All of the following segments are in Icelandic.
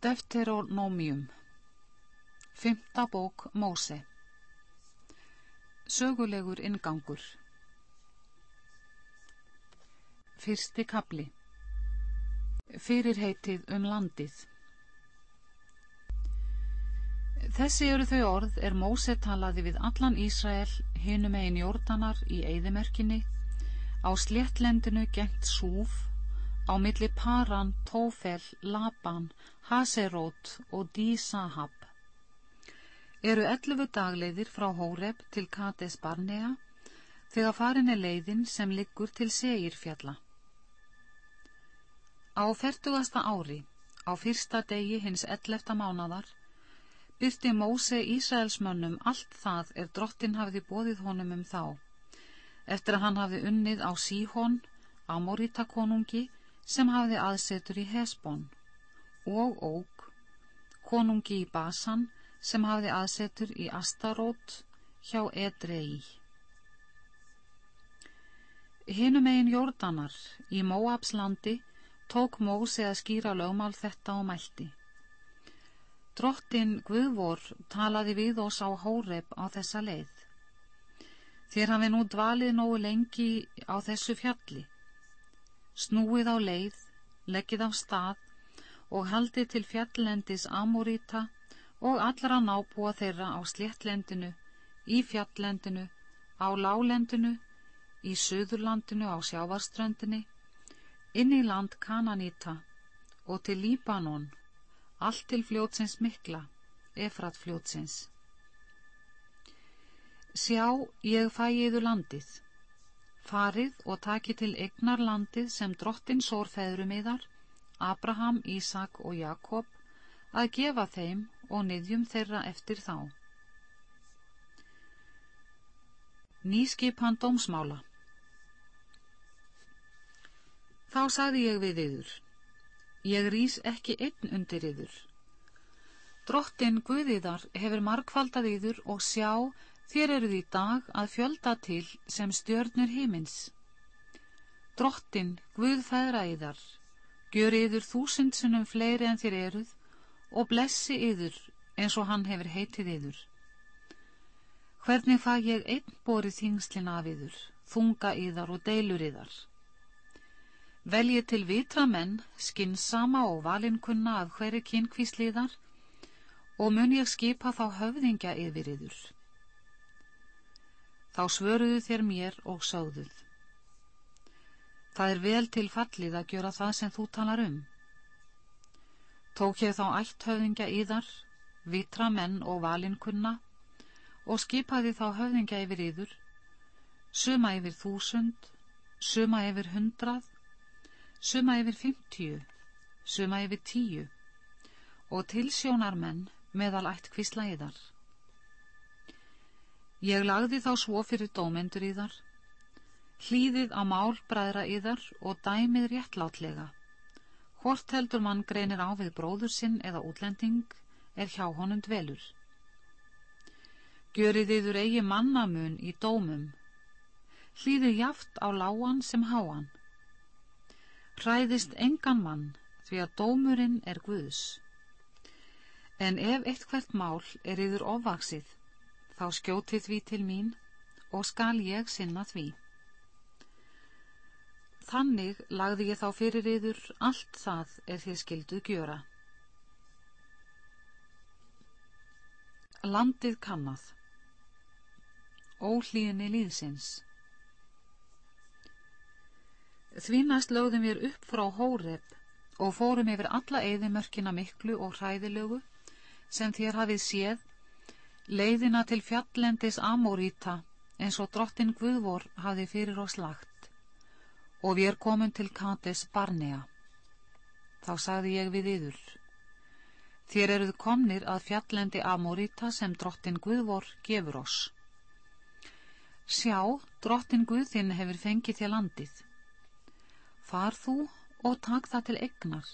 Deuteronomium Fymta bók Móse. Sögulegur ingangur Fyrsti kapli Fyrirheitið um landið. Þessi eru þau orð er Móse talaði við allan Ísrael hinum einn jórdanar í Eðimerkinni á sléttlendinu gengt súf á milli Paran, Tófel, Laban, Haserót og Dísahab. Eru ellufu dagleiðir frá Hóreb til Kades Barnea þegar farin er leiðin sem liggur til Segirfjalla. Á fertugasta ári, á fyrsta degi hins ellefta mánadar, byrti Móse Ísraelsmönnum allt það er drottin hafiði bóðið honum um þá, eftir að hann hafi unnið á Síhón, Amorita konungi, sem hafði aðsetur í Hesbón og Óg, konungi í Basan sem hafði aðsetur í Astarót hjá Edrei. Hinnum einn jórdanar í Móabs landi tók Mósi að skýra lögmál þetta og mælti. Drottin Guðvor talaði við oss á Hóreb á þessa leið. Þér hafi nú dvalið nógu lengi á þessu fjalli snúið á leið, leggið á stað og haldið til fjallendis Amorita og allra nábúa þeirra á sléttlendinu, í fjallendinu, á lálendinu, í söðurlandinu á sjávarströndinni, inn í land Kananita og til Líbanon, allt til fljótsins mikla, Efrat fljótsins. Sjá, ég fæ yður landið farið og taki til egnar landið sem drottin sórfæðrum yðar, Abraham, Ísak og Jakob, að gefa þeim og niðjum þeirra eftir þá. Nýskipan dómsmála Þá sagði ég við yður, ég rýs ekki einn undir yður. Drottin Guðiðar hefur markvaldað yður og sjá Þér eruð í dag að fjölda til sem stjörnur hímins. Drottin, Guð feðra yðar, gjör yður þúsundsunum fleiri en þér eruð og blessi yður eins og hann hefur heitið yður. Hvernig fæ ég einn borið þingslin af yður, þunga yðar og deilur yðar? Veljið til vitra menn, skinnsama og valinkunna af hverju kynkvísliðar og mun ég skipa þá höfðingja yfir yður. Þá svöruðu þér mér og sáðuð. Það er vel til fallið að gjöra það sem þú talar um. Tók ég þá ætthöfðingja í þar, vitra menn og valinkunna og skipaði þá höfðingja yfir yður, suma yfir þúsund, suma yfir hundrað, suma yfir fymtíu, suma yfir tíu og tilsjónar menn meðal ætt kvísla í þar. Ég lagði þá svo fyrir dómendur í þar, hlýðið á mál bræðra í þar og dæmið réttlátlega. Hvort heldur mann greinir á við bróður sinn eða útlending er hjá honum dvelur. Gjörið yður eigi mannamun í dómum, hlýðið jaft á láan sem háan. Hræðist engan mann því að dómurinn er Guðs. En ef eitt hvert mál er yður ofvaksið, þá skjótið því til mín og skal ég sinna því. Þannig lagði ég þá fyrir yður allt það er þið skilduð gjöra. Landið kannad Óhlíðinni líðsins Þvínast lögðum við upp frá Hóreb og fórum yfir alla eðimörkina miklu og hræðilögu sem þér hafið séð leiðina til fjallendis Amoríta eins og drottin Guðvor hafi fyrir oss lagt og við er komin til Kades Barnea. Þá sagði ég við yður. Þér eruð komnir að fjallendi Amoríta sem drottin Guðvor gefur oss. Sjá, drottin Guðinn hefur fengið þér landið. Far þú og tak það til egnar,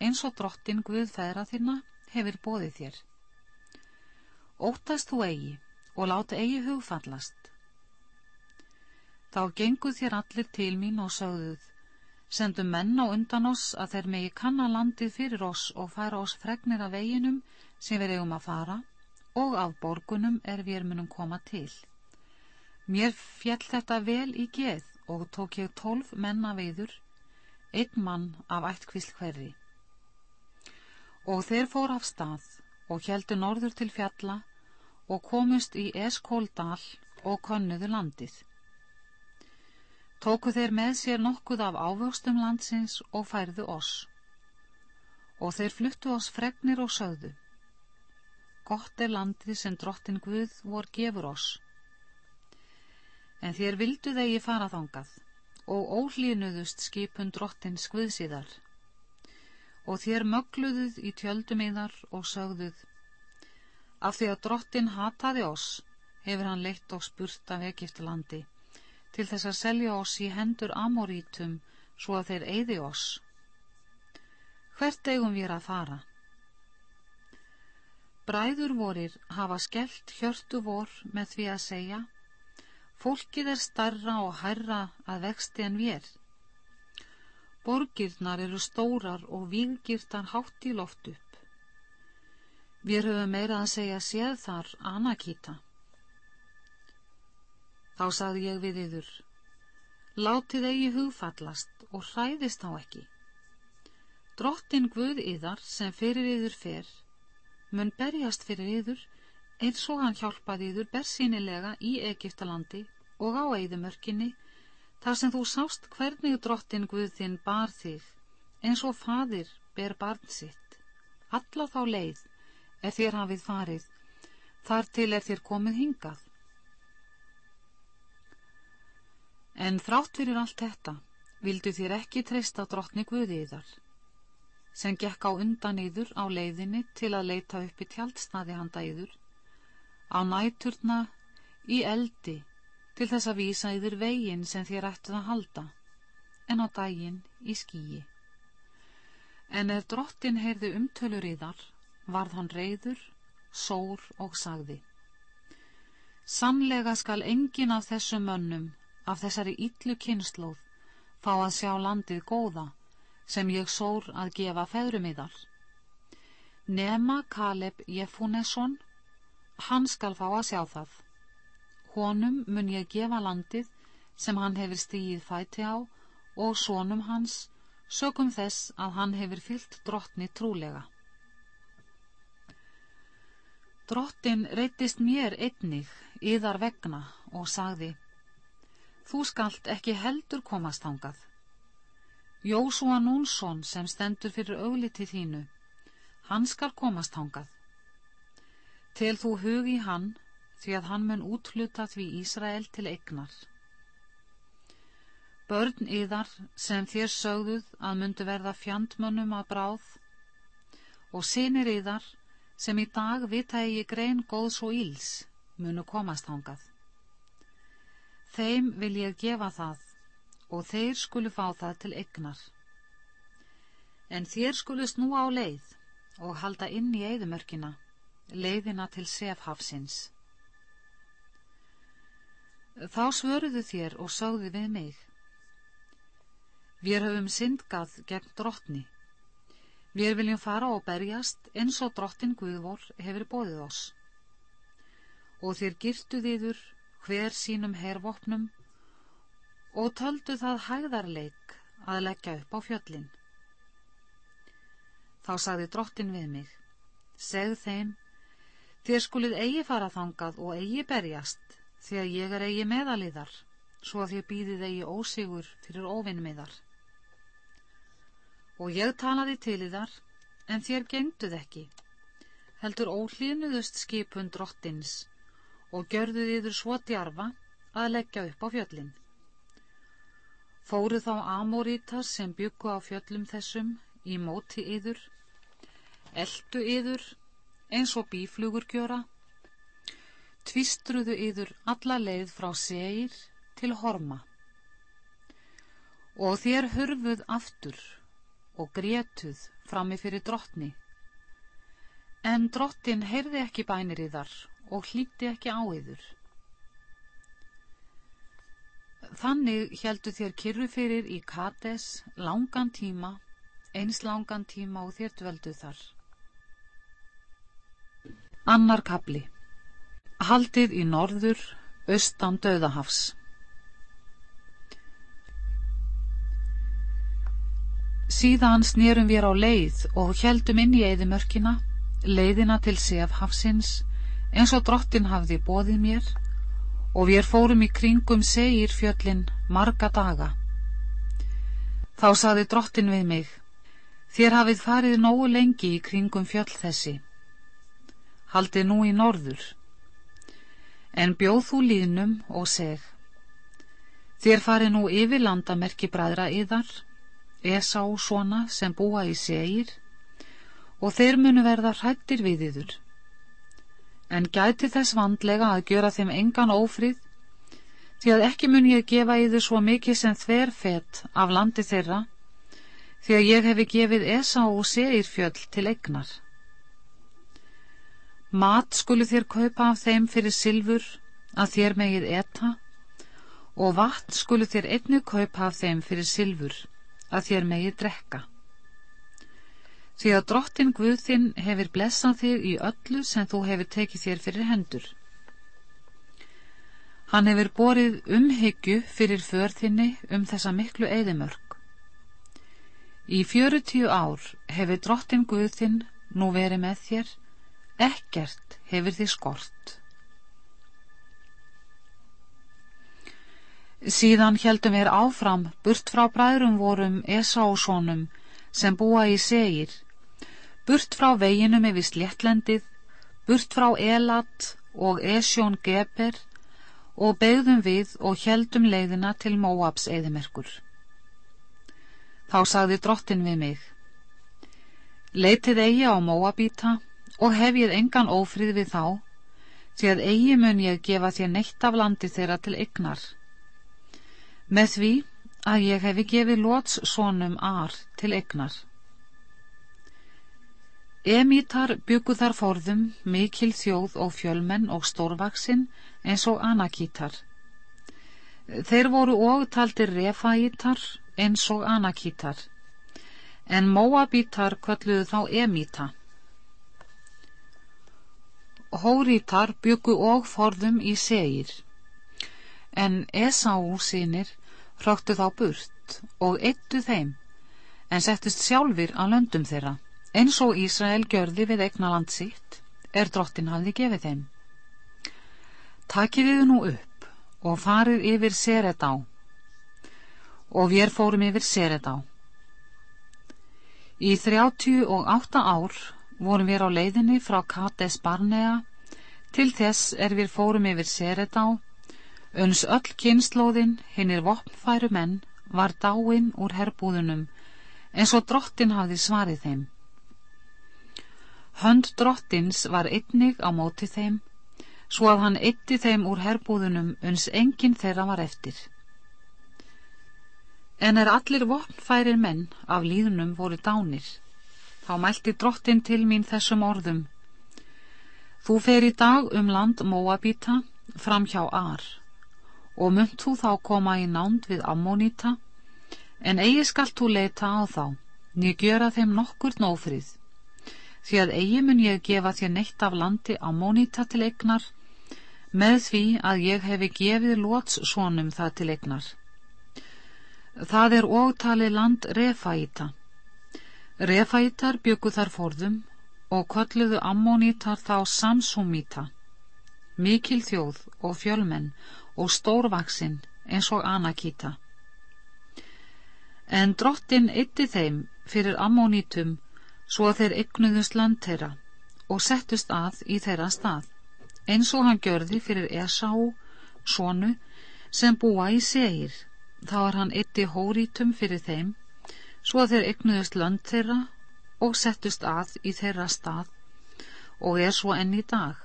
eins og drottin Guðfæðra þinna hefur bóðið þér. Óttast þú eigi og láta eigi hugfallast. Þá genguð þér allir til mín og sögðuð, sendum menn á undan oss að þeir megi kanna landið fyrir oss og færa oss fregnir af veginum sem við eigum að fara og af borgunum er við munum koma til. Mér fjall þetta vel í geð og tók ég tólf menna veiður, einn mann af ættkvísl hverri. Og þeir fór af stað og heldu norður til fjalla og komust í Eskóldal og konnuðu landið. Tóku þeir með sér nokkuð af ávöxtum landsins og færðu oss. Og þeir fluttu oss fregnir og sögðu. Gott er landið sem drottin Guð vor gefur oss. En þér vildu þegi fara þangað og ólínuðust skipun drottins Guðsíðar. Og þér mögluðuð í tjöldum yðar og sögðuð. Af því að drottin hataði oss hefur hann leitt og spurt af Egiptalandi til þess að selja oss í hendur amorítum svo að þeir eyði oss. Hvert eigum við að fara? Bræður vorir hafa skellt hjörtu vor með því að segja Fólkið er starra og hærra að vexti en við er. Borgirnar eru stórar og vingirtar hátt í loft upp. Við höfum meira að segja séð þar anakýta. Þá sagði ég við yður, látið eigi hugfallast og hræðist þá ekki. Drottin Guð yðar sem fyrir yður fer, mun berjast fyrir yður eins og hann hjálpaði yður bersýnilega í Egiptalandi og á eigðumörkinni, þar sem þú sást hvernig drottin Guð þinn bar þig, eins og fadir ber barn sitt. Alla þá leið er þér hafið farið, þar til er þér komið hingað. En þrátt fyrir allt þetta vildu þér ekki treysta drottni Guði yðar, sem gekk á undan yður á leiðinni til að leita upp í tjaldstaði handa yður, á næturna í eldi til þess að vísa yður veginn sem þér ættuð að halda, en á daginn í skýi. En ef drottin heyrði umtölur yðar, varð hann reyður, sór og sagði. Sannlega skal engin af þessum mönnum af þessari yllu kynnslóð fá að sjá landið góða sem ég sór að gefa feðrum í þar. Nema Kaleb Jefunesson, hann skal fá að sjá það. Honum mun ég gefa landið sem hann hefur stíð fæti á og sónum hans sögum þess að hann hefur fyllt drottni trúlega. Drottin reytist mér einnig yðar vegna og sagði Þú skalt ekki heldur komast hangað. Jósúa Núnsson sem stendur fyrir augliti þínu, hann skal komast hangað. Til þú hugi hann, því að hann mun útluta því Ísrael til eignar. Börn yðar sem þér sögðuð að myndu verða fjandmönnum að bráð og sinir yðar sem í dag vita eigi grein góðs og íls munu komast hangað. Þeim vil ég gefa það og þeir skulu fá það til egnar. En þér skulu snú á leið og halda inn í eðumörkina, leiðina til sefhafsins. Þá svöruðu þér og sáðu við mig. Við höfum syndgað gegn drottni. Við viljum fara og berjast eins og drottin Guðvor hefur bóðið oss. Og þér girtuð yður hver sínum hervopnum og töldu það hægðarleik að leggja upp á fjöllin. Þá sagði drottin við mig, segð þeim, þér skulið eigi fara þangað og eigi berjast, því að ég er eigi meðaliðar, svo að þér býðið eigi ósigur fyrir óvinnmiðar. Og ég talaði til í þar, en þér gengduð ekki, heldur ólínuðust skipun drottins, og gjörðuð yður svo djarfa að leggja upp á fjöllin. Fóru þá amorítar sem byggu á fjöllum þessum í móti yður, eldu yður eins og bíflugur gjöra, tvistruðu yður alla leið frá segir til horma. Og þér hurfuð aftur og gretuð frammi fyrir drottni. En drottin heyrði ekki bænir í þar og hlýtti ekki á yður. Þannig heldu þér kyrru fyrir í Kates langan tíma, eins langan tíma og þér dveldu þar. Annar kapli Haldið í norður, austan döðahafs. Síðan snýrum við á leið og heldum inn í eðimörkina, leiðina til sefhafsins, eins og drottin hafði bóðið mér og við fórum í kringum segir fjöllin marga daga. Þá saði drottin við mig, þér hafið farið nógu lengi í kringum fjöll þessi. Haldið nú í norður. En bjóð þú líðnum og seg, þér farið nú yfir landamerki bræðra yðar, Esá svona sem búa í segir og þeir munu verða hrættir við yður. En gæti þess vandlega að gjöra þeim engan ófrið, því að ekki mun ég gefa yður svo mikið sem þver fett af landi þeirra, því að ég hefi gefið Esá og segir fjöll til egnar. Mat skulu þér kaupa af þeim fyrir silfur að þér megið etta og vatn skulu þér einnig kaupa af þeim fyrir silfur að þér megið drekka. Því að drottin Guðþinn hefur blessað þig í öllu sem þú hefur tekið þér fyrir hendur. Hann hefur borið umhyggju fyrir förðinni um þessa miklu eðimörk. Í fjörutíu ár hefur drottin Guðþinn nú verið með þér, ekkert hefur þið skort. Síðan heldum við áfram burt frá bræðrum vorum Esásónum sem búa í segir, burt frá veginum yfir sléttlendið, burt frá Elat og Esjón Geber og beigðum við og heldum leiðina til Móabs eðimerkur. Þá sagði drottin við mig, leitið eigi á Móabíta og hef ég engan ófrið við þá, því að eigi mun ég gefa þér neitt af landi þeirra til ygnar með því að ég hefi gefið lótssonum ar til egnar. Emítar byggu þar forðum mikil þjóð og fjölmenn og stórvaksinn eins og anakítar. Þeir voru og taldir refæítar eins og anakítar, en móabítar kölluðu þá emíta. Hórítar byggu og forðum í segir, en Esáú sínir hröktu þá burt og eittu þeim, en settust sjálfur á löndum þeirra, eins og Ísrael gjörði við eignaland sitt, er drottin hafði gefið þeim. Takiði þið nú upp og farið yfir Seredá, og við fórum yfir Seredá. Í þrjátjú og átta ár vorum við á leiðinni frá Kates Barnea til þess er við fórum yfir Seredá Uns öll kynnslóðin, hinnir vopnfæru menn, var dáin úr herbúðunum, eins og drottin hafði svarið þeim. Hönd drottins var einnig á móti þeim, svo að hann eitti þeim úr herbúðunum uns enginn þeirra var eftir. En er allir vopnfærir menn af líðunum voru dánir, þá mælti drottin til mín þessum orðum. Þú fer í dag um land Móabíta fram hjá Ar og munt þú þá koma í nánd við Ammonita, en eigi skalt þú leita á þá, niður gjöra þeim nokkur nófrið, því að eigi mun ég gefa þér neitt af landi Ammonita til egnar, með því að ég hefi gefið lótssonum það til egnar. Það er ótalið land Refaíta. Refaítar byggu þar forðum og kolluðu Ammonitar þá Samsumíta, mikil þjóð og fjölmenn og stórvaksinn eins og Anakita. En drottin ytti þeim fyrir ammónítum svo að þeir ygnuðust land þeirra og settust að í þeirra stað, eins og hann gjörði fyrir Esá, svonu, sem búa í segir, þá er hann ytti hórítum fyrir þeim, svo að þeir ygnuðust land þeirra og settust að í þeirra stað og er svo enn í dag.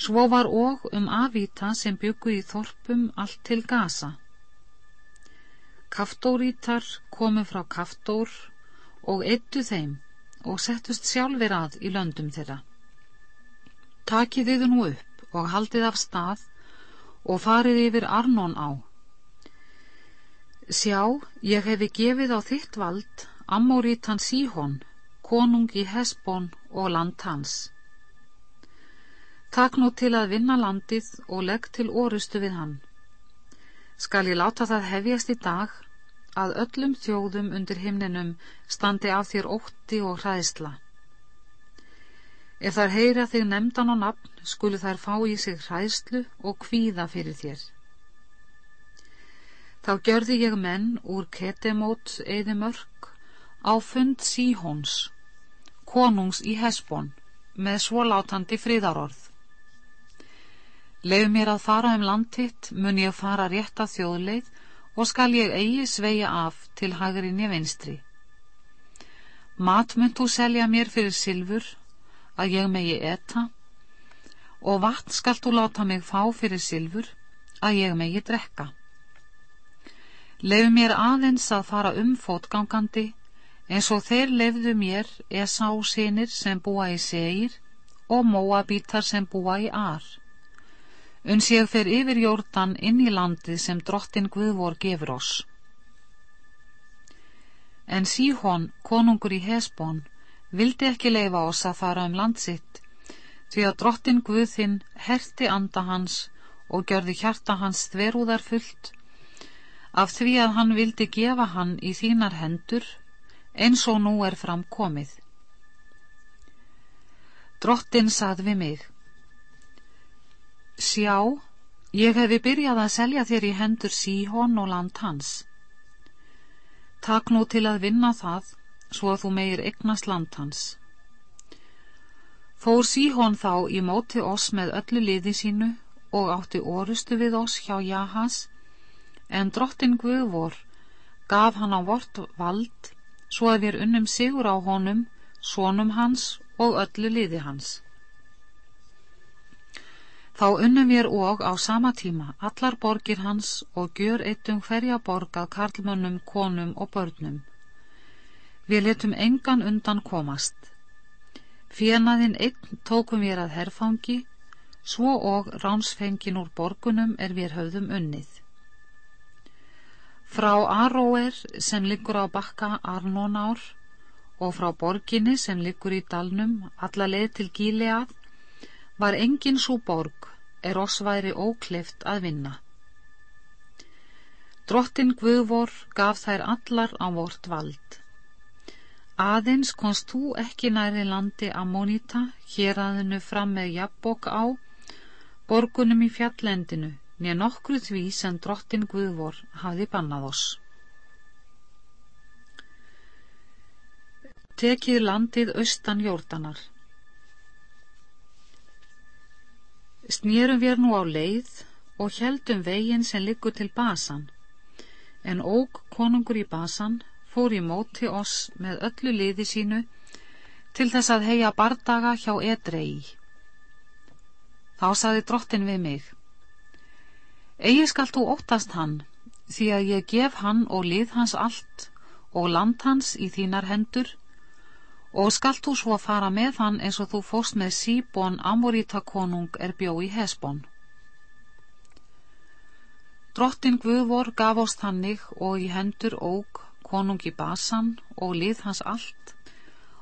Svo var og um Avita sem byggu í þorpum allt til Gaza. Kaftórítar komu frá Kaftór og eittu þeim og settust sjálfur að í löndum þeirra. Takið þið nú upp og haldið af stað og farið yfir Arnón á. Sjá, ég hefi gefið á þitt vald Amorítan Síhón, konung í Hesbón og land hans. Takk nú til að vinna landið og legg til orustu við hann. Skal ég láta það hefjast í dag að öllum þjóðum undir himninum standi af þér ótti og hræðsla. Ef þær heyra þig nefndan og nafn, skulu þær fá í sig hræðslu og kvíða fyrir þér. Þá gjörði ég menn úr ketemót eði mörg á fund Síhóns, konungs í Hesbón, með svólátandi fríðarorð. Leif mér að fara um landtitt, mun ég fara rétt að þjóðleið og skal ég eigi sveia af til hagrinni vinstri. Mat mun þú selja mér fyrir silfur að ég megi eta og vatn skalt þú láta mig fá fyrir silfur að ég megi drekka. Leif mér aðeins að fara um fótgangandi eins og þeir leifðu mér esá sinir sem búa í segir og móabítar sem búa í ar. Uns ég fer yfir jórdan inn í landið sem drottin Guðvor gefur oss. En Síhón, konungur í Hesbón, vildi ekki leifa oss að fara um landsitt, því að drottin Guðinn herti anda hans og gjörði hjarta hans þverúðar fullt, af því að hann vildi gefa hann í þínar hendur, eins og nú er framkomið. Drottin sað við mig, Sjá, ég hefi byrjað að selja þér í hendur síhón og land hans. Takk nú til að vinna það, svo að þú meir egnast land hans. Fór Síhón þá í móti oss með öllu liði sínu og átti orustu við oss hjá Jahas, en drottin Guðvor gaf hann á vort vald, svo að við unnum sigur á honum, sónum hans og öllu liði hans. Þá unnum við og á sama tíma allar borgir hans og gjör eittum hverja borgað karlmönnum, konum og börnum. Við letum engan undan komast. Fjenaðin einn tókum við að herfangi, svo og ránsfengin úr borgunum er við höfðum unnið. Frá Aróer sem liggur á bakka Arnónár og frá borginni sem liggur í dalnum alla leið til Gíleað var engin svo borg er oss væri ókleift að vinna. Drottin Guðvor gaf þær allar á vort vald. Aðeins konst þú ekki næri landi Ammonita, hér aðinu fram með Jabbok á, borgunum í fjallendinu, nýja nokkru því sem drottin Guðvor hafði bannað oss. Tekið landið austan jórdanar. Snýrum við nú á leið og heldum veginn sem liggur til Basan, en óg konungur í Basan fór í móti oss með öllu liði sínu til þess að heia bardaga hjá Edrei. Þá saði drottin við mig, Egi skalt þú óttast hann, því að ég gef hann og lið hans allt og land hans í þínar hendur og skalt þú svo fara með hann eins og þú fóst með Síbón Amoríta konung er bjó í Hesbón. Drottin Guðvor gaf oss þannig og í hendur óg konungi Basan og lið hans allt.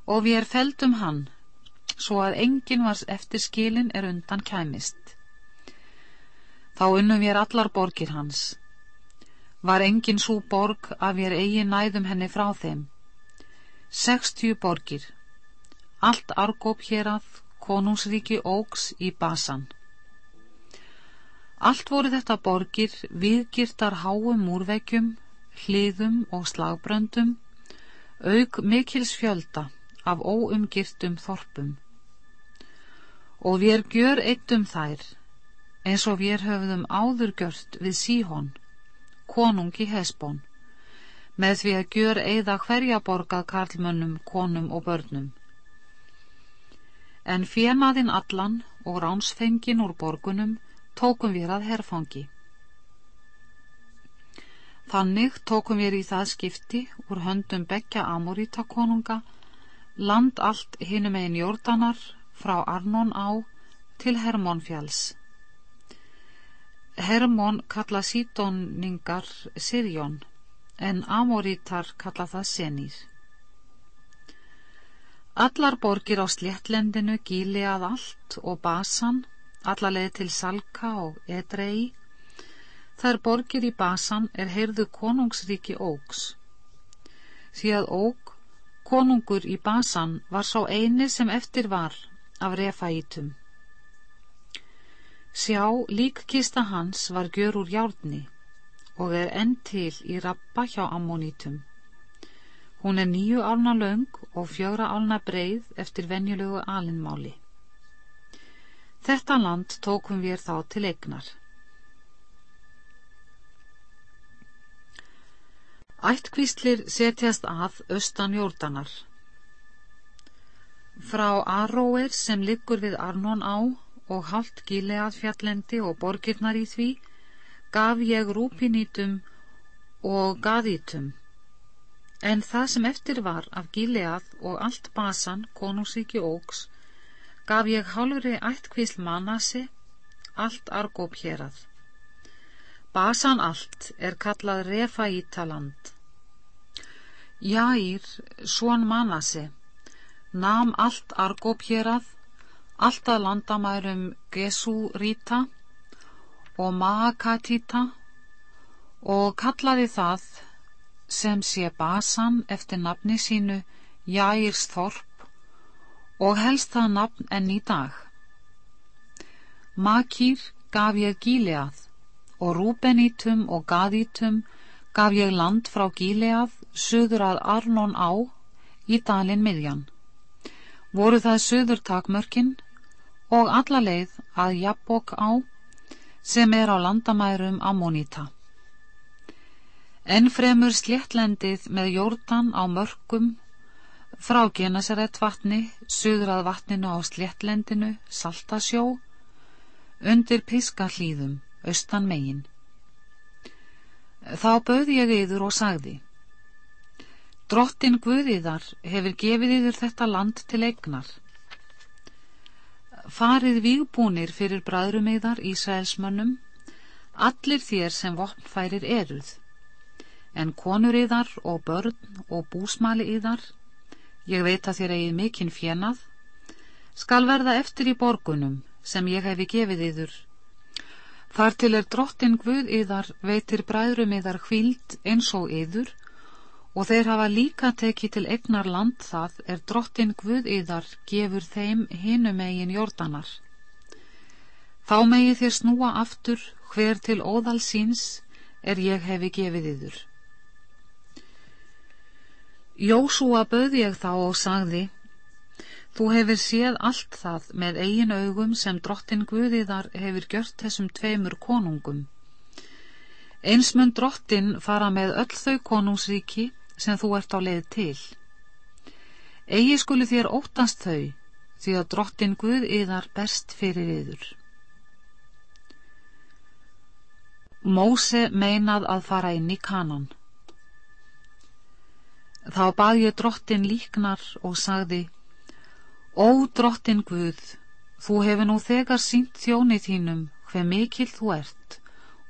Og við er feldum hann svo að enginn vars eftir skilin er undan kæmist. Þá unnum við allar borgir hans. Var enginn svo borg að við eigi næðum henni frá þeim sextjú borgir. Allt argóp hér að konungsríki ógs í Basan. Allt voru þetta borgir viðgirtar háum múrveikjum hliðum og slagbröndum, auk mikils fjölda af óumgirtum þorpum. Og við gjör eittum þær, eins og við höfðum áður gjört við Síhón, konungi Hesbón, með því að gjör eða hverja borgað karlmönnum, konum og börnum. En fjenaðinn allan og ránsfengin úr borgunum tókum við að herfangi. Þannig tókum við í það skipti úr höndum begja Amoríta konunga, land allt hinum einn jórdanar frá Arnón á til Hermónfjalls. Hermón kalla sítóningar Sirjón en Amorítar kalla það Senýr. Allar borgir á sléttlendinu gíli að allt og basan, allarleið til Salka og Edrei. Þær borgir í basan er heyrðu konungsríki Ógs. Því að Óg, konungur í basan, var sá eini sem eftir var af refaítum. Sjá, líkkista hans var gjör úr járni og er enn til í rappa hjá ammonítum. Hún er nýju álna laung og fjögra álna breið eftir venjulegu alinmáli. Þetta land tókum við þá til eignar. Ættkvíslir setjast að austan jórdanar. Frá Aróer sem liggur við Arnón á og haldt Gilead fjallendi og borgirnar í því gaf ég rúpinítum og gaðítum. En það sem eftir var af Gilead og allt basan konungsíki ógs gaf ég hálfri ættkvísl manasi allt argóp hérað. Basan allt er kallað Refaítaland Jæir, svon manasi nam allt argóp hérað allt að landamærum Gesúríta og Maakatita og kallaði það sem sé Basan eftir nafni sínu Jægirs Þorp og helst það nafn enn í dag. Makír gaf ég Gíleað og Rúbenítum og Gadítum gaf ég land frá Gíleað söður að Arnón á í dalin miðjan. Voru það söður takmörkin og alla leið að Jabbok á sem er á landamærum Ammonita. Ennfremur sléttlendið með jórdan á mörgum frá Genasaret vatni, söður að vatninu á sléttlendinu, Saltasjó, undir Piskahlýðum, austan megin. Þá bauði ég yður og sagði, Drottin Guðiðar hefur gefið yður þetta land til eignar farið vígbúnir fyrir bræðrumeyðar Ísraelsmönnum, allir þér sem vopnfærir eruð, en konur yðar og börn og búsmali yðar, ég veit að þér eigið mikinn fjenað, skal verða eftir í borgunum sem ég hefi gefið yður. Þar til er drottin Guð yðar veitir bræðrum yðar hvíld eins og yður og þeir hafa líka tekið til egnar land það er drottin Guðiðar gefur þeim hinum eigin jórdanar. Þá megi þér snúa aftur hver til óðal síns er ég hefi gefið yður. Jósúa böði ég þá og sagði, Þú hefur séð allt það með eigin augum sem drottin Guðiðar hefur gjört þessum tveimur konungum. Eins mun drottin fara með öll þau konungsríki sem þú ert á leið til. Egi skuli þér óttast þau, því að drottin Guð yðar best fyrir yður. Móse meinað að fara inn í kanan. Þá bað ég drottin líknar og sagði, Ó drottin Guð, þú hefur nú þegar sínt þjónið þínum hver mikil þú ert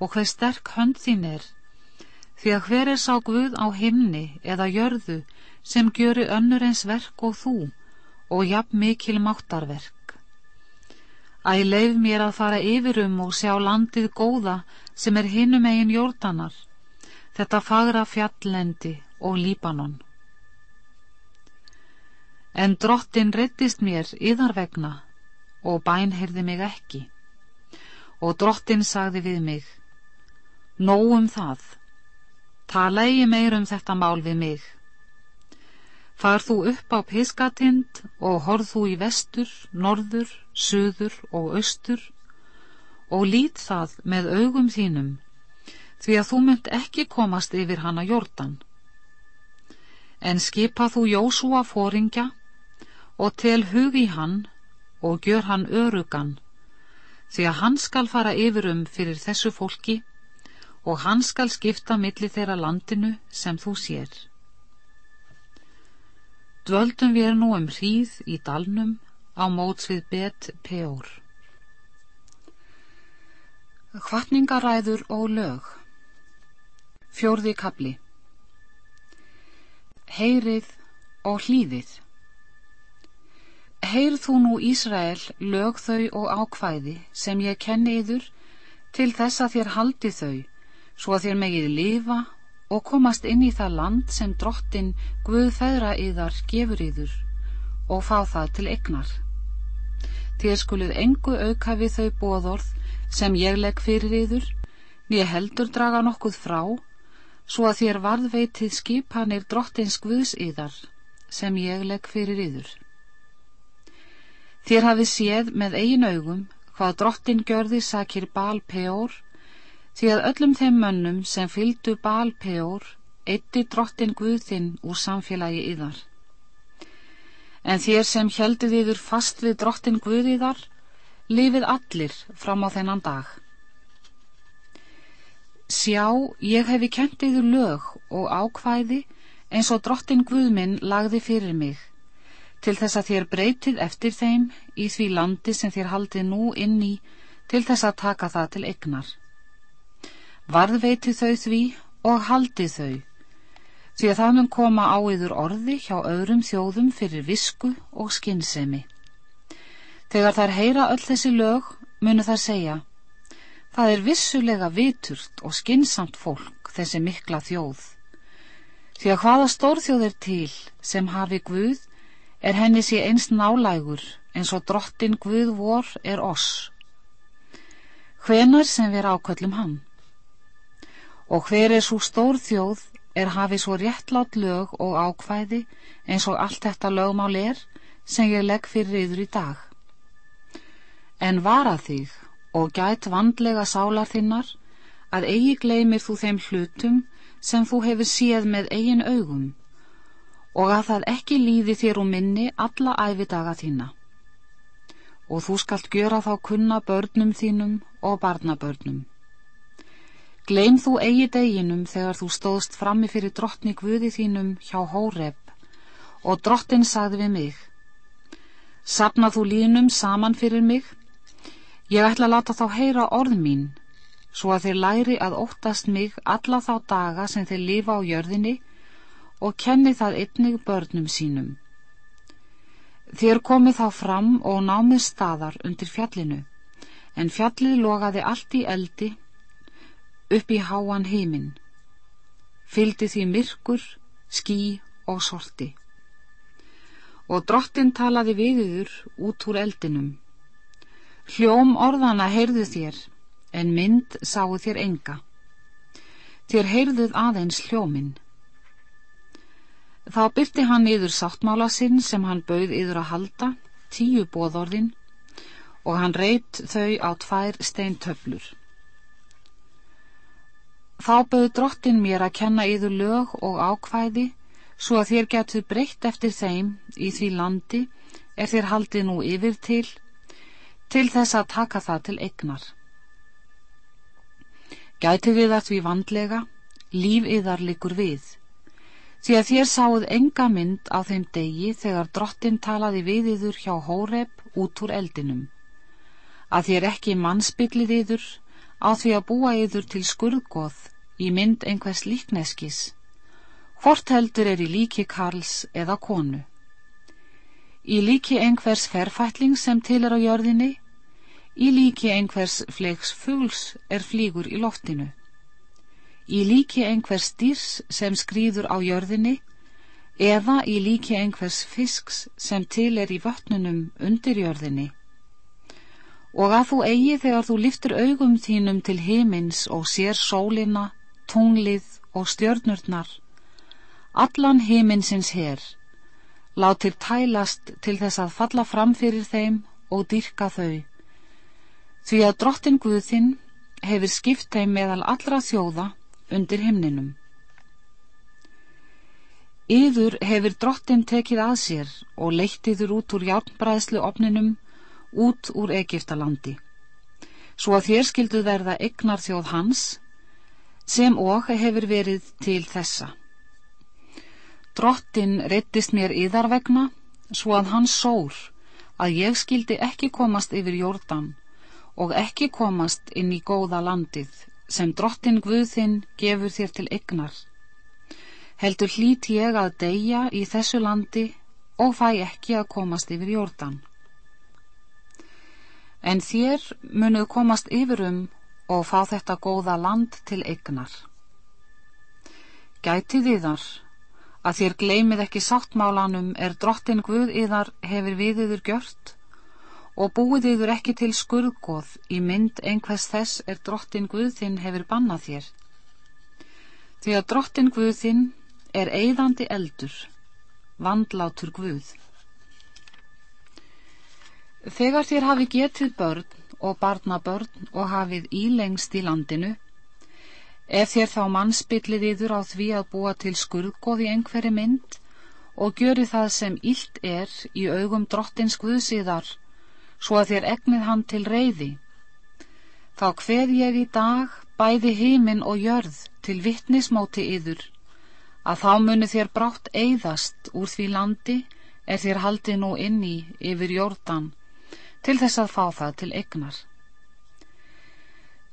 og hver sterk hönd þín er Því að hver er sá Guð á himni eða jörðu sem gjöru önnur eins verk og þú og jafn mikil máttarverk. Æ leif mér að fara yfir um og sjá landið góða sem er hinum eigin jórdanar, þetta fagra fjalllendi og Líbanon. En drottin rettist mér yðar vegna og bænherði mig ekki. Og drottin sagði við mig, nóum það Tala ég meir um þetta mál við mig. Far þú upp á Piskatind og horð þú í vestur, norður, söður og austur og lít það með augum þínum því að þú mynd ekki komast yfir hana Jórdan. En skipa þú Jósúa fóringja og tel hugi hann og gjör hann örugan því að hann skal fara yfir um fyrir þessu fólki og hann skal skipta milli þeirra landinu sem þú sér. Dvöldum við nú um hríð í dalnum á móts við bet peor. Hvatningaræður og lög Fjórði kapli Heyrið og hlýðið Heyrð þú nú Ísrael lög þau og ákvæði sem ég kenni yður til þess að þér haldi þau svo að þér megið lifa og komast inn í það land sem drottin Guð feðra yðar gefur yður og fá það til egnar. Þér skuluð engu auka við þau bóðorð sem ég legg fyrir yður, nýja heldur draga nokkuð frá, svo að þér varðveitið skipanir drottins Guðs yðar, sem ég legg fyrir yður. Þér hafið séð með eigin augum hvað drottin gjörði sakir Bal Peor, því að öllum þeim mönnum sem fyldu Bal Peor, eitti drottin Guðinn úr samfélagi yðar. En þér sem helduð yður fast við drottin Guðiðar, lifið allir fram á þennan dag. Sjá, ég hefi kent yður lög og ákvæði eins og drottin Guðminn lagði fyrir mig, til þess að þér breytið eftir þeim í því landi sem þér haldið nú inn í til þess að taka það til egnar. Varðveitið þau því og haldið þau, því að það mun koma á yður orði hjá öðrum þjóðum fyrir visku og skinnsemi. Þegar þær heyra öll þessi lög munu þær segja Það er vissulega viturt og skinsamt fólk þessi mikla þjóð. Því að hvaða stórþjóð er til sem hafi Guð er henni sé einst nálægur eins og drottin Guð vor er oss. Hvenar sem við ákvöllum hann. Og hver er svo stórþjóð er hafi svo réttlátt lög og ákvæði eins og allt þetta lögmál er sem ég legg fyrir yður í dag. En vara þig og gæt vandlega sálar þinnar að eigi gleymir þú þeim hlutum sem þú hefur séð með eigin augum og að það ekki líði þér um minni alla æfidaga þína. Og þú skalt gjöra þá kunna börnum þínum og barnabörnum Gleym þú eigi deginum þegar þú stóðst frammi fyrir drottni Guði þínum hjá Hóreb. Og drottin sagði við mig Sapna þú línum saman fyrir mig? Ég ætla að láta þá heyra orð mín, svo að þeir læri að óttast mig alla þá daga sem þeir lifa á jörðinni og kenni það einnig börnum sínum. Þér komið þá fram og námið staðar undir fjallinu, en fjallið logaði allt í eldi upp í háan heiminn. Fyldi því myrkur, skí og sorti. Og drottin talaði viðiður út úr eldinum. Hljóm orðana heyrðu þér, en mynd sáu þér enga. Þér heyrðuð aðeins hljóminn. Þá byrti hann yður sáttmála sinn sem hann bauð yður að halda, tíu bóðorðin, og hann reyt þau á tvær steintöflur. Þá bauð drottin mér að kenna yður lög og ákvæði, svo að þér getur breytt eftir þeim í því landi er þér haldið nú yfir til, til þess að taka það til egnar. Gæti við að því vandlega, líf yðar likur við, því að þér sáuð enga mynd á þeim degi þegar drottin talaði við yður hjá Hóreb út úr eldinum, að þér ekki mannspillið yður á því að búa yður til skurðgóð í mynd einhvers líkneskis, hvort heldur er í líki Karls eða konu í líki einhvers ferfætling sem til er á jörðinni, í líki einhvers fleiks fugls er flýgur í loftinu, í líki einhvers dýrs sem skrýður á jörðinni, eða í líki einhvers fisks sem til er í vötnunum undir jörðinni. Og að þú eigi þegar þú liftur augum þínum til himins og sér sólina, tunglið og stjörnurnar, allan himinsins herr, látir tælast til þess að falla fram fyrir þeim og dyrka þau. Því að drottin Guðinn hefur skipt þeim meðal allra þjóða undir himninum. Yður hefur drottin tekið að sér og leittiður út úr hjálpbræðslu opninum út úr Egiptalandi, svo að þér skildu verða egnar þjóð hans, sem og hefur verið til þessa. Drottin reyttist mér yðar vegna, svo að hann sór, að ég skildi ekki komast yfir jórdan og ekki komast inn í góða landið sem drottin Guðinn gefur þér til egnar. Heldur hlít ég að deyja í þessu landi og fæ ekki að komast yfir jórdan. En þér munuð komast yfir um og fá þetta góða land til egnar. Gæti þið þar að þér gleymið ekki sáttmálanum er drottin Guð yðar hefur við yður gjört og búið yður ekki til skurðgóð í mynd einhvers þess er drottin Guðþinn hefur bannað þér. Því að drottin Guðþinn er eigðandi eldur, vandlátur Guð. Þegar þér hafi getið börn og barnabörn og hafið ílengst í landinu, ef þér þá mannspillið yður á því að búa til skurðgóð í einhverju mynd og gjöri það sem illt er í augum drottins Guðsíðar, svo að þér egnið hann til reyði. Þá hveð ég í dag bæði hímin og jörð til vittnismóti yður, að þá muni þér brátt eigðast úr því landi er þér haldið nú inn í yfir jórdan, til þess að fá það til egnar.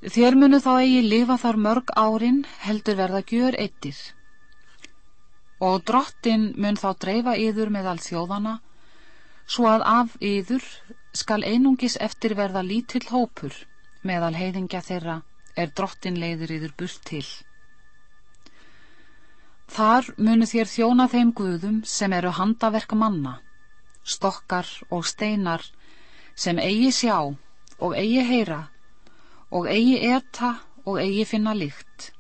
Þér munu þá eigi lifa þar mörg árin heldur verða gjör eittir. Og drottin mun þá dreifa yður með all þjóðana, svo að af yður skal einungis eftir verða lítill hópur meðal heiðingja þeirra er drottin leiður yfir burt til. Þar munu þér þjóna þeim guðum sem eru handaverk manna, stokkar og steinar sem eigi sjá og eigi heyra og eigi eta og eigi finna líkt.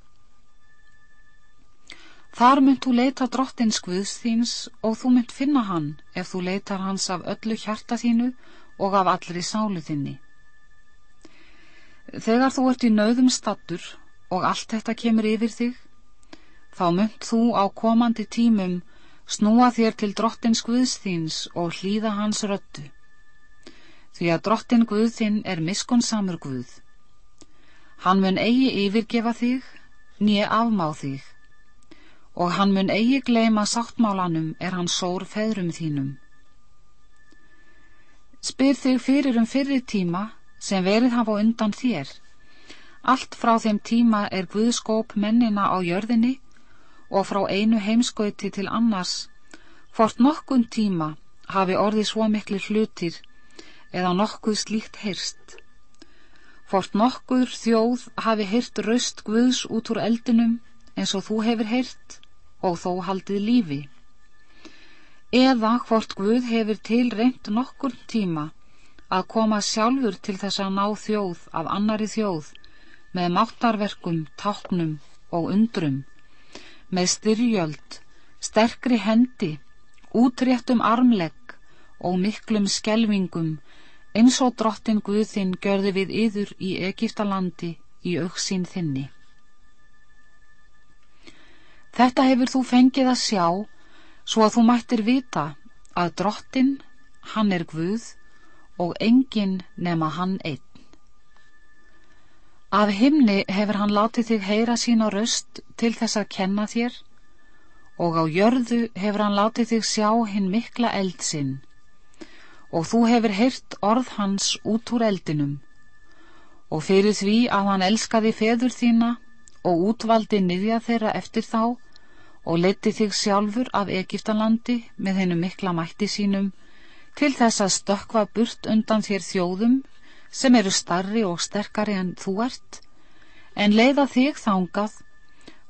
Þar mynd þú leita drottins guðs þíns og þú mynd finna hann ef þú leitar hans af öllu hjarta þínu og af allri sálu þinni. Þegar þú ert í nauðum stattur og allt þetta kemur yfir þig, þá munt þú á komandi tímum snúa þér til drottins Guðs þíns og hlýða hans röttu. Því að drottin Guð þinn er miskonsamur Guð. Hann mun eigi yfirgefa þig, nýja afmá þig, og hann mun eigi gleima sáttmálanum er hann sór feðrum þínum. Spyr þig fyrir um fyrri tíma sem verið hafa undan þér. Allt frá þeim tíma er Guðskóp mennina á jörðinni og frá einu heimskauti til annars, fort nokkun tíma hafi orðið svo miklu hlutir eða nokkuð slíkt heyrst. Fort nokkur þjóð hafi heyrt raust Guðs út úr eldinum eins og þú hefur heyrt og þó haldið lífi eða hvort Guð hefur til reynd nokkur tíma að koma sjálfur til þess að ná þjóð af annari þjóð með máttarverkum, táknum og undrum, með styrjöld, sterkri hendi, útréttum armlegg og miklum skelvingum eins og drottin Guðinn görði við yður í Egiptalandi í auksín þinni. Þetta hefur þú fengið að sjá svo að þú mættir vita að drottin, hann er Guð og engin nema hann einn. Af himni hefur hann látið þig heyra sína röst til þess að kenna þér og á jörðu hefur hann látið þig sjá hinn mikla eld sinn og þú hefur heyrt orð hans út úr eldinum og fyrir því að hann elskaði feður þína og útvaldi niðja þeirra eftir þá og leti þig sjálfur af Egiptalandi með hennu mikla mætti sínum til þess að stökva burt undan þér þjóðum sem eru starri og sterkari en þú ert, en leiða þig þángað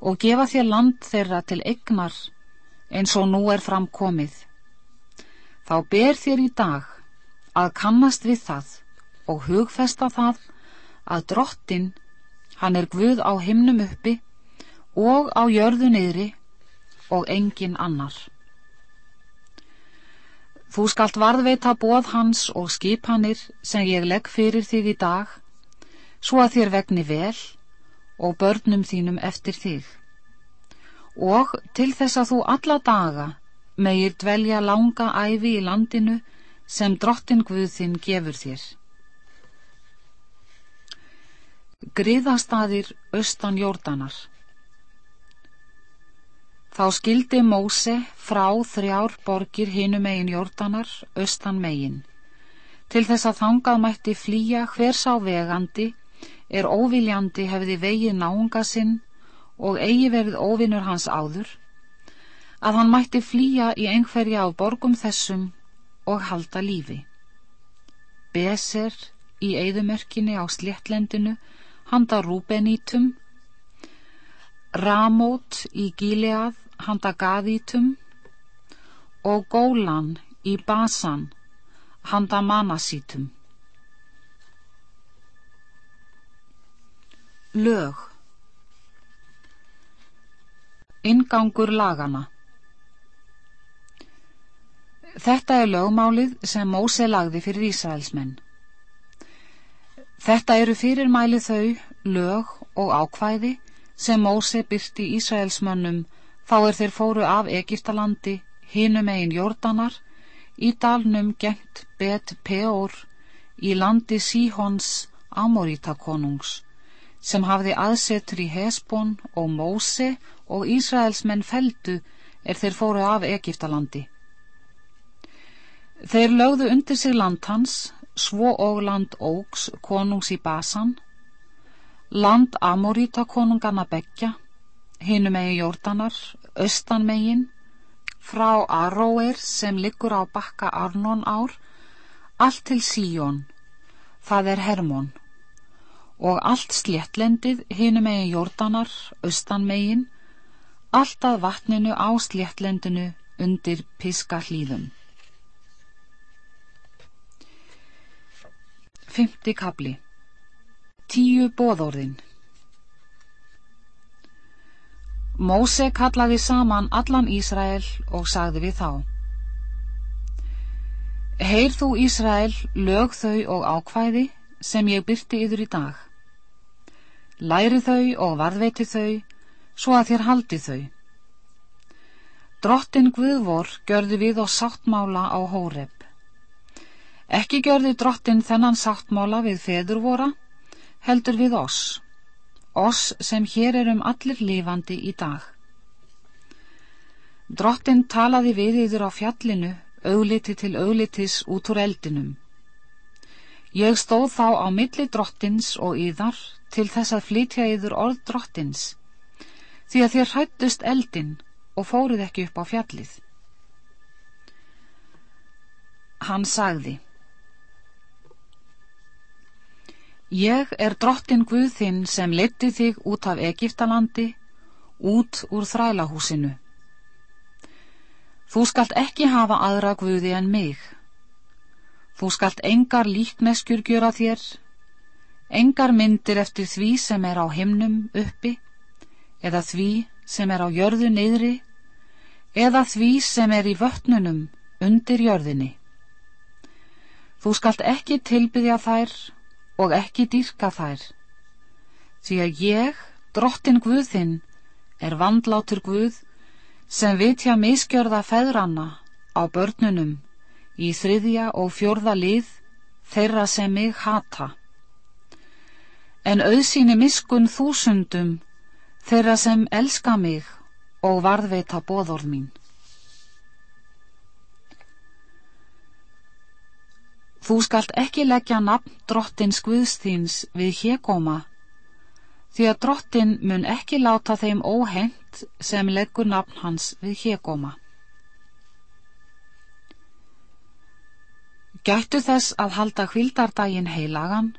og gefa þér land þeirra til egnar eins og nú er framkomið. Þá ber þér í dag að kannast við það og hugfesta það að drottin, hann er Guð á himnum uppi og á jörðu niðri og engin annar. Þú skalt varðveita bóð hans og skipanir sem ég legg fyrir þig í dag, svo að þér vegni vel og börnum þínum eftir þig. Og til þess að þú alla daga megir dvelja langa æfi í landinu sem drottin Guð þinn gefur þér. Griðastadir austan jórdanar Þá skildi Móse frá þrjár borgir hinum megin jórdanar, austan megin, til þess að þangað mætti flýja hver sá vegandi er óviljandi hefði vegið náunga sinn og eigi verið óvinnur hans áður, að hann mætti flýja í einhverja af borgum þessum og halda lífi. Beser í eigðumörkinni á sléttlendinu handa Rúbenítum, Ramót í Gíleað handa Gaðítum og Gólan í Basan handa manasítum. Lög Ingangur lagana Þetta er lögmálið sem Móse lagði fyrir Ísraelsmenn. Þetta eru fyrirmæli þau, lög og ákvæði sem Móse byrti Ísraelsmönnum þá er þeir fóru af Egiptalandi, hinum einn Jórdanar í dalnum gengt bet peor í landi Síhons Amorítakonungs sem hafði aðsetur í Hesbón og Móse og Ísraelsmenn feldu er þeir fóru af Egiptalandi. Þeir lögðu undir sig land hans, svo og land Ógs konungs í Basan, land Amorítakonungana Beggja, hinum megin Jórdanar, austan megin, frá Aróer sem liggur á bakka Arnón ár, allt til Síjón, það er Hermón, og allt sléttlendið hinum megin Jórdanar, austan megin, allt að vatninu á sléttlendinu undir piska hlýðum. Fymti kabli Tíu bóðorðin Móse kallaði saman allan Ísrael og sagði við þá Heyr þú Ísrael lög þau og ákvæði sem ég byrti yður í dag. Læri þau og varðveiti þau svo að þér haldi þau. Drottin Guðvor görði við og sáttmála á Hóreb Ekki görði drottin þennan sáttmála við feður vora heldur við oss oss sem hér erum allir lifandi í dag. Drottin talaði við yfir á fjallinu, augliti til auglitis út úr eldinum. Ég stóð þá á milli drottins og yðar til þess að flytja yfir orð drottins, því að þér hrættust eldin og fóruð ekki upp á fjallið. Hann sagði, Ég er drottin Guð þinn sem leti þig út af Egiptalandi, út úr þrælahúsinu. Þú skalt ekki hafa aðra Guði en mig. Þú skalt engar líkneskjur gjöra þér, engar myndir eftir því sem er á himnum uppi, eða því sem er á jörðu neyðri, eða því sem er í vötnunum undir jörðinni. Þú skalt ekki tilbyðja þær og ekki dýrka þær. Því að ég, drottin Guðinn, er vandlátur Guð sem vitja miskjörða feðranna á börnunum í þriðja og fjörða lið þeirra sem mig hata. En auðsýni miskun þúsundum þeirra sem elska mig og varðveita bóðorð mín. Þú skalt ekki leggja nafn drottins Guðsþíns við hégóma, því að drottin mun ekki láta þeim óhengt sem leggur nafn hans við hégóma. Gættu þess að halda hvildardaginn heilagan,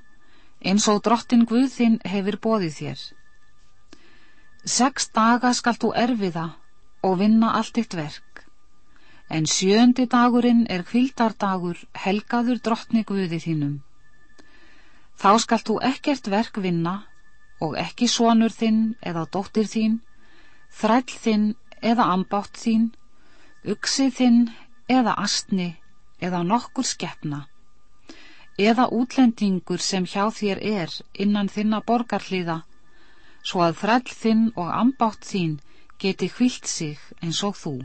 eins og drottin Guðþín hefur bóðið þér. Seks daga skalt þú erfiða og vinna allt eitt verk en sjöndi dagurinn er kvildardagur helgaður drottni Guði þínum. Þá skalt þú ekkert verk vinna og ekki sonur þinn eða dóttir þín, þræll þinn eða ambátt þín, uksið þinn eða astni eða nokkur skeppna, eða útlendingur sem hjá þér er innan þinna borgarliða, svo að þræll þinn og ambátt þín geti hvilt sig eins og þú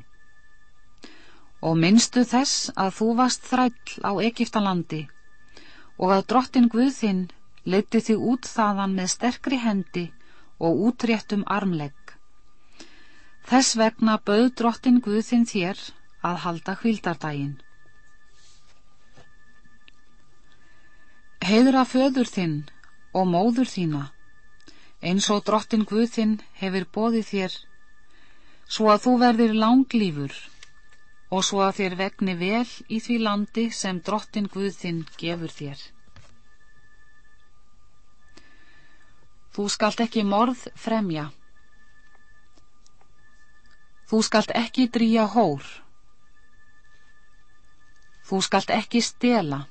og minnstu þess að þú varst þræll á Egiptalandi og að drottin Guðinn leiti þig út þaðan með sterkri hendi og útréttum armlegg. Þess vegna bauð drottin Guðinn þér að halda hvildardaginn. Heiðra föður þinn og móður þína, eins og drottin Guð þinn hefur bóðið þér, svo að þú verðir langlýfur og svo að þér vegni vel í því landi sem drottin Guð þinn gefur þér. Þú skalt ekki morð fremja. Þú skalt ekki drýja hór. Þú skalt ekki stela.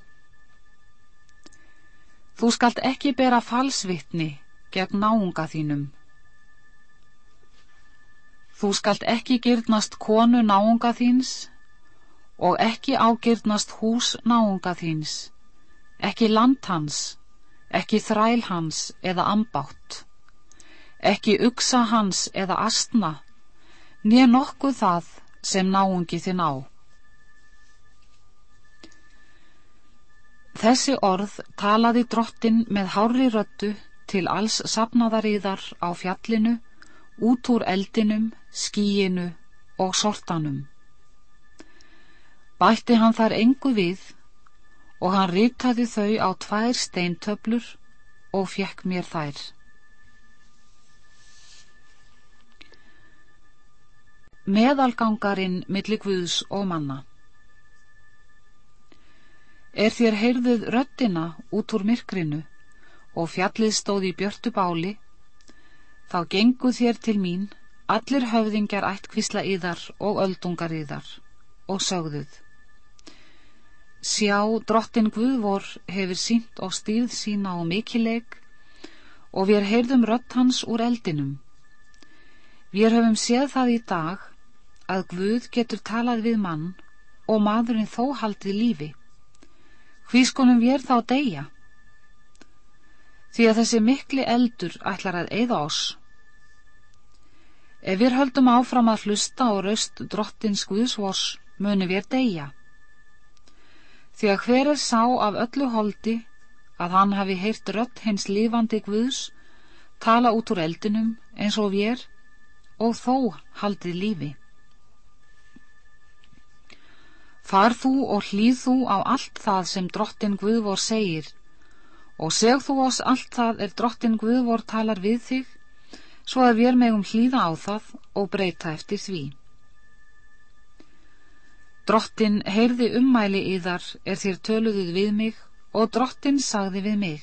Þú skalt ekki bera falsvittni gegn náunga þínum. Þú skalt ekki gyrnast konu náunga þíns og ekki ágyrnast hús náunga þíns, ekki land hans, ekki þræl hans eða ambátt, ekki uksa hans eða astna, nýja nokkuð það sem náungi þinn á. Þessi orð talaði drottin með hárri röttu til alls sapnaðaríðar á fjallinu, út úr eldinum, skíinu og sortanum. Bætti hann þar engu við og hann rýtaði þau á tvær steintöflur og fjekk mér þær. Meðalgangarinn millir Guðs og manna Er þér heyrðuð röttina út úr myrkrinu og fjallið stóð í björtu báli, þá gengu þér til mín allir höfðingjar ættkvísla yðar og öldungar yðar og sögðuð. Sjá, drottin Guðvor hefur sínt og stýrð sína á mikileg og við heyrðum rött hans úr eldinum. Við höfum séð það í dag að Guð getur talað við mann og maðurinn þó haldið lífi. Hví skonum við þá deyja? Því að þessi mikli eldur ætlar að eyða oss. Ef við höldum áfram að hlusta og raust drottins Guðsvors, muni við deyja. Því að hver er sá af öllu holdi að hann hafi heyrt rött hins lífandi Guðs tala út úr eldinum eins og við og þó haldið lífi. Far þú og hlýð þú á allt það sem drottin Guðvor segir og seg þú oss allt það er drottin Guðvor talar við þig svo að við megum hlýða á það og breyta eftir því. Drottin heyrði ummæli í þar er þér töluðuð við mig og drottin sagði við mig.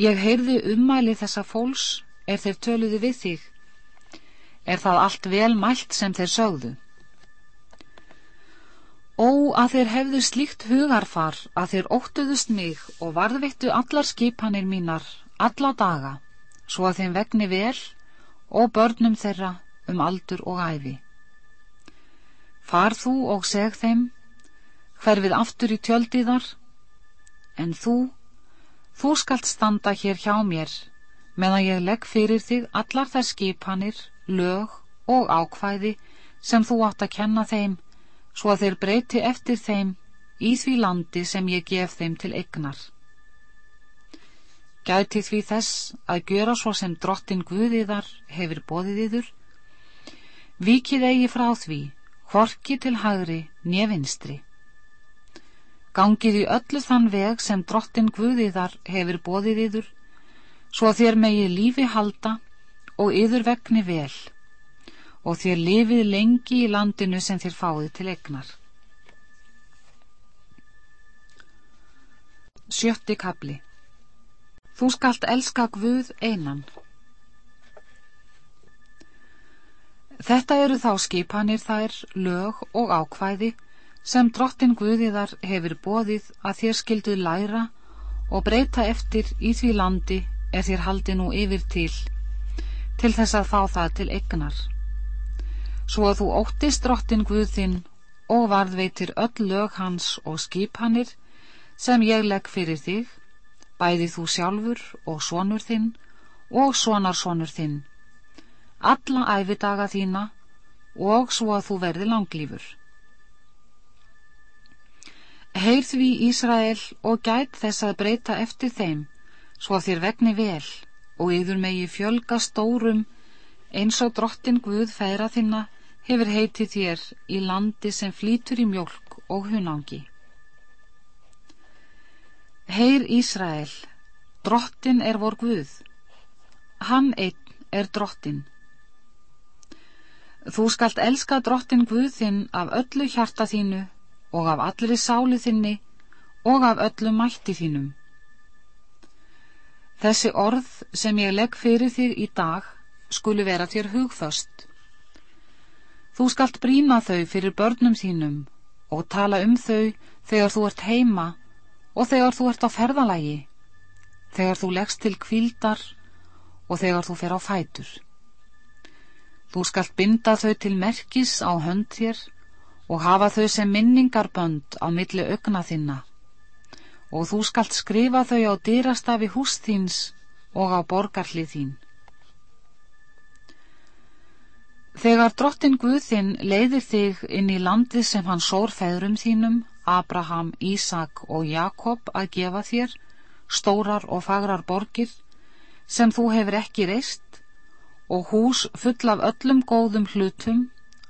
Ég heyrði ummæli þessa fólks er þeir töluðu við þig. Er það allt vel mælt sem þeir sögðu? Ó, að þeir hefðu slíkt hugarfar að þeir óttuðust mig og varðvittu allar skipanir mínar alla daga, svo að þeim vegni vel og börnum þeirra um aldur og æfi. Far þú og seg þeim, hverfið aftur í tjöldiðar, en þú, þú skalt standa hér hjá mér, meðan ég legg fyrir þig allar þær skipanir, lög og ákvæði sem þú átt að kenna þeim, svo að þeir breyti eftir þeim í því landi sem ég gef þeim til egnar. Gæti því þess að gjöra svo sem drottin Guðiðar hefur bóðið yður, vikið eigi frá því, horki til hagri nefinstri. Gangið í öllu þann veg sem drottin Guðiðar hefur bóðið yður, svo þér megi lífi halda og yður vegni vel og þér lifið lengi í landinu sem þér fáið til egnar. Sjötti kabli Þú skalt elska Guð einan. Þetta eru þá skipanir þær, lög og ákvæði sem drottin Guðiðar hefur bóðið að þér skildu læra og breyta eftir í því landi er þér haldi nú yfir til, til þess að fá það til egnar svo að þú óttist drottin Guð þinn og varðveitir öll lög hans og skipanir sem ég legg fyrir þig, bæði þú sjálfur og sonur þinn og sonarsonur þinn, alla æfidaga þína og svo að þú verði langlýfur. Heyrð við Ísrael og gæt þess að breyta eftir þeim, svo að þér vegni vel og yður megi fjölga stórum eins og drottin Guð færa þinna hefur heitið þér í landi sem flýtur í mjölk og hunangi. Heyr Ísrael, drottin er vor Guð. Hann einn er drottin. Þú skalt elska drottin Guð þinn af öllu hjarta þínu og af allri sálu þinni og af öllu mætti þínum. Þessi orð sem ég legg fyrir þig í dag skulu vera þér hugföst. Þú skalt bríma þau fyrir börnum þínum og tala um þau þegar þú ert heima og þegar þú ert á ferðalagi, þegar þú leggst til kvíldar og þegar þú fer á fætur. Þú skalt binda þau til merkis á hönd þér og hafa þau sem minningarbönd á milli augna þinna og þú skalt skrifa þau á dýrastafi hús þíns og á borgarlið þín. Þegar drottin Guðinn leiðir þig inn í landið sem hann sór feðrum þínum, Abraham, Ísak og Jakob að gefa þér, stórar og fagrar borgir, sem þú hefur ekki reist, og hús full af öllum góðum hlutum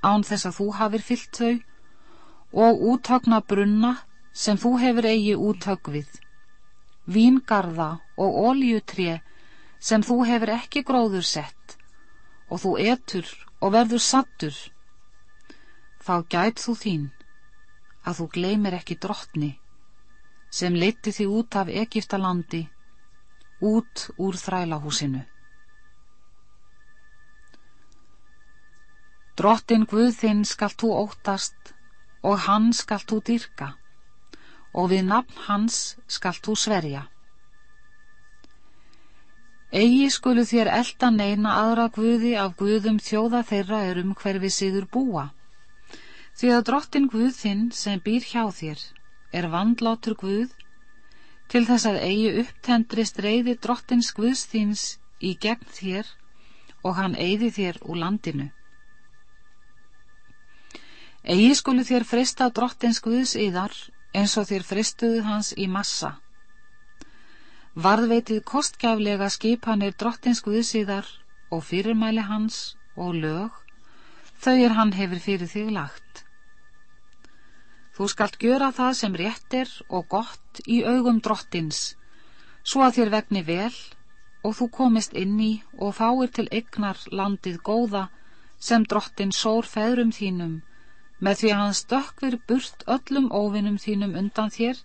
án þess að þú hafir fyllt þau og útögna brunna sem þú hefur eigi útögvið víngarða og óljutré sem þú hefur ekki gróður sett og þú etur og verður sattur þá gæt þú þín að þú gleymir ekki drottni sem leiti þig út af Egiptalandi út úr þrælahúsinu Drottin Guð þinn skalt þú óttast og hann skalt þú dyrka og við nafn hans skalt þú sverja. Egi skulu þér elda neina aðra Guði af Guðum þjóða þeirra er um hverfi siður búa. Því að drottin Guð þinn sem býr hjá þér er vandlátur Guð til þess að eigi upptendrist reyði drottins Guðs þíns í gegn þér og hann eigði þér úr landinu. Egi skulu þér frista drottins Guðs yðar eins og þér fristuðu hans í massa. Varðveitið kostgjaflega skipanir drottins Guðs yðar og fyrirmæli hans og lög, þau er hann hefur fyrir þig lagt. Þú skalt gjöra það sem réttir og gott í augum drottins, svo að þér vegni vel og þú komist inn í og fáir til egnar landið góða sem drottin sór feðrum þínum með því að hann stökkvir burt öllum óvinnum þínum undan þér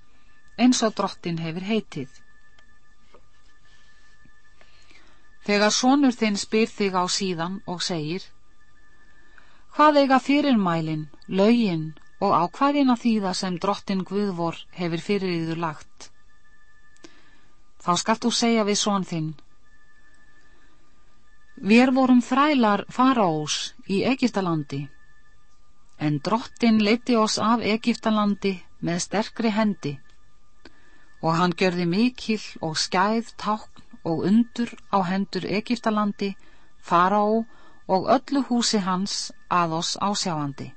eins og drottin hefur heitið. Þegar sonur þinn spyr þig á síðan og segir Hvað eiga fyrirmælin, lögin og ákvæðina þýða sem drottin Guðvor hefur fyrir yður lagt? Þá skalt þú segja við son þinn Við vorum þrælar faraós í Egiptalandi en drottin leiti oss af Egiptalandi með sterkri hendi og hann gjörði mikil og skæð tákn og undur á hendur Egiptalandi, faraó og öllu húsi hans að oss ásjáandi.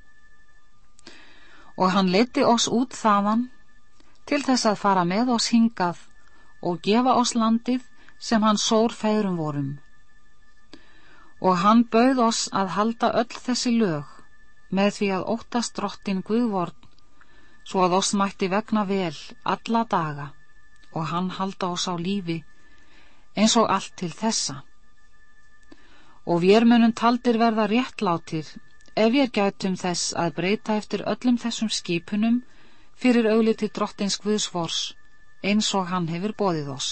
Og hann leiti oss út þaðan til þess að fara með oss hingað og gefa oss landið sem hann sór færum vorum. Og hann bauð oss að halda öll þessi lög með því að óttast drottin Guðvorn svo að oss mætti vegna vel alla daga og hann halda oss á lífi eins og allt til þessa. Og við munum taldir verða réttlátir ef við gætum þess að breyta eftir öllum þessum skipunum fyrir augliti drottins Guðsvors eins og hann hefur bóðið oss.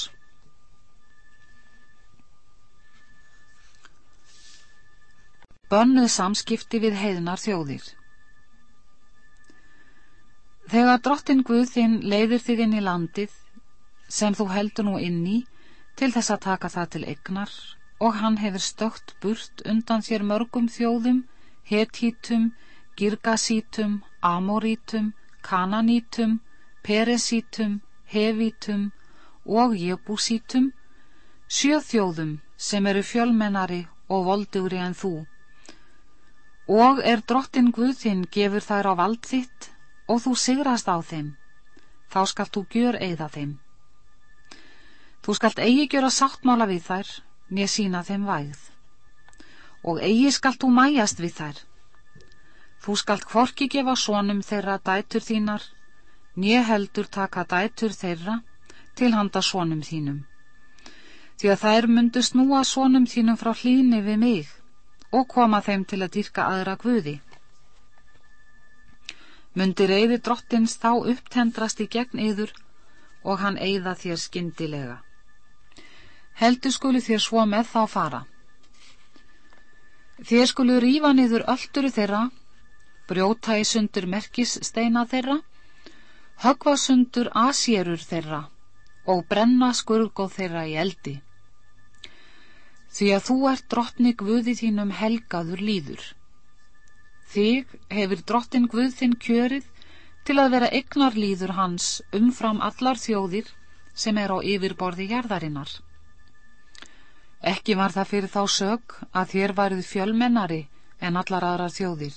Bönnuð samskipti við heiðnar þjóðir. Þegar drottin Guð þinn leiðir þig inn í landið sem þú heldur nú inn í til þess að taka það til egnar og hann hefur stökt burt undan þér mörgum þjóðum, hetítum, girgasítum, amorítum, kananítum, peresítum, hevítum og jebúsítum, sjö þjóðum sem eru fjölmennari og voldugri en þú Og er drottin Guðinn gefur þær á vald þitt og þú sigrast á þeim, þá skalt þú gjör eigða þeim. Þú skalt eigi gjöra sáttmála við þær, nér sína þeim vægð. Og eigi skalt þú mæjast við þær. Þú skalt hvorki gefa sónum þeirra dætur þínar, nér heldur taka dætur þeirra til handa svonum þínum. Því að þær myndu snúa svonum þínum frá hlýni við mig og koma þeim til að dýrka aðra guði. Myndi reyði drottins þá upptendrast í gegn yður og hann eigða þér skindilega. Heldur skulu þér svo með þá fara. Þér skulu rífa niður öllturu þeirra, brjóta í sundur merkissteina þeirra, högva sundur asérur þeirra og brenna skurgoð þeirra í eldi. Því að þú ert drottni Guði þínum helgaður líður. Þig hefur drottin Guð þinn kjörið til að vera egnar líður hans umfram allar þjóðir sem er á yfirborði jarðarinnar. Ekki var það fyrir þá sög að þér værið fjölmennari en allar aðrar þjóðir,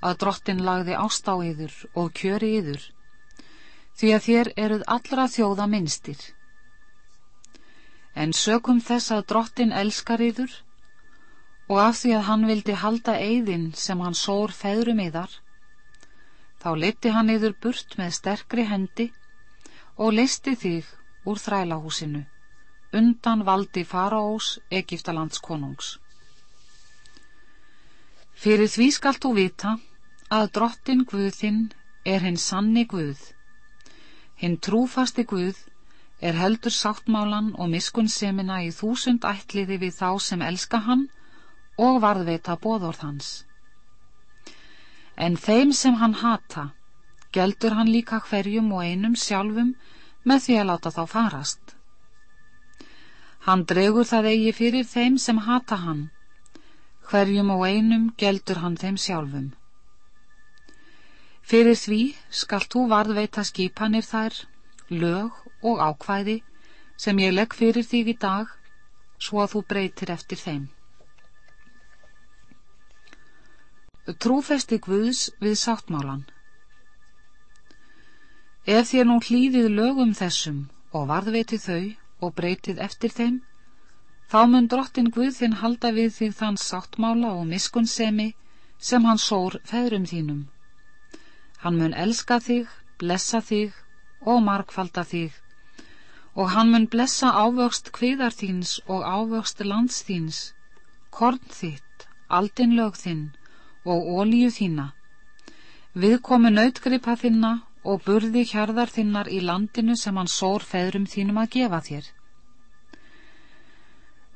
að drottin lagði ást á yður og kjöri yður, því að þér eruð allra þjóða minnstir. En sögum þess að drottin elskar yður og af því að hann vildi halda eigðin sem hann sór feðrum yðar, þá leti hann yður burt með sterkri hendi og listi þig úr þrælahúsinu, undan valdi faraós Egiptalands konungs. Fyrir því skalt þú vita að drottin Guðinn er hinn sanni Guð, Hinn trúfasti Guð er heldur sáttmálan og miskunnsemina í þúsund ætliði við þá sem elska hann og varðveita bóðorð hans. En þeim sem hann hata, geldur hann líka hverjum og einum sjálfum með því að láta þá farast. Hann dregur það eigi fyrir þeim sem hata hann, hverjum og einum geldur hann þeim sjálfum. Fyrir því skalt þú varðveita skipanir þær, lög og ákvæði sem ég legg fyrir þig í dag, svo að þú breytir eftir þeim. Trúfesti Guðs við sáttmálan Ef þér nú hlýðið lögum þessum og varðveiti þau og breytið eftir þeim, þá mun drottin Guð þinn halda við þig þann sáttmála og miskunnsemi sem hann sór feðrum þínum Hann mun elska þig, blessa þig og markfalda þig og hann mun blessa ávöxt kviðar þíns og ávöxt lands þíns, korn þitt, aldinlög þinn og ólíu þína. Við komu nautgripa þinna og burði hjarðar þinnar í landinu sem hann sór feðrum þínum að gefa þér.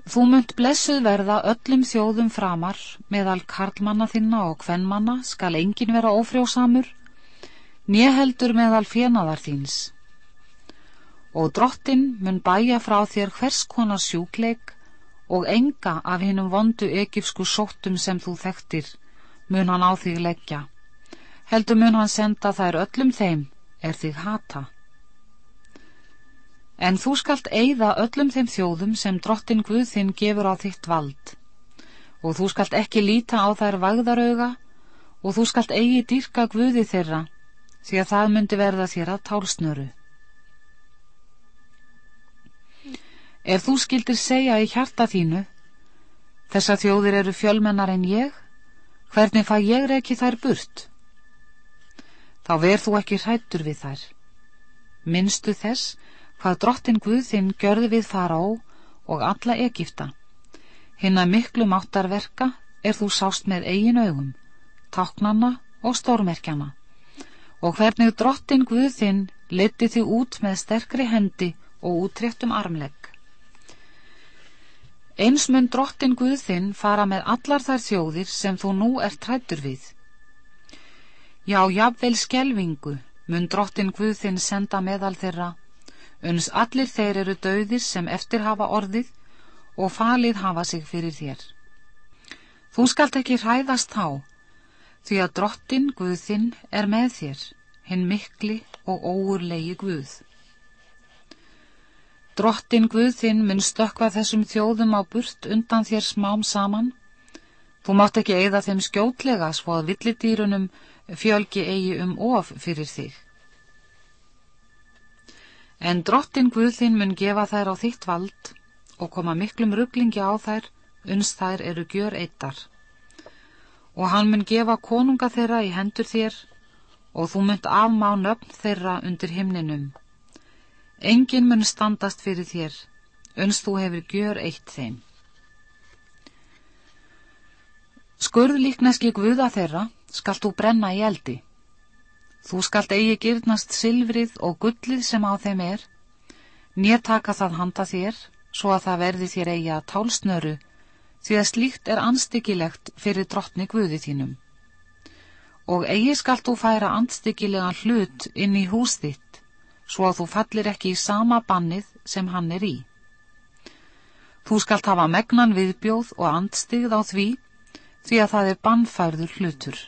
Þú munt blessuð verða öllum þjóðum framar meðal karlmanna þinna og kvennmanna skal engin vera ófrjósamur néheldur meðal fjenaðar þíns. Og drottin mun bæja frá þér hvers konar sjúkleik og enga af hinnum vondu egifsku sóttum sem þú þekktir mun hann á þig leggja. Heldur mun hann senda þær öllum þeim er þig hata. En þú skalt eigða öllum þeim þjóðum sem drottin Guð þinn gefur á þitt vald og þú skalt ekki líta á þær vagðarauga og þú skalt eigi dýrka Guði þeirra því að það myndi verða þér að tálsnöru. Ef þú skildir segja í hjarta þínu, þessa þjóðir eru fjölmennar en ég, hvernig fæ ég ekki þær burt? Þá verð þú ekki hrættur við þær. Minnstu þess hvað drottin Guð þinn gjörði við fara á og alla Egipta. Hinna miklu máttarverka er þú sást með eigin augum, táknanna og stórmerkjana og hvernig drottin Guð þinn leti þig út með sterkri hendi og útréttum armlegg. Eins mun drottin Guð þinn fara með allar þær þjóðir sem þú nú er trættur við. Já, jafnvel skelvingu mun drottin Guð þinn senda meðal þeirra, uns allir þeir eru döðir sem eftir hafa orðið og falið hafa sig fyrir þér. Þú skalt ekki hræðast þá, því að drottin Guðinn er með þér, hinn mikli og óurlegi Guð. Drottin Guðinn mun stökka þessum þjóðum á burt undan þér smám saman. Þú mátt ekki eigða þeim skjótlega svo að villidýrunum fjölgi eigi um of fyrir þig. En drottin Guðinn mun gefa þær á þitt vald og koma miklum rugglingi á þær, uns þær eru gjör eittar og hann mun gefa konunga þeirra í hendur þér og þú munt afmá nöfn þeirra undir himninum. Engin mun standast fyrir þér, önst þú hefur gjör eitt þeim. Skurð líkneski guða þeirra skalt þú brenna í eldi. Þú skalt eigi gyrnast silfrið og gullið sem á þeim er, nér taka það handa þér, svo að það verði þér eigi að tálsnöru, því að slíkt er anstyggilegt fyrir drottni guði þínum. Og eigi skalt þú færa anstyggilegan hlut inn í hús þitt, svo að þú fallir ekki í sama bannið sem hann er í. Þú skalt hafa megnan viðbjóð og andstigð á því, því að það er bannfærður hlutur.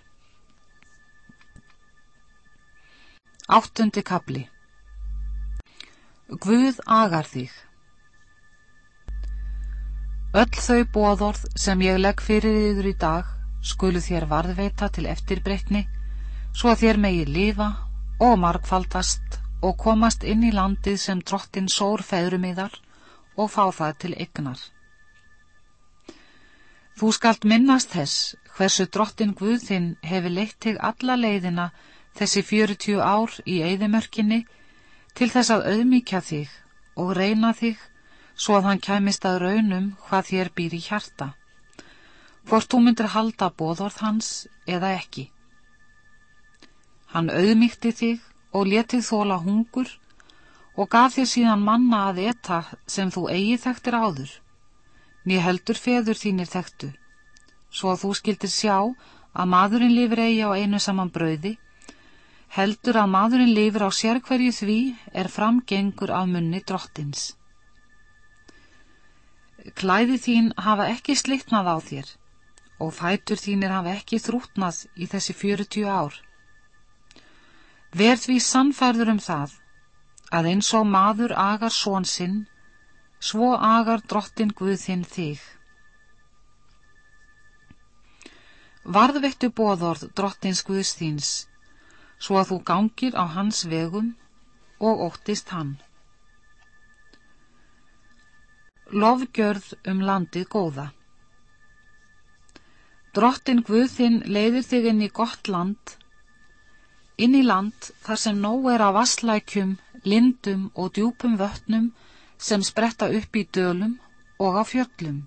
Áttundi kapli Guð agar þig Öll þau bóðorð sem ég legg fyrir yfir í dag skulu þér varðveita til eftirbreytni, svo að þér megi lifa og markfaldast og komast inn í landið sem drottin sór feðrumiðar og fá það til ygnar. Þú skalt minnast þess hversu drottin Guðinn hefur leitt þig alla leiðina þessi fjörutíu ár í eigðimörkinni til þess að auðmíkja þig og reyna þig svo að hann kæmist að raunum hvað þér býr í hjarta, hvort þú myndir halda bóðorð hans eða ekki. Hann auðmíkti þig og letið þóla hungur og gaf þér síðan manna að etta sem þú eigi þekktir áður. Ný heldur feður þínir þekktu, svo að þú skildir sjá að maðurinn lifir eigi á einu saman brauði, heldur að maðurinn lifir á sérkverju því er framgengur af munni drottins. Klæði þín hafa ekki slittnað á þér og fætur þínir hafa ekki þrútnað í þessi fjörutíu ár. Verð því sannfærður um það að eins og maður agar són sinn, svo agar drottin Guð þinn þig. Varðvettu bóðorð drottins Guðs þíns, svo að þú gangir á hans vegum og óttist hann. Lofgjörð um landið góða Drottin Guð þinn leiðir þig inn í gott land, inn í land þar sem nóg er af vasslækjum, lindum og djúpum vötnum sem spretta upp í dölum og á fjöllum.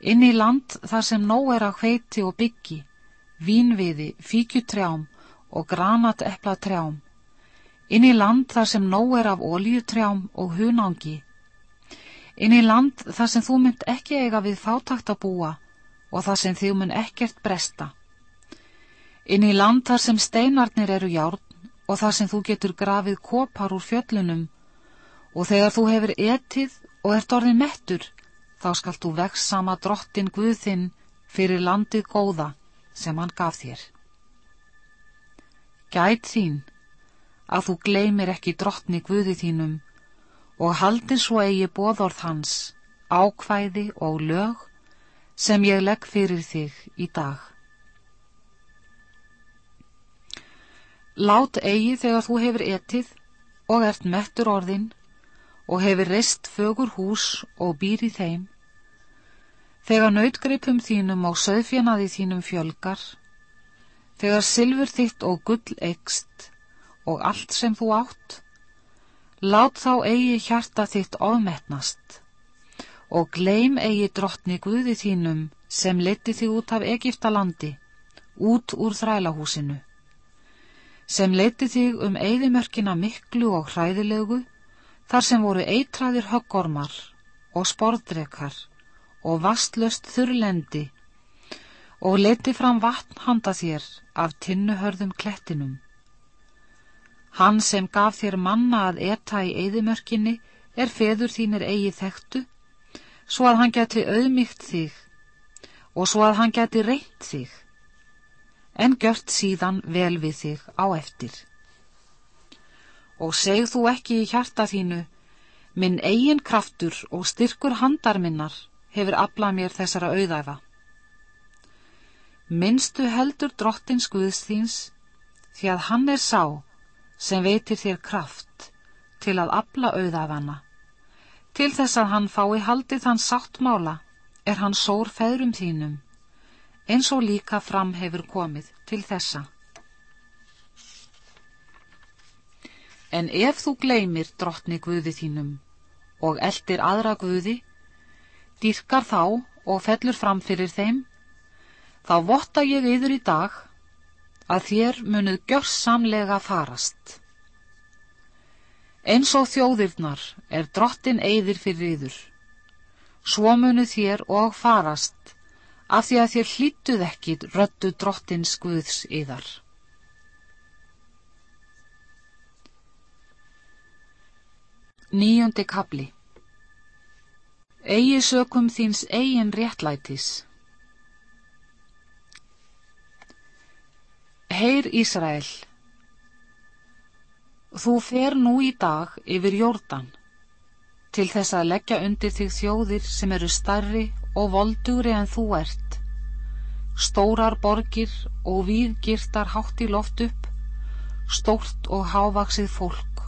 Inn í land þar sem nóg er af hveiti og byggi, vínviði, fíkjutrjám og granateplatrjám. Inn í land þar sem nóg er af oljutrjám og hunangi. Inn í land þar sem þú mynd ekki eiga við fátakt að búa og þar sem þið mynd ekkert bresta inn í land þar sem steinarnir eru járn og þar sem þú getur grafið kopar úr fjöllunum og þegar þú hefur etið og ert orðin mettur þá skalt þú vex sama drottin Guðinn fyrir landið góða sem hann gaf þér. Gæt þín að þú gleymir ekki drottni Guði þínum og haldi svo eigi bóðorð hans, ákvæði og lög sem ég legg fyrir þig í dag. Lát eigi þegar þú hefur etið og ert mettur orðin og hefur reist fögur hús og býr í þeim. Þegar nautgripum þínum og söðfjanaði þínum fjölgar, þegar silfur þitt og gull ekst og allt sem þú átt, lát þá eigi hjarta þitt ofmetnast og gleym eigi drottni Guði þínum sem leti þig út af Egiptalandi, út úr þrælahúsinu sem leiti þig um eigðimörkina miklu og hræðilegu, þar sem voru eitræðir höggormar og sportrekar og vastlöst þurrlendi og leiti fram vatn handa þér af tinnuhörðum klettinum. Hann sem gaf þér manna að etta í eigðimörkinni er feður þínir eigi þekktu, svo að hann geti auðmygt þig og svo að hann geti reynt þig en gjört síðan vel við þig á eftir. Og segð þú ekki í hjarta þínu, minn eigin kraftur og styrkur handar minnar hefur aflað mér þessara auðæfa. Minnstu heldur drottins Guðs þíns, því að hann er sá sem veitir þér kraft til að afla auðæfana. Til þess að hann fái haldið þann sáttmála er hann sór feðrum þínum eins og líka fram hefur komið til þessa. En ef þú gleymir drottni guði þínum og eldir aðra guði, dýrkar þá og fellur fram fyrir þeim, þá votta ég yður í dag að þér munuð gjörsamlega farast. Eins og þjóðirnar er drottin eigðir fyrir yður, svo munuð þér og farast af því að þér hlýttuð ekki röttu drottins guðs yðar. Níundi kabli Egi sökum þíns eigin réttlætis. Heyr Ísrael. Þú fer nú í dag yfir jórdan til þess að leggja undir þig þjóðir sem eru starri og voldugri en þú ert stórar borgir og víðgirtar hátt í loft upp stórt og hávaksið fólk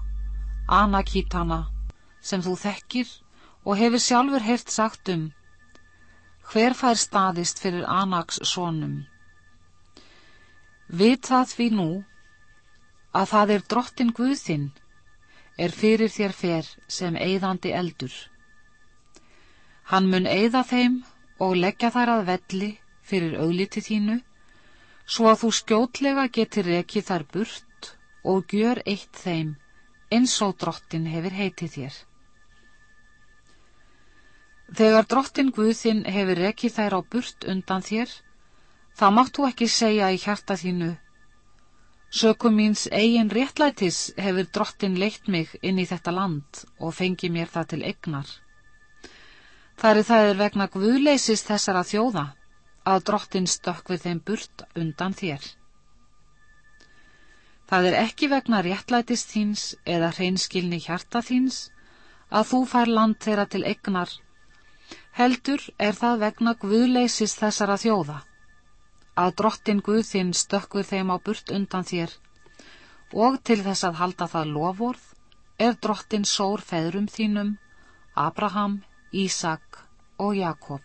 anakítana sem þú þekkir og hefur sjálfur heyrt sagt um hver fær staðist fyrir Anaks sónum. Vitað því nú að það er drottin Guðinn er fyrir þér fer sem eigðandi eldur. Hann mun eigða þeim og leggja þær að velli fyrir augliti þínu svo að þú skjótlega getur rekið þar burt og gjör eitt þeim eins og drottin hefur heitið þér. Þegar drottin Guðinn hefur rekið þær á burt undan þér, þá máttu ekki segja í hjarta þínu, sökum míns eigin réttlætis hefur drottin leitt mig inn í þetta land og fengi mér það til egnar. Þar er það er vegna Guðleisis þessara þjóða að drottin stökk við þeim burt undan þér. Það er ekki vegna réttlætis þíns eða hreinskilni hjarta þíns að þú fær land þeirra til egnar heldur er það vegna guðleisis þessara þjóða, að drottin Guðinn stökkur þeim á burt undan þér og til þess að halda það lofórð er drottin sór feðrum þínum, Abraham, Ísak og Jakob.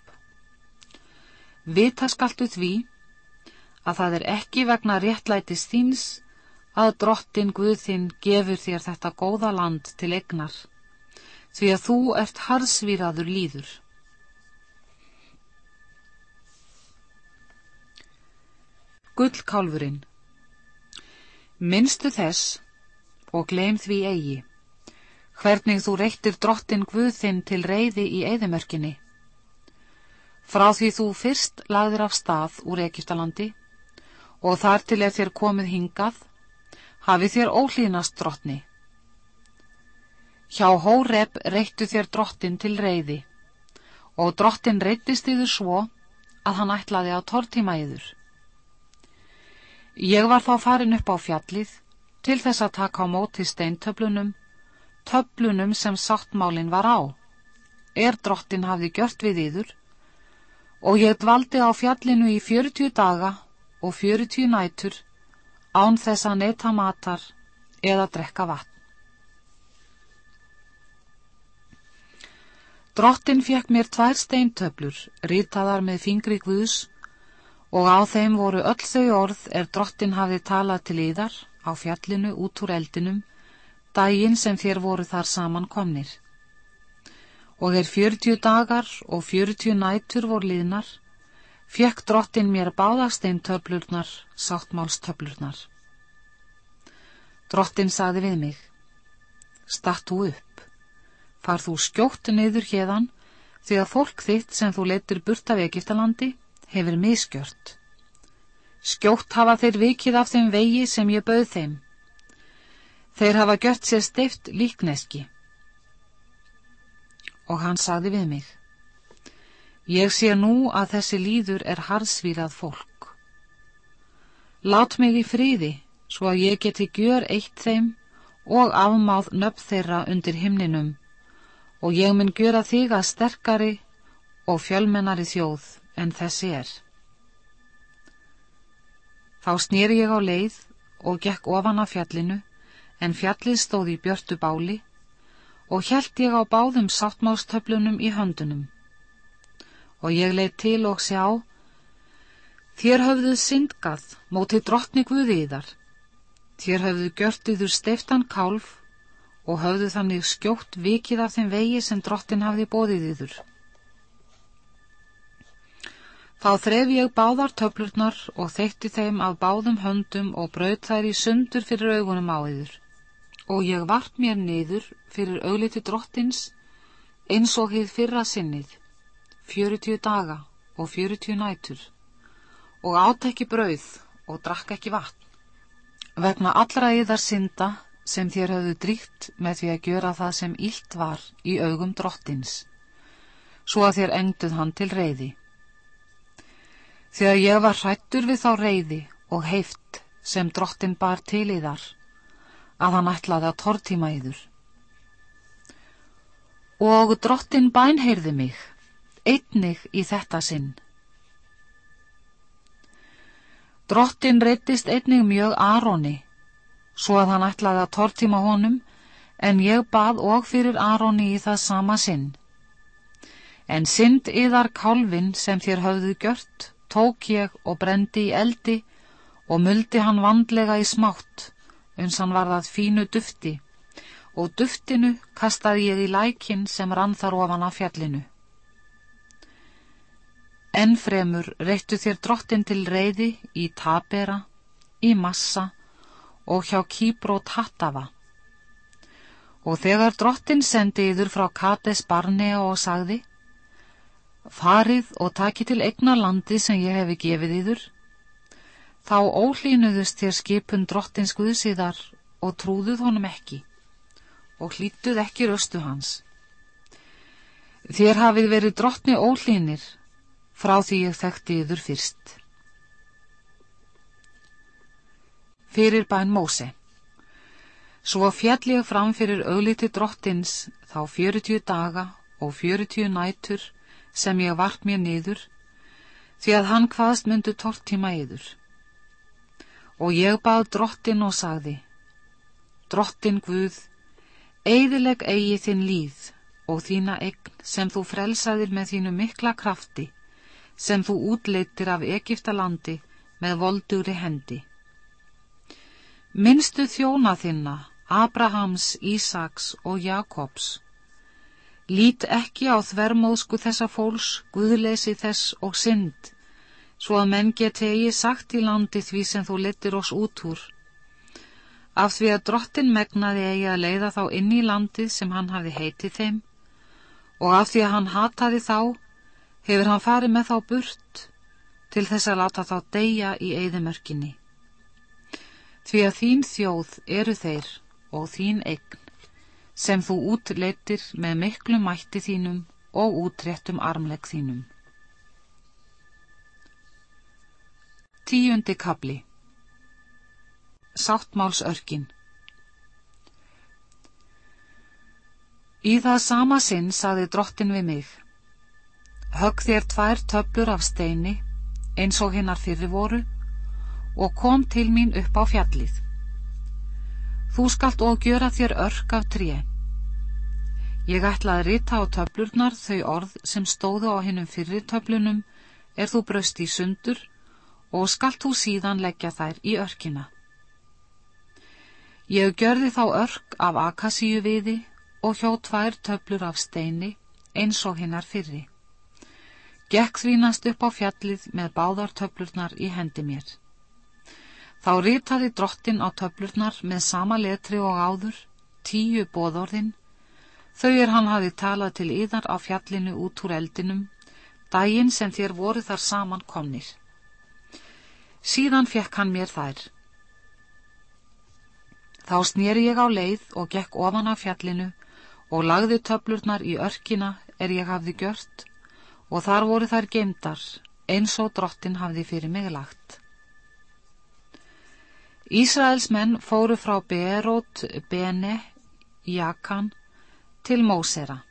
Vita skaltu því að það er ekki vegna réttlætis þíns að drottin Guðinn gefur þér þetta góða land til egnar, því að þú ert harðsvíraður líður. Gullkálfurinn Minnstu þess og gleym því eigi, hvernig þú reyktir drottin Guðinn til reyði í eðimörkinni. Frá því þú fyrst lagðir af stað úr Egiptalandi og þar til er þér komið hingað, hafi þér ólínast drottni. Hjá Hóreb reyktu þér drottin til reyði og drottin reytist yður svo að hann ætlaði á tortíma yður. Ég var þá farin upp á fjallið til þess að taka á móti steintöflunum, töflunum sem sáttmálinn var á, er drottin hafði gjört við yður, og ég dvaldi á fjallinu í fjörutíu daga og fjörutíu nætur án þess að neyta matar eða drekka vatn. Drottin fekk mér tvær steintöflur, rýtaðar með fingri Guðs og á þeim voru öll þau orð er drottin hafði talað til yðar á fjallinu út úr eldinum, daginn sem þér voru þar saman komnir. Og er fjörtjú dagar og fjörtjú nætur voru liðnar, fekk drottin mér báðastein töflurnar, sáttmálstöflurnar. Drottin saði við mig, statt þú upp, far þú skjótt neyður hérðan, því að fólk þitt sem þú leittur burt af Egiptalandi hefur miskjört. Skjótt hafa þeir vikið af þeim vegi sem ég bauð þeim. Þeir hafa gjört sér steift líkneski. Og hann sagði við mig, ég sé nú að þessi líður er harðsvírað fólk. Lát mig í fríði, svo að ég geti gjör eitt þeim og afmáð nöfn þeirra undir himninum, og ég mun gjöra þig að sterkari og fjölmennari þjóð en þessi er. Þá snýri ég á leið og gekk ofan af fjallinu, en fjallið stóð í björtu báli og hjælt ég á báðum sáttmástöflunum í höndunum. Og ég leið til og sjá, þér höfðuð syndgað mótið drottni Guðiðar, þér höfðuð gjörtiður steiftan kálf og höfðu þannig skjótt vikið af þeim vegi sem drottin hafði bóðið yður. Þá þref ég báðar töflurnar og þeitti þeim af báðum höndum og braut þær í sundur fyrir augunum á yður. Og ég vart mér niður fyrir augliti drottins eins og hið fyrra sinnið, fjörutíu daga og fjörutíu nætur, og átt ekki brauð og drakk ekki vatn. Vegna allra yðar synda sem þér höfðu dríkt með því að gjöra það sem ílt var í augum drottins, svo að þér engduð hann til reyði. Þegar ég var hrættur við þá reyði og heift sem drottin bar til í þar, að hann ætlaði að tortíma yður. Og drottin bænheirði mig, einnig í þetta sinn. Drottin reytist einnig mjög Aroni, svo að hann ætlaði að tortíma honum, en ég bað og fyrir Aroni í það sama sinn. En synd yðar kálfin sem þér höfðu gjört, tók ég og brendi í eldi og muldi hann vandlega í smátt, uns hann varðað fínu dufti, og duftinu kastaði ég í lækin sem rann þar ofan á fjallinu. Ennfremur reittu þér drottin til reyði í Tabera, í Massa og hjá Kýbrót Hattafa. Og þegar drottin sendi yður frá Kates Barnea og sagði, farið og taki til egna landi sem ég hefi gefið yður, þá ólínuðust þér skipun drottins Guðsíðar og trúðuð honum ekki og hlítuð ekki röstu hans. Þér hafið verið drottni ólínir frá því ég þekkti yður fyrst. Fyrir bæn Móse Svo fjall ég fram fyrir augliti drottins þá fjörutíu daga og fjörutíu nætur sem ég vart mér niður, því að hann hvaðst myndu tortíma yður. Og ég bað drottin og sagði, Drottin Guð, eidileg eigi þinn líð og þína egn sem þú frelsaðir með þínu mikla krafti, sem þú útleittir af Egiptalandi með voldugri hendi. Minnstu þjóna þinna, Abrahams, Ísaks og Jakobs. Lít ekki á þvermóðsku þessa fólks, guðleysi þess og synd, svo að menn geti eigi sagt í landi því sem þú lettir oss út úr. Af því að drottin megnaði eigi að leiða þá inn í landið sem hann hafi heitið þeim, og af því að hann hataði þá, hefur hann farið með þá burt til þess að láta þá deyja í eigðimörkinni. Því að þín þjóð eru þeir og þín eign sem þú útleittir með miklu mætti þínum og útréttum armlegg þínum. Tíundi kabli Sáttmálsörkin Í það sama sinn saði drottin við mig högg þér tvær töflur af steini eins og hinnar fyrri voru og kom til mín upp á fjallið. Þú skalt og gjöra þér örk af tré. Ég ætla að rita á töflurnar þau orð sem stóðu á hinnum fyrri töflunum er þú bröst í sundur og skalt þú síðan leggja þær í örkina. Ég gjörði þá örk af akasíu viði og hjó tvær töflur af steini eins og hinnar fyrri. Gekk þvínast upp á fjallið með báðar töflurnar í hendi mér. Þá ritaði drottin á töflurnar með sama letri og áður, tíu bóðorðin, þau er hann hafi talað til yðar á fjallinu út úr eldinum, daginn sem þér voru þar saman komnir. Síðan fekk hann mér þær. Þá snýri ég á leið og gekk ofan á fjallinu og lagði töflurnar í örkina er ég hafði gjört og þar voru þær geimdar eins og drottin hafði fyrir mig lagt. Ísraels menn fóru frá Berót, Bene, Jakan til Mósera.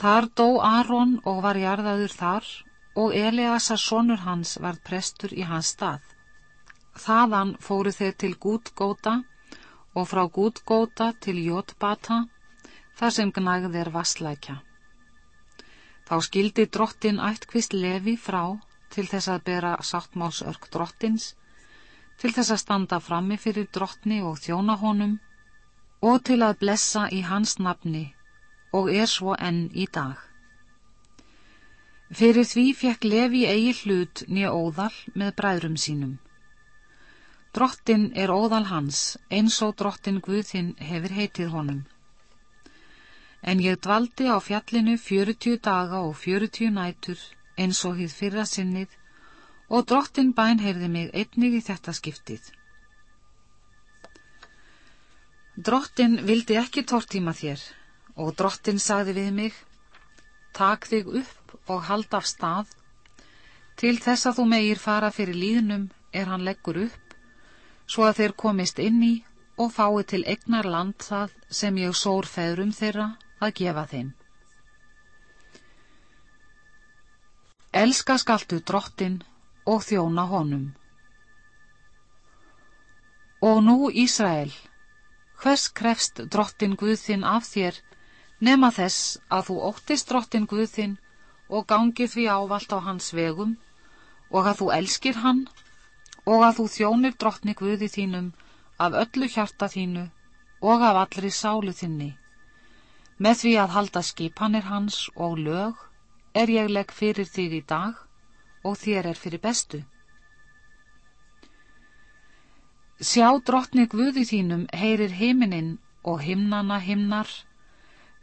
Þar dó Aron og var jarðaður þar og Eliasa sonur hans var prestur í hans stað. Þaðan fóru þeir til Gútgóta og frá Gútgóta til Jótbata þar sem gnægðir vasslækja. Þá skildi drottin ættkvist lefi frá til þess að bera sáttmálsörk drottins, til þess að standa frammi fyrir drottni og þjóna honum og til að blessa í hans nafni og er svo enn í dag. Fyrir því fekk Levi eigi hlut nýja óðal með bræðrum sínum. Drottin er óðal hans eins og drottin Guðinn hefur heitið honum. En ég dvaldi á fjallinu fjörutíu daga og fjörutíu nætur eins og hýð fyrra sinnið og drottin bænheirði mig einnig í þetta skiptið. Drottin vildi ekki tortíma þér og drottin sagði við mig, tak þig upp og hald af stað, til þess að þú megir fara fyrir líðnum er hann leggur upp, svo að þeir komist inn í og fái til egnar land það sem ég sór feðrum þeirra að gefa þeim. Elska skaltu drottin og þjóna honum. Og nú Ísrael, hvers krefst drottin Guðþinn af þér, nema þess að þú óttist drottin Guðþinn og gangi því ávalt á hans vegum og að þú elskir hann og að þú þjónir drottni Guði þínum af öllu hjarta þínu og af allri sálu þinni. Með því að halda skipanir hans og lög er ég legg fyrir þig í dag og þér er fyrir bestu. Sjá drottni Guði þínum heyrir heiminin og himnana himnar,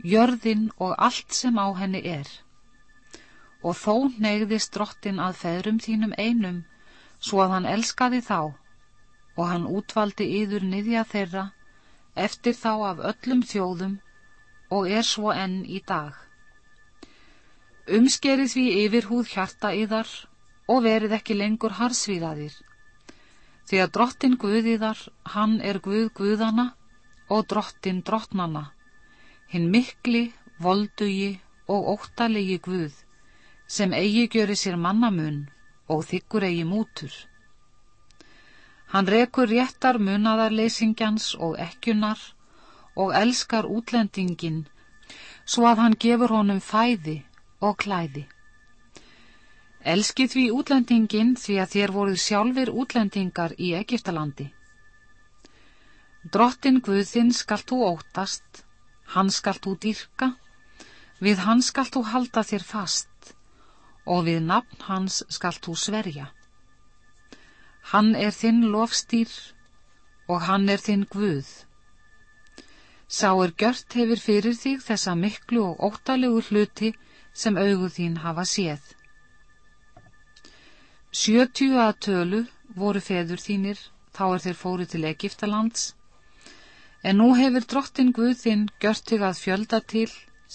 jörðin og allt sem á henni er. Og þó negðist drottin að feðrum þínum einum, svo að hann elskaði þá, og hann útvaldi yður niðja þeirra, eftir þá af öllum þjóðum, og er svo enn í dag. Umskerið því yfir húð hjarta yðar og verið ekki lengur harsvíðaðir. Því að drottin Guðiðar, hann er Guð Guðana og drottin drottnana, hinn mikli, voldugi og óttalegi Guð, sem eigi gjöri sér mannamun og þykkur eigi mútur. Hann rekur réttar munadarleysingjans og ekkunar og elskar útlendingin, svo að hann gefur honum fæði og klæði. Elskið því útlendingin því að þér voruð sjálfur útlendingar í Egiptalandi. Drottin Guðinn skalt þú óttast, hann skalt þú dýrka, við hann skalt þú halda þér fast og við nafn hans skalt þú sverja. Hann er þinn lofstýr og hann er þinn Guð. Sá er gjört hefur fyrir þig þessa miklu og óttalegu hluti sem auguð þín hafa séð. Sjötjú að tölu voru feður þínir þá er þeir fóru til Egiptalands, en nú hefur drottin Guð þinn gjört þig að fjölda til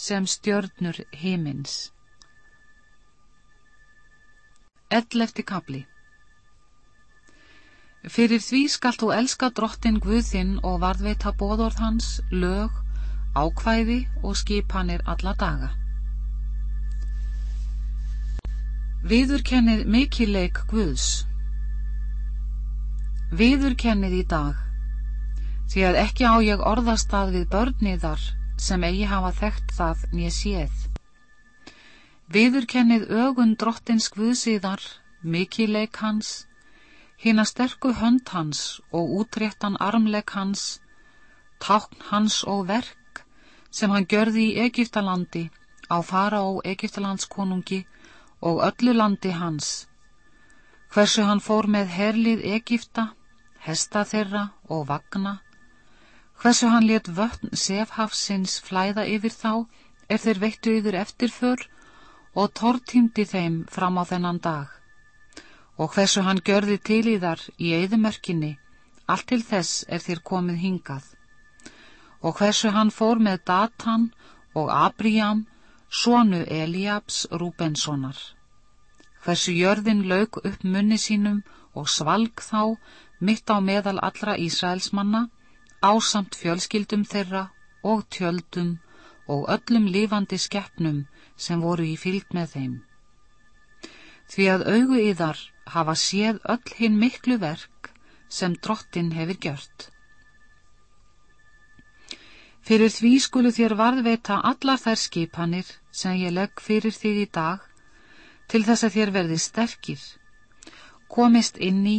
sem stjörnur himins. Ellefti kapli Fyrir því skalt þú elska drottin Guð þinn og varðveita bóðorð hans, lög, ákvæði og skipanir alla daga. Viðurkennið mikileik Guðs. Viðurkennið í dag, því að ekki á ég orðastað við börniðar sem eigi hafa þekkt það nýja séð. Viðurkennið ögun drottins Guðsíðar, mikileik hans, hinn að sterku hönd hans og útréttan armleik hans, tákn hans og verk sem hann gjörði í Egiptalandi á fara á Egiptalandskonungi og öllu landi hans, hversu hann fór með herlið Egipta, hesta þeirra og vagna, hversu hann let vötn sefhafsins flæða yfir þá er þeir veittu yfir eftirför og tortýmdi þeim fram á þennan dag, og hversu hann gjörði til í þar í eðimörkinni, allt til þess er þér komið hingað, og hversu hann fór með Datan og Abriam Svonu Eliabs Rúbenssonar. Hversu jörðin lauk upp munni sínum og svalg þá mitt á meðal allra Ísraelsmanna, ásamt fjölskyldum þeirra og tjöldum og öllum lifandi skeppnum sem voru í fylg með þeim. Því að augu yðar hafa séð öll hinn miklu verk sem drottin hefur gjört. Fyrir því skulu þér varðveita allar þær skipanir sem ég legg fyrir þig í dag til þess að þér verði sterkir. Komist inn í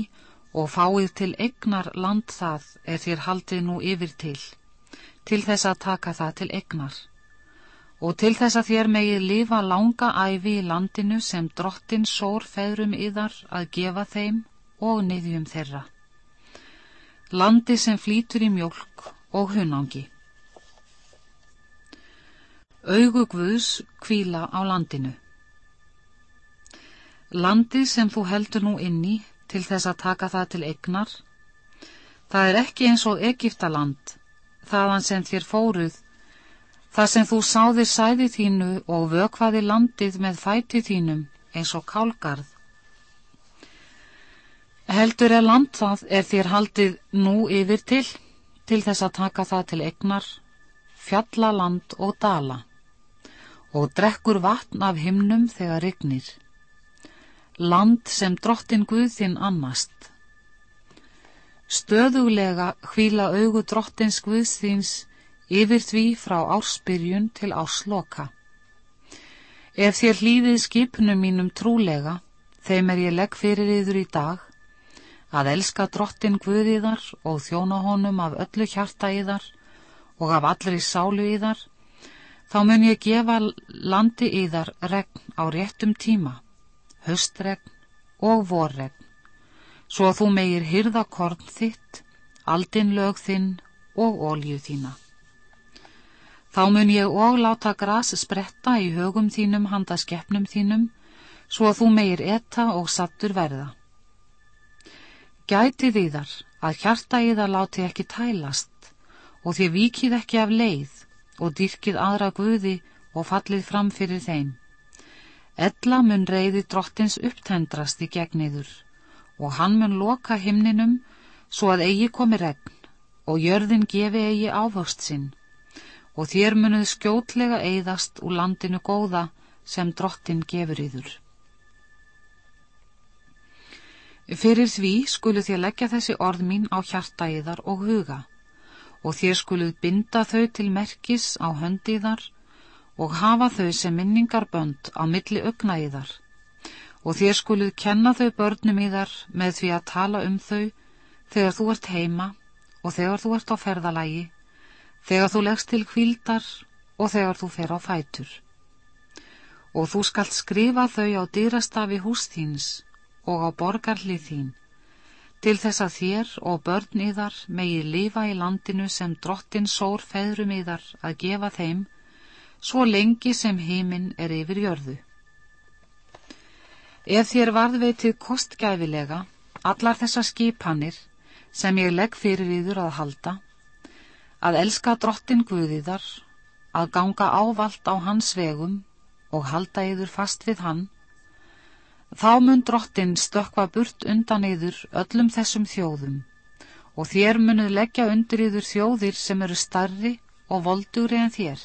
og fáið til egnar land það er þér haldið nú yfir til, til þess að taka það til egnar og til þess að þér megið lifa langa æfi í landinu sem drottin sór feðrum yðar að gefa þeim og niðjum þeirra. Landi sem flýtur í mjölk og hunangi. Augu Guðs kvíla á landinu. Landi sem þú heldur nú inni til þess að taka það til egnar, það er ekki eins og Egiptaland, þaðan sem þér fóruð, þar sem þú sáðir sæði þínu og vökvaði landið með fæti þínum eins og kálgarð. Heldur er land það er þér haldið nú yfir til, til þess að taka það til egnar, fjallaland og dala, og drekkur vatn af himnum þegar rignir. Land sem drottin Guð þinn annast. Stöðuglega hvíla augu drottins Guðsþýns yfir því frá ársbyrjun til ársloka. Ef þér hlýðið skipnum mínum trúlega, þeim er ég legg fyrir yður í dag, að elska drottin Guðiðar og þjóna honum af öllu hjarta yðar og af allri sálu yðar, þá mun ég gefa landi yðar regn á réttum tíma, höstregn og vorregn svo að þú megir hyrða korn þitt, aldin lög þinn og ólju þína. Þá mun ég og láta gras spretta í högum þínum handa skeppnum þínum, svo að þú megir etta og sattur verða. Gæti því þar að hjarta í það láti ekki tælast og því vikið ekki af leið og dyrkið aðra guði og fallið fram fyrir þeim. Ella mun reyði drottins upptendrast í gegniður og hann mun loka himninum svo að eigi komi regn og jörðin gefi eigi ávöxt sinn og þér munuð skjótlega eigðast úr landinu góða sem drottin gefur yður. Fyrir því skulu þér leggja þessi orð mín á hjarta yðar og huga og þér skuluð binda þau til merkis á höndiðar og hafa þau sem minningarbönd á milli ögna yðar og þér skuluð kenna þau börnum í þar með því að tala um þau þegar þú ert heima og þegar þú ert á ferðalagi, þegar þú leggst til kvíldar og þegar þú fer á fætur. Og þú skalt skrifa þau á dýrastafi hús þíns og á borgarlið þín, til þess að þér og börn í þar megi lifa í landinu sem drottin sór feðrum í þar að gefa þeim, svo lengi sem heiminn er yfir jörðu. Ef þér varðveitið kostgæfilega allar þessar skipanir sem ég legg fyrir yður að halda, að elska drottin Guðiðar, að ganga ávalt á hans vegum og halda yður fast við hann, þá mun drottin stökva burt undan yður öllum þessum þjóðum og þér munuð leggja undir yður þjóðir sem eru starri og voldugri en þér.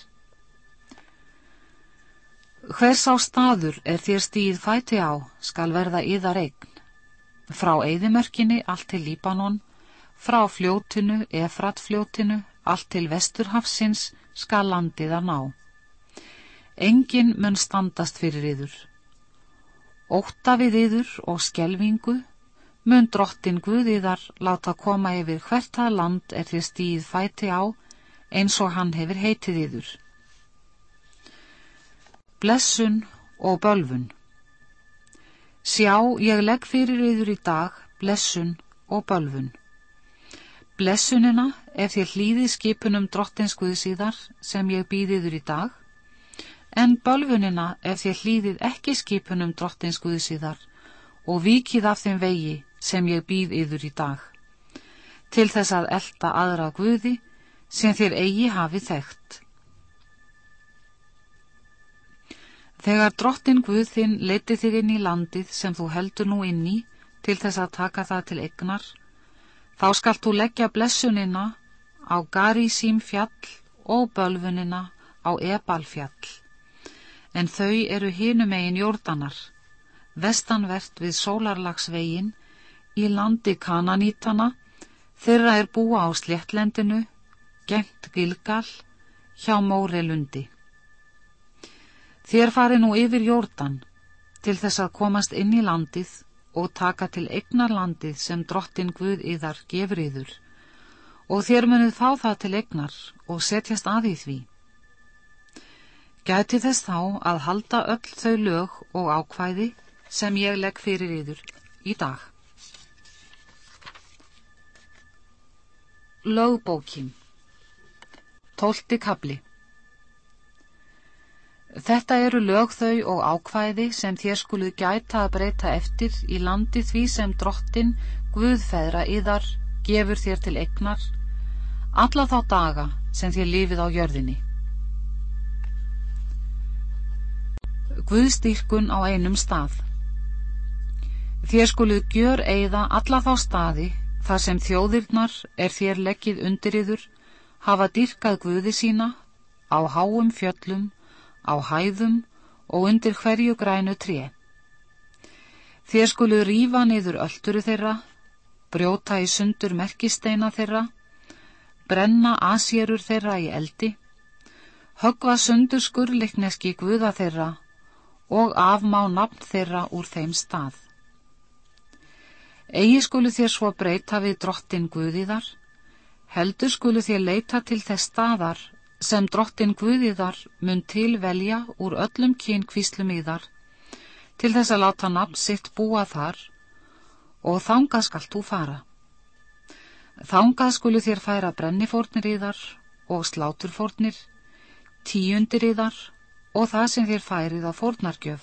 Hvers á staður er þér stíð fæti á skal verða yðar eign. Frá eðimörkinni allt til Líbanon, frá fljótinu, efratfljótinu, allt til vesturhafsins skal landiða ná. Engin mun standast fyrir yður. Óta við yður og skelvingu mun drottin Guðiðar láta koma yfir hvert að land er þér stíð fæti á eins og hann hefur heitið yður blessun og bölfun. Sjá, ég legg fyrir yður í dag blessun og bölfun. Blessunina ef þér hlýði skipunum drottinskuði síðar sem ég býðiður í dag, en bölfunina ef þér hlýðið ekki skipunum drottinskuði síðar og vikið af þeim vegi sem ég býð yður í dag, til þess að elda aðra guði sem þér eigi hafi þekkt. Þegar drottin Guð þinn leiti þig inn í landið sem þú heldur nú inn í til þess að taka það til egnar, þá skalt þú leggja blessunina á Garísím fjall og bölfunina á Ebal fjall. En þau eru hinum eigin jórdanar, vestanvert við sólarlagsvegin, í landi kananítana, þeirra er búa á sléttlendinu, gengt Gilgal, hjá Móri lundi. Þér fari nú yfir jórdan til þess að komast inn í landið og taka til eignar landið sem drottin Guð yðar gefur yður og þér munið fá það til egnar og setjast að í því. Gæti þess þá að halda öll þau lög og ákvæði sem ég legg fyrir yður í dag. Lögbókin Tólti kabli Þetta eru lög þau og ákvæði sem þér skuluð gæta að breyta eftir í landi því sem drottin Guðfeðra yðar gefur þér til egnar alla þá daga sem þér lifið á jörðinni. Guðstýrkun á einum stað Þér skuluð gjör eigða alla þá staði þar sem þjóðirnar er þér leggið undir yður hafa dýrkað Guði sína á háum fjöllum, á hæðum og undir hverju grænu tré. Þér skuluð rífa niður öllturu þeirra, brjóta í sundur merkisteina þeirra brenna asjérur þeirra í eldi, högva sundur skurleikneski guða þeirra og afmá nafn þeirra úr þeim stað. Egi skulu þér svo breyta við drottin guðiðar, heldur skulu þér leita til þess staðar sem drottin guðiðar mun tilvelja úr öllum kyn kvíslum í þar, til þess að láta nafn sitt búa þar og þanga skalt þú fara. Þangað skulu þér færa brennifórnir í þar og sláturfórnir, tíundir í þar og það sem þér færið á fórnargjöf,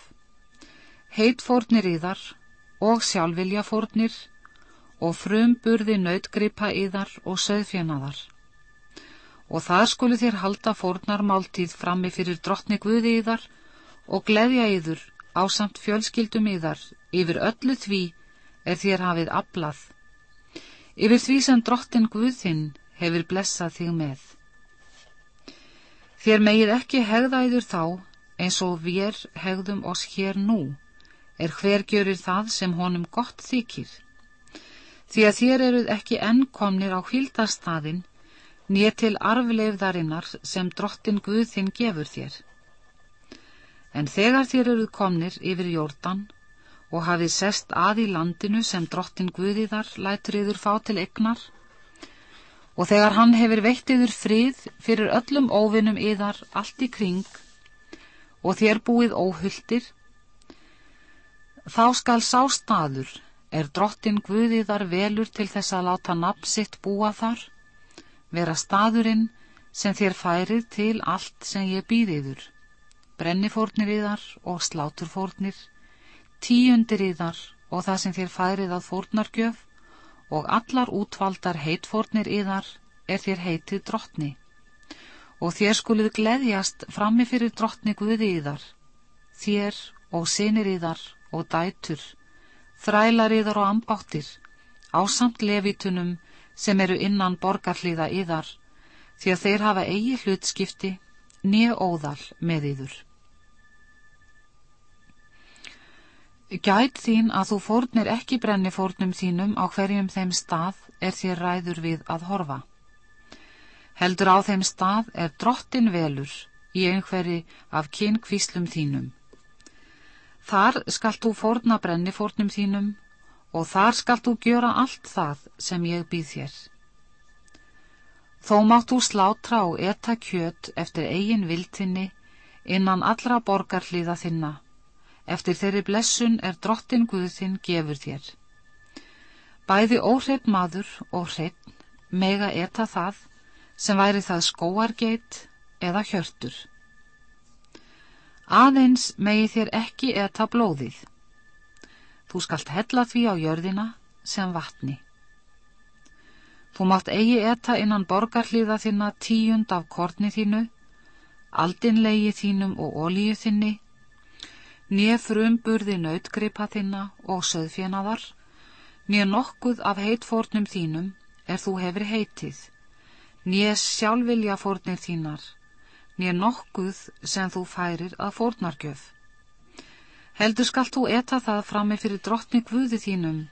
heitfórnir í þar og sjálfviljafórnir og frumburði nautgripa í þar og söðfjanaðar. Og það skulu þér halda fórnarmáltíð frammi fyrir drottni Guði í þar og gleðja yður á samt fjölskyldum í þar yfir öllu því er þér hafið aflað yfir því sem drottin Guðinn hefur blessað þig með. Þér megið ekki hegðæður þá eins og við hegðum oss hér nú, er hver gjörir það sem honum gott þykir. Því að þér eruð ekki ennkomnir á hvildastaðin, nér til arfleifðarinnar sem drottin Guðinn gefur þér. En þegar þér eruð komnir yfir jórdan, og hafið sest að í landinu sem drottin Guðiðar lætur yður fá til egnar og þegar hann hefur veitt yður frið fyrir öllum óvinnum yðar allt í kring og þér búið óhulltir þá skal sá staður er drottin Guðiðar velur til þess að láta nafn sitt búa þar vera staðurinn sem þér færið til allt sem ég býðiður brennifórnir yðar og sláturfórnir tíundir í þar og það sem þér færið að fórnargjöf og allar útvaldar heitfórnir í þar er þér heitið drottni. Og þér skulið gleðjast frammi fyrir drottni Guði í þar þér og sinir í þar og dætur þrælar í þar og ambáttir ásamt levitunum sem eru innan borgarliða í þar því að þeir hafa eigi hlutskipti nýja óðal með yður Gæt þín að þú fórnir ekki brenni fórnum þínum á hverjum þeim stað er þér ræður við að horfa. Heldur á þeim stað er drottin velur í einhverji af kynkvíslum þínum. Þar skalt þú fórna brenni fórnum þínum og þar skalt þú gjöra allt það sem ég býð þér. Þó mátt þú slátra og etta kjöt eftir eigin viltinni innan allra borgarliða þinna Eftir þeirri blessun er drottin Guðþinn gefur þér. Bæði óhreitt maður og hreitt mega eta það sem væri það skóargeit eða hjörtur. Aðeins megi þér ekki eta blóðið. Þú skalt hella því á jörðina sem vatni. Þú mátt eigi eta innan borgarliða þinna tíund af korni þínu, aldinlegi þínum og ólíu þinni, nýja frumburði nautgripa þinna og söðfjenaðar, nýja nokkuð af heitfórnum þínum er þú hefur heitið, nýja sjálfvilja fórnir þínar, nýja nokkuð sem þú færir að fórnargjöf. Heldur skalt þú eta það frammi fyrir drottni Guði þínum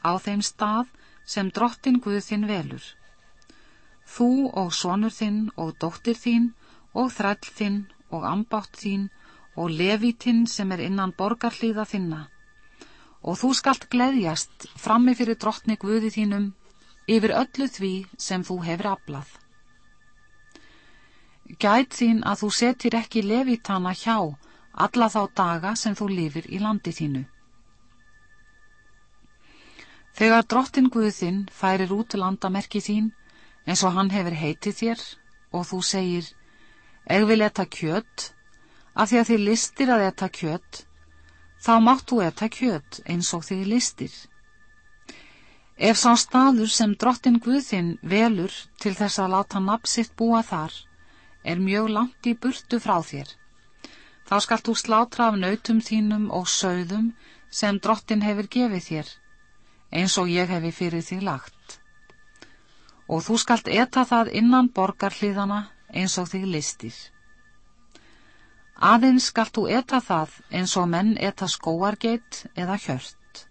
á þeim stað sem drottin Guð þinn velur. Þú og sonur þinn og dóttir þín og þræll þinn og ambátt þín og levitinn sem er innan borgarhlýða þinna og þú skalt gleðjast frammi fyrir drottni Guði þínum yfir öllu því sem þú hefur aflað. Gæt þín að þú setir ekki levitana hjá alla þá daga sem þú lifir í landi þínu. Þegar drottin Guðinn færir út landamerki þín eins og hann hefur heitið þér og þú segir, eg vil etta kjött, af því að þið listir að etta kjött, þá máttu etta kjött eins og þið listir. Ef sá staður sem drottin Guðinn velur til þess að láta napsitt búa þar, er mjög langt í burtu frá þér, Þá skalt þú slátra af nautum þínum og sögðum sem drottin hefur gefið þér, eins og ég hefi fyrir því lagt. Og þú skalt eta það innan borgarliðana eins og þig listir. Aðeins skalt þú eta það eins og menn eta skóargeit eða hjört.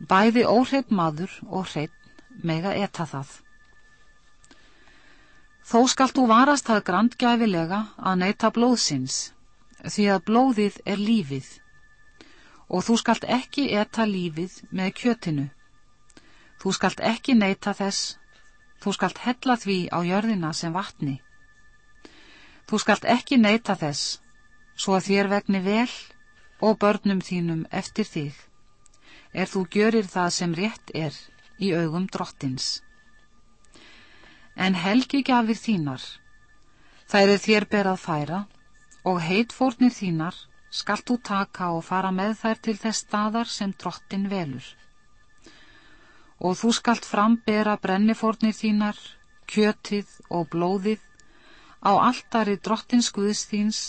Bæði óhreitt maður og hreitt mega eta það. Þó skalt þú varast það grandgæfilega að neyta blóðsins því að blóðið er lífið og þú skalt ekki eta lífið með kjötinu. Þú skalt ekki neyta þess, þú skalt hella því á jörðina sem vatni. Þú skalt ekki neyta þess, svo að þér vegni vel og börnum þínum eftir þig, er þú gjörir það sem rétt er í augum drottins. En helgi gafir þínar, þær er þér berað færa, og heitfórnir þínar skalt þú taka og fara með þær til þess staðar sem drottin velur. Og þú skalt frambera brennifórnir þínar, kjötið og blóðið á alltari drottins Guðs þíns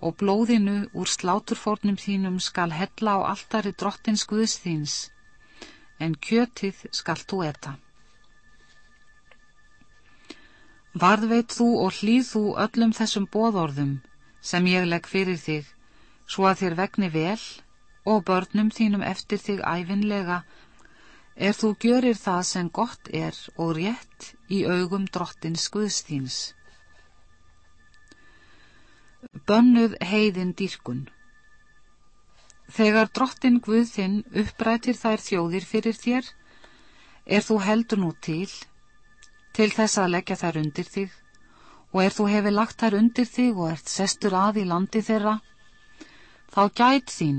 og blóðinu úr sláturfórnum þínum skal hella á alltari drottins Guðs þíns, en kjötið skalt þú etta. Varðveit þú og hlýð þú öllum þessum bóðorðum sem ég legg fyrir þig, svo að þér vegni vel og börnum þínum eftir þig æfinlega, er þú gjörir það sem gott er og rétt í augum drottins Guðsþíns. Bönnuð heiðin dýrkun. Þegar drottin Guð þinn upprætir þær þjóðir fyrir þér, er þú heldur nú til, til þess að leggja þær undir þig, og er þú hefur lagt þær undir þig og ert sestur að í landi þeirra, þá gæt þín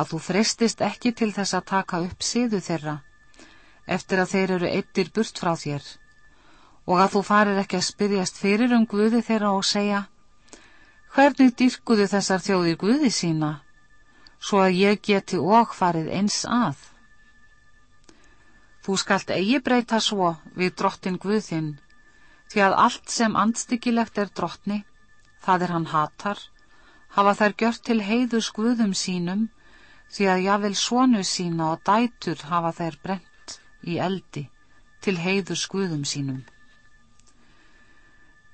að þú frestist ekki til þess að taka upp síðu þeirra, eftir að þeir eru eittir burt frá þér, og að þú farir ekki að spyrjast fyrir um Guði þeirra og segja, hvernig dyrkuðu þessar þjóðir Guði sína, svo að ég geti og farið eins að. Þú skalt eigi breyta svo við drottin Guðinn, því að allt sem andstyggilegt er drottni, það er hann hatar, hafa þær gjört til heiðu skuðum sínum, því að jável svonu sína og dætur hafa þær brent í eldi til heiðu skuðum sínum.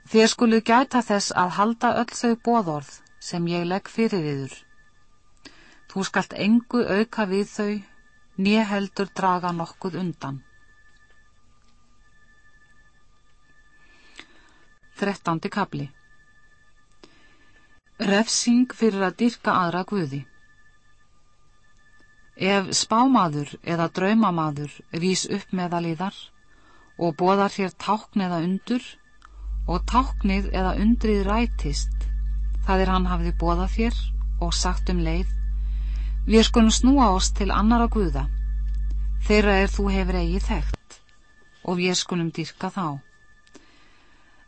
Þér skuluð gæta þess að halda öll þau bóðorð sem ég legg fyrir yður. Þú skalt engu auka við þau, nýja heldur draga nokkuð undan. Þrettándi kabli Refsing fyrir að dyrka aðra guði Ef spámaður eða draumamaður vís upp meðalíðar og boðar þér tákn eða undur og táknið eða undrið rætist, það er hann hafði boðað þér og sagt um leið, við skulum snúa oss til annara guða, þeirra er þú hefur eigið þekkt og við skulum dyrka þá.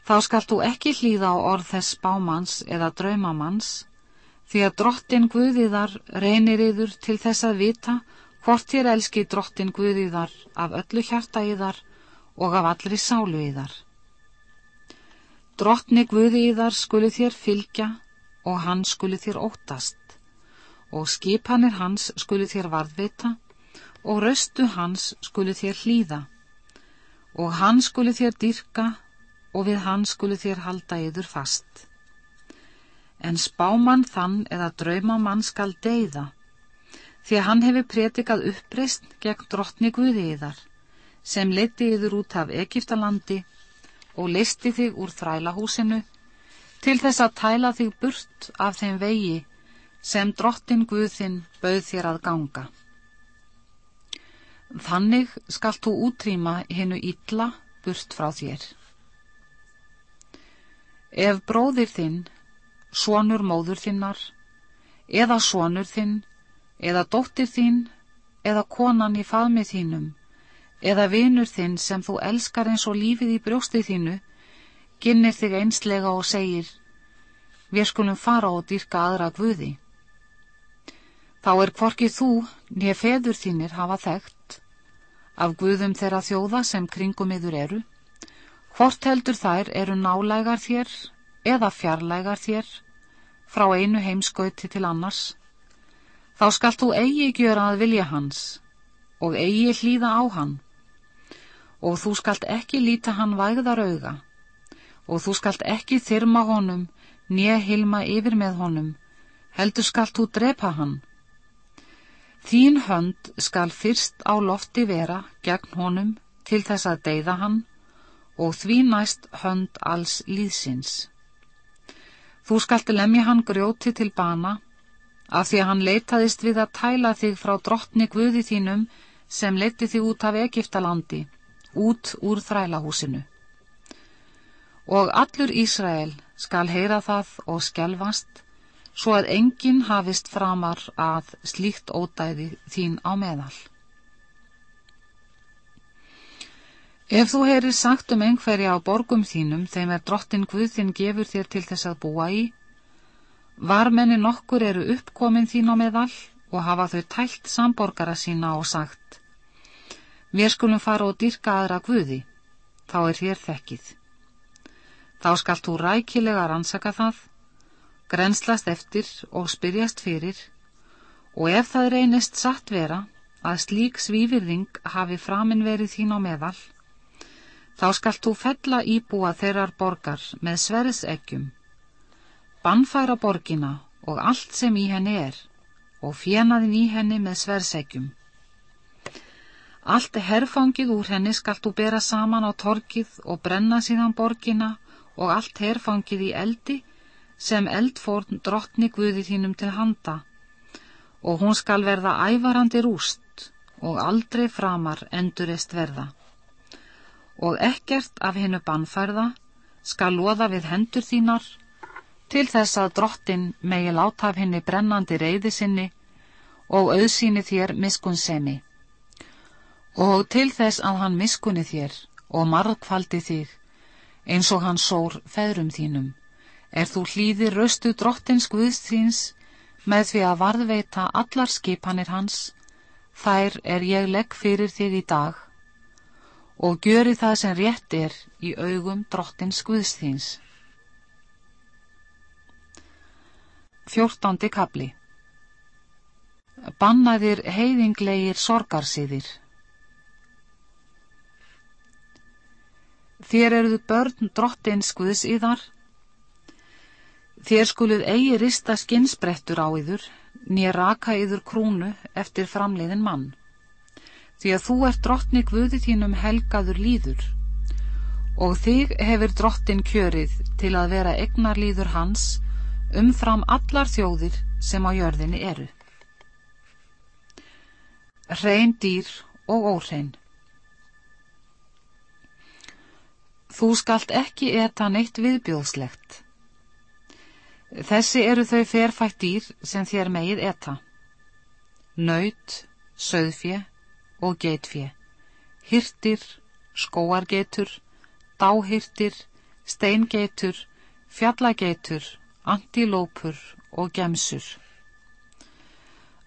Þá skalt þú ekki hlýða á orð þess spámanns eða draumamanns, því að drottin Guðiðar reynir yður til þess að vita hvort þér elski drottin Guðiðar af öllu hjarta yðar og af allri sálu yðar. Drottni Guðiðar skuli þér fylgja og hann skuli þér óttast og skipanir hans skuli þér varðvita og röstu hans skuli þér hlýða og hann skuli þér dyrka og við hann skulu þér halda yður fast. En spámann þann eða draumamann skal deyða, því að hann hefur pretikað uppreist gegn drottni Guði yðar, sem leti yður út af Egiptalandi og listi þig úr þrælahúsinu, til þess að tæla þig burt af þeim vegi sem drottin Guðinn bauð þér að ganga. Þannig skalt þú útrýma hinnu illa burt frá þér. Ef bróðir þinn, sonur móður þinnar, eða sonur þinn, eða dóttir þín, eða konan í faðmið þínum, eða vinur þinn sem þú elskar eins og lífið í brjóstið þínu, ginnir þig einslega og segir, við skulum fara og dyrka aðra guði. Þá er hvorkið þú, nýja feður þínir hafa þekkt, af guðum þeirra þjóða sem kringum yður eru, hvort heldur þær eru nálægar þér eða fjarlægar þér frá einu heimskauti til annars, þá skalt þú eigi gjöra að vilja hans og eigi hlýða á hann og þú skalt ekki líta hann vægðar auga. Og þú skalt ekki þyrma honum nýja hilma yfir með honum. Heldur skalt þú drepa hann. Þín hönd skal fyrst á lofti vera gegn honum til þess að deyða hann og því næst hönd alls líðsins. Þú skalt lemja hann grjóti til bana af því að hann leitaðist við að tæla þig frá drottni Guði þínum sem leti þig út af Egiptalandi, út úr þrælahúsinu. Og allur Ísrael skal heyra það og skjelvast svo að enginn hafist framar að slíkt ódæði þín á meðal. Ef þú heyrir sagt um einhverja á borgum þínum þeim er drottin Guð þinn gefur þér til þess að búa í, varmenni nokkur eru uppkomin þín á meðal og hafa þau tælt samborgara sína og sagt, við skulum fara og dyrka aðra Guði, þá er þér þekkið. Þá skalt þú rækilega rannsaka það grenslast eftir og spyrjast fyrir og ef það reynist satt vera að slík svífyrðing hafi framin verið þín á meðal, þá skalt þú fella íbúa þeirrar borgar með sverðseggjum, bannfæra borgina og allt sem í henni er og fjenaðin í henni með sverðseggjum. Allt herfangið úr henni skalt þú bera saman á torkið og brenna síðan borgina og allt herfangið í eldi sem eldfórn drottni Guði þínum til handa og hún skal verða ævarandi rúst og aldrei framar endurist verða. Og ekkert af hennu bannfærða skal loða við hendur þínar til þess að drottin megi láta af henni brennandi reyði sinni og auðsýni þér miskunnsemi. Og til þess að hann miskunni þér og margfaldi þig eins og hann sór feðrum þínum er þú hlýðir raustu drottins Guðs þíns með því að varðveita allar skipanir hans, þær er ég legg fyrir þig í dag. Og gjöri það sem rétt er í augum drottins Guðs þíns. Fjórtándi kabli Bannaðir heiðinglegir sorgarsýðir Þér eruðu börn drottins Guðs í þar Þér skuluð eigi rista skinsbrettur á yður, nýja raka yður krúnu eftir framleiðin mann. Því að þú ert drottni Guði þínum helgaður líður og þig hefur drottin kjörið til að vera egnarlíður hans umfram allar þjóðir sem á jörðinni eru. Hrein dýr og óhrein Þú skalt ekki eta neitt viðbjóðslegt Þessi eru þau ferfætt dýr sem þér megið etta. Naut, söðfje og geitfje, hirtir, skóargeitur, dáhirtir, steingeitur, fjallageitur, antilópur og gemsur.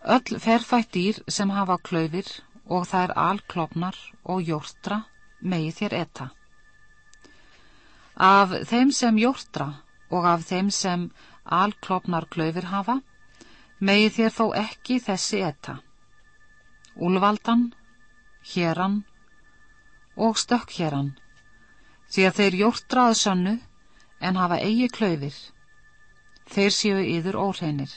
Öll ferfætt dýr sem hafa klöfir og er alklopnar og jórtra megið þér etta. Af þeim sem jórtra og af þeim sem alklopnar klöfir hafa, megi þér þó ekki þessi etta. Úlvaldan, héran og stökkhéran, því að þeir jórtraðu sönnu en hafa eigi klöfir, þeir séu yður óhreinir.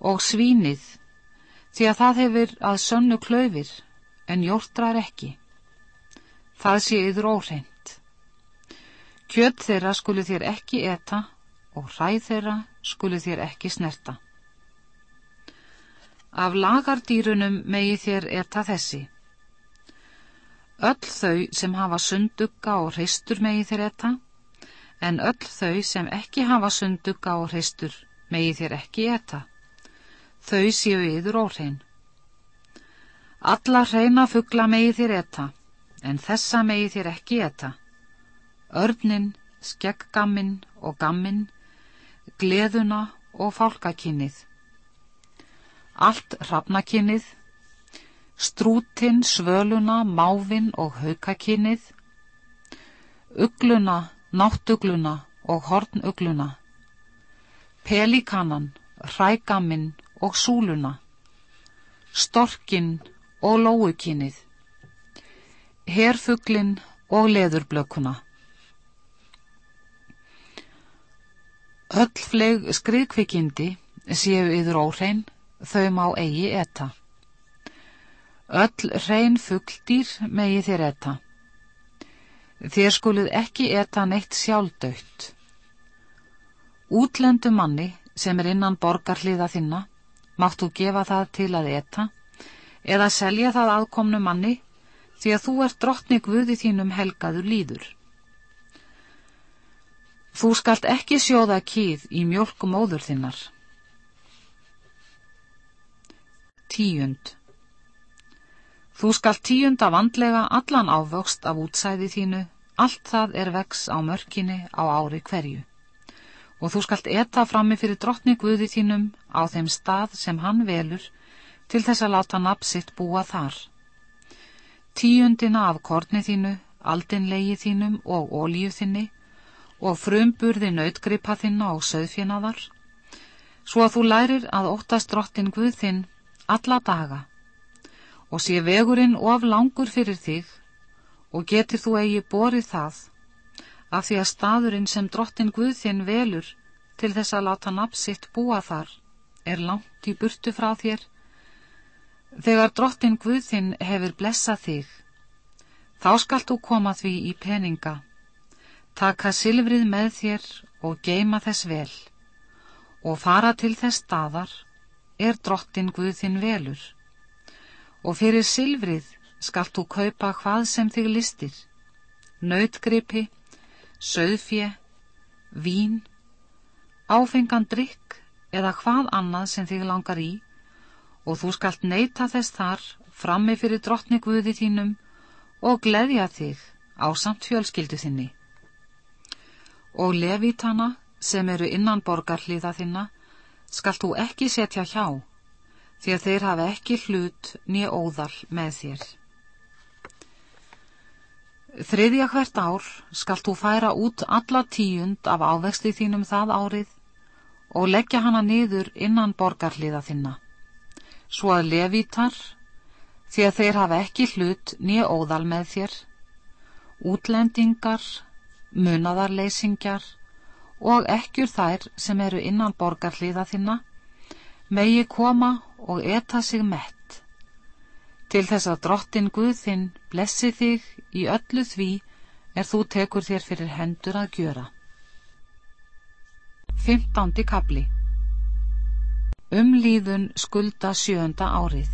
Og svínið, því að það hefur að sönnu klöfir en jórtrar ekki, það séu yður óhreint. Kjöt þeirra skulu þér ekki etta og hræð þeirra skulu þér ekki snerta. Af lagardýrunum megi þér eta þessi. Öll þau sem hafa sundugga og hreistur megi þér eta, en öll þau sem ekki hafa sundugga og hreistur megi þér ekki eta. Þau séu yður óhrein. Alla hreina fuggla megi þér eta, en þessa megi þér ekki eta. Örnin, skegggammin og gammin, gleðuna og fálkakinnið. Allt hrafnakinnið, strútin, svöluna, mávin og haukakinnið, ugluna, náttugluna og hornugluna, pelikanan, hrægaminn og súluna, storkin og lóukinnið, herfuglin og leðurblökuna. Öll fleg skriðkvikindi séu yður óhrein, þau má eigi etta. Öll hrein fugldýr megi þér etta. Þér skuluð ekki etta neitt sjálfdautt. Útlendu manni sem er innan borgarliða þinna, máttu gefa það til að etta eða selja það aðkomnu manni því að þú ert drottni Guði þínum helgaður líður. Þú skalt ekki sjóða kýð í mjölkum óður þinnar. Tíund Þú skalt tíunda vandlega allan ávöxt af útsæði þínu, allt það er vex á mörkinni á ári hverju. Og þú skalt eta frammi fyrir drottni Guði þínum á þeim stað sem hann velur til þess að láta napsitt búa þar. Tíundina af korni þínu, aldinlegi þínum og ólíu þinni og frumburði nautgripa þinna og söðfjinaðar, svo að þú lærir að óttast drottin Guð þinn alla daga og sé vegurinn of langur fyrir þig og getur þú eigi borið það af því að staðurinn sem drottin Guðþinn velur til þess að láta napsitt búa þar er langt í burtu frá þér. Þegar drottin Guðþinn hefur blessað þig þá skalt þú koma því í peninga taka silfrið með þér og geima þess vel. Og fara til þess staðar er drottin Guðinn velur. Og fyrir silfrið skalt þú kaupa hvað sem þig listir, nautgripi, söðfje, vín, áfengan drikk eða hvað annað sem þig langar í. Og þú skalt neyta þess þar frammi fyrir drottni Guði þínum og gleðja þig á samt fjölskyldu þinni. Og levítana sem eru innan borgarliða þinna skalt þú ekki setja hjá, því að þeir hafa ekki hlut nýja óðal með þér. Þriðja hvert ár skalt þú færa út alla tíund af ávexti þínum það árið og leggja hana niður innan borgarliða þinna, svo að levítar, því að þeir hafa ekki hlut nýja óðal með þér, útlendingar, munadarleysingjar, og ekkjur þær sem eru innan borgarliða þinna megi koma og eta sig mett til þess að drottin Guð þinn blessi þig í öllu því er þú tekur þér fyrir hendur að gjöra. 15. kapli Umlíðun skulda sjönda árið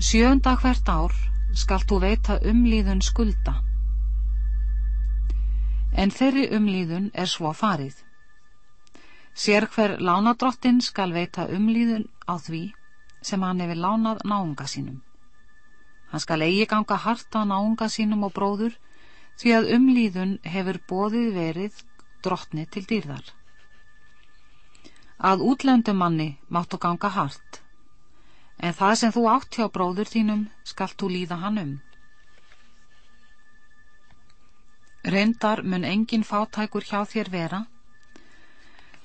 Sjönda hvert ár skalt þú veita umlíðun skulda en þeirri umlíðun er svo farið. Sér hver lánadrottin skal veita umlíðun á því sem hann hefur lánað náunga sínum. Hann skal eigi ganga harta náunga sínum og bróður því að umlíðun hefur bóðið verið drottni til dýrðar. Að útlendumanni máttu ganga hart, en það sem þú átt hjá bróður þínum skalt þú líða hann um. Reyndar mun engin fátækur hjá þér vera,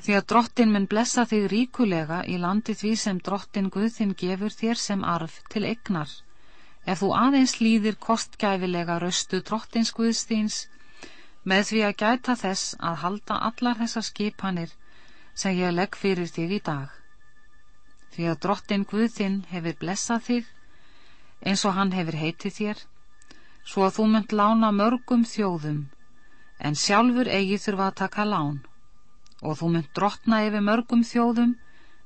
því að drottin mun blessa þig ríkulega í landi því sem drottin Guðinn gefur þér sem arf til egnar, ef þú aðeins líðir kostgæfilega raustu drottins Guðstíns, með því að gæta þess að halda allar þessar skipanir sem ég legg fyrir þig í dag. Því að drottin Guðinn hefur blessað þig, eins og hann hefur heitið þér, svo að þú munt lána mörgum þjóðum, en sjálfur eigi þurfa að taka lán, og þú munt drotna yfir mörgum þjóðum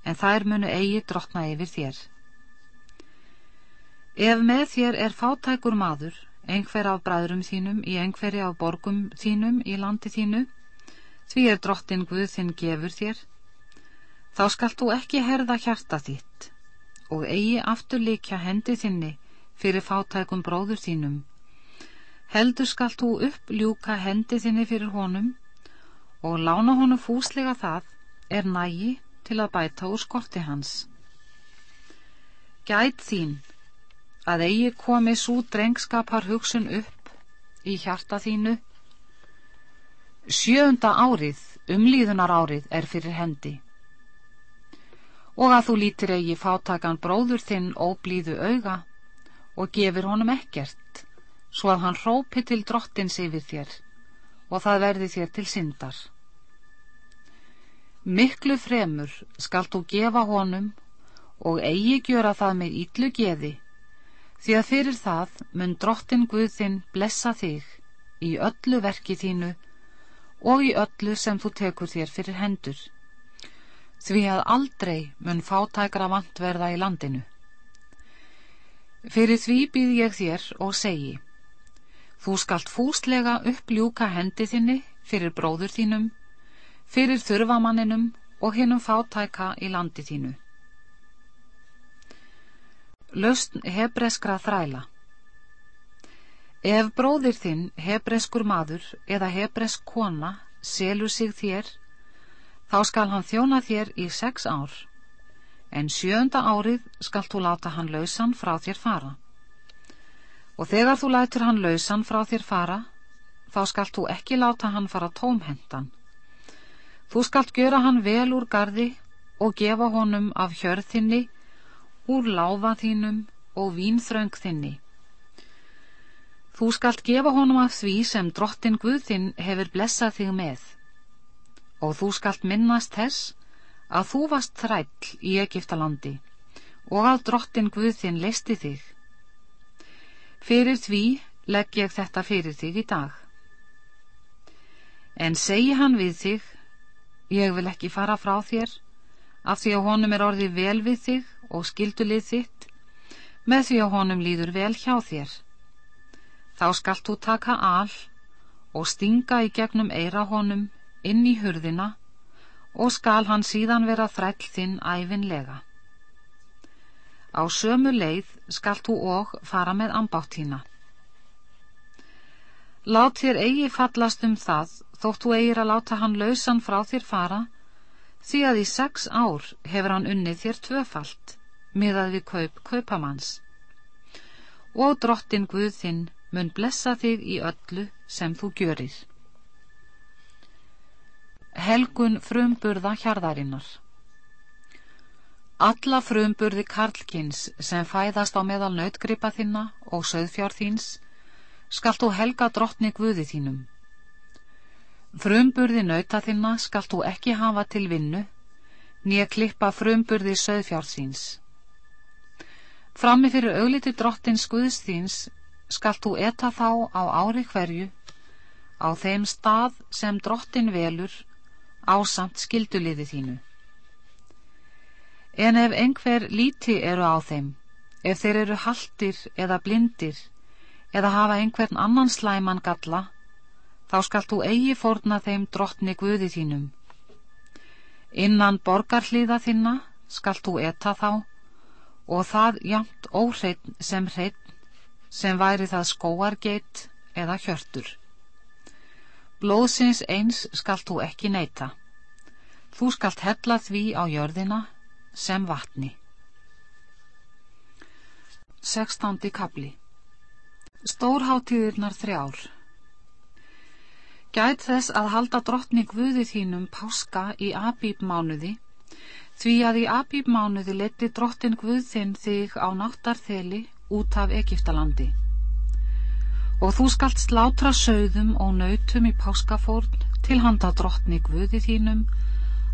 en þær munu eigi drotna yfir þér. Ef með þér er fátækur maður, einhver af bræðrum þínum í einhverju af borgum þínum í landi þínu, því er drottin Guð þinn gefur þér, þá skalt þú ekki herða hjarta þitt og eigi aftur líkja hendi þinni fyrir fátækum bróður þínum. Heldur skalt þú upp ljúka hendi þinni fyrir honum og lána honum fúslega það er nægi til að bæta úr skorti hans. Gæt þín að eigi komi svo drengskapar hugsun upp í hjarta þínu. Sjöunda árið, umlýðunar árið, er fyrir hendi. Og að þú lítir eigi fátakan bróður þinn óblíðu auga og gefur honum ekkert, svo að hann rópi til drottins yfir þér og það verði þér til syndar. Miklu fremur skalt þú gefa honum og eigi gjöra það með ítlu geði, því að fyrir það mun drottin Guðinn blessa þig í öllu verki þínu og í öllu sem þú tekur þér fyrir hendur, því að aldrei mun fátækra vant verða í landinu. Fyrir því býð ég þér og segi, þú skalt fúslega uppljúka hendi þinni fyrir bróður þínum fyrir þurfamanninum og hinnum fátæka í landi þínu. Lausn hebreskra þræla Ef bróðir þinn, hebreskur maður eða hebresk kona selur sig þér, þá skal hann þjóna þér í sex ár, en sjönda árið skal þú láta hann lausan frá þér fara. Og þegar þú lætur hann lausan frá þér fara, þá skal þú ekki láta hann fara tómhendan, Þú skalt gjöra hann vel úr gardi og gefa honum af hjörðinni, úr láfa þínum og vínþröng þinni. Þú skalt gefa honum af því sem drottin Guðinn hefur blessað þig með. Og þú skalt minnast þess að þú varst þræll í Egiptalandi og að drottin Guðinn leisti þig. Fyrir því legg ég þetta fyrir þig í dag. En segi hann við þig Ég vil ekki fara frá þér, af því að honum er orðið vel við þig og skildulið þitt, með því að honum líður vel hjá þér. Þá skalt þú taka al og stinga í gegnum eira honum inn í hurðina og skal hann síðan vera þræll þinn æfinlega. Á sömu leið skalt þú og fara með ambátt hína. Lát þér eigi fallast um það þótt þú eigir að láta hann lausan frá þér fara, því að í sex ár hefur hann unnið þér tvöfalt, miðað við kaup kaupamanns. Og drottin Guð þinn mun blessa þig í öllu sem þú gjörir. Helgun frumburða hjarðarinnar Alla frumburði karlkins sem fæðast á meðal nautgripa þinna og söðfjár þíns, skalt þú helga drottni Guði þínum Frumburði nauta þinna skalt þú ekki hafa til vinnu, nýja klippa frumburði söðfjársins. Frammi fyrir augliti drottins Guðs þíns skalt þú eta þá á ári hverju, á þeim stað sem drottin velur, ásamt skilduliði þínu. En ef einhver líti eru á þeim, ef þeir eru haldir eða blindir, eða hafa einhvern annan slæman galla, þá skalt þú eigi forna þeim drottni Guði þínum. Innan borgarhlýða þinna skalt þú etta þá og það jamt óhreitn sem hreitn sem væri það skóargeit eða hjörtur. Blóðsins eins skalt þú ekki neyta. Þú skalt hella því á jörðina sem vatni. 16. kapli Stórháttíðirnar þrjár Gæt þess að halda drottning Guði þínum páska í abíbmánuði, því að í abíbmánuði leti drottin Guð þinn þig á náttarþeli út af Egiptalandi. Og þú skalt slátra sögðum og nautum í páskafórn til handa drottni Guði þínum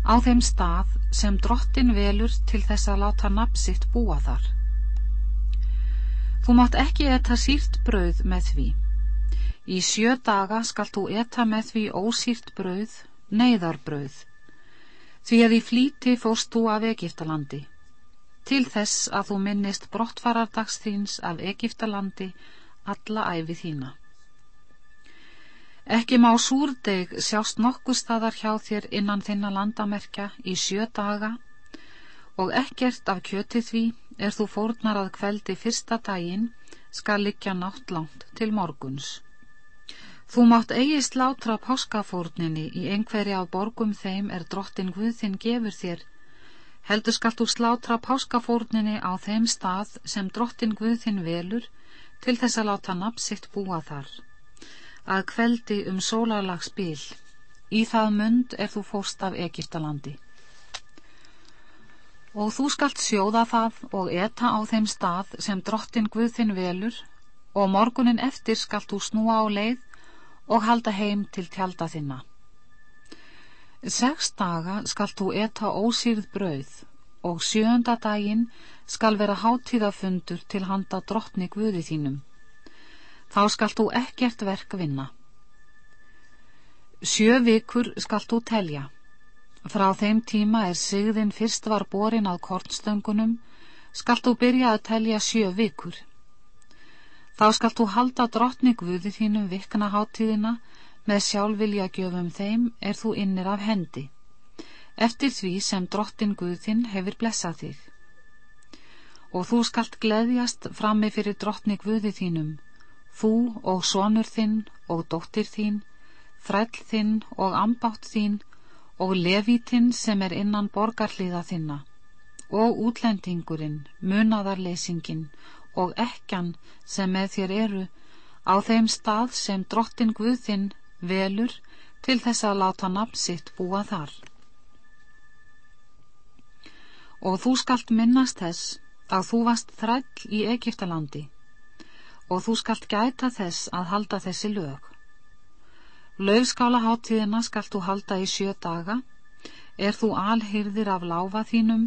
á þeim stað sem drottin velur til þess að láta napsitt búa þar. Þú mátt ekki etta sírt brauð með því. Í sjö daga skalt þú eta með því ósýrt brauð, neyðarbrauð, Því að í flíti fórst þú af Egiptalandi, til þess að þú minnist brottfarardags þíns af Egiptalandi alla æfi þína. Ekki má súrdeg sjást nokkuð staðar hjá þér innan þinna landamerkja í sjö daga og ekkert af kjöti því er þú fórnar að kveldi fyrsta daginn skal liggja nátt langt til morguns. Þú mátt eigi slátra páskafórninni í einhverja af borgum þeim er drottin Guðinn gefur þér. Heldur skalt þú slátra páskafórninni á þeim stað sem drottin Guðinn velur til þess að láta napsitt búa þar. Að kveldi um sólarlags bíl. Í það mund er þú fórst af Egiptalandi. Og þú skalt sjóða það og eta á þeim stað sem drottin Guðinn velur og morgunin eftir skalt þú snúa á leið og halda heim til tjálta þinna. Seks daga skal þú eta ósýrð brauð og sjönda daginn skal vera háttíðafundur til handa drottni Guði þínum. Þá skal þú ekkert verk vinna. Sjö vikur skal þú telja. Frá þeim tíma er sigðin fyrst var borin að kortstöngunum, skal þú byrja að telja sjö vikur. Þá skalt þú halda drottni Guði þínum vikna háttíðina með sjálfvilja gjöfum þeim er þú innir af hendi, eftir því sem drottin Guðinn hefur blessað þig. Og þú skalt gleðjast frammi fyrir drottni Guði þínum, þú og sonur þinn og dóttir þín, þræll þinn og ambátt þín og levítinn sem er innan borgarliða þinna og útlendingurinn, munaðarleysinginn og ekkan sem með þér eru á þeim stað sem drottin Guðinn velur til þess að láta nafn sitt búa þar. Og þú skalt minnast þess að þú varst þræll í Egiptalandi og þú skalt gæta þess að halda þessi lög. Laufskála háttíðina skalt þú halda í sjö daga, er þú alhyrðir af láfa þínum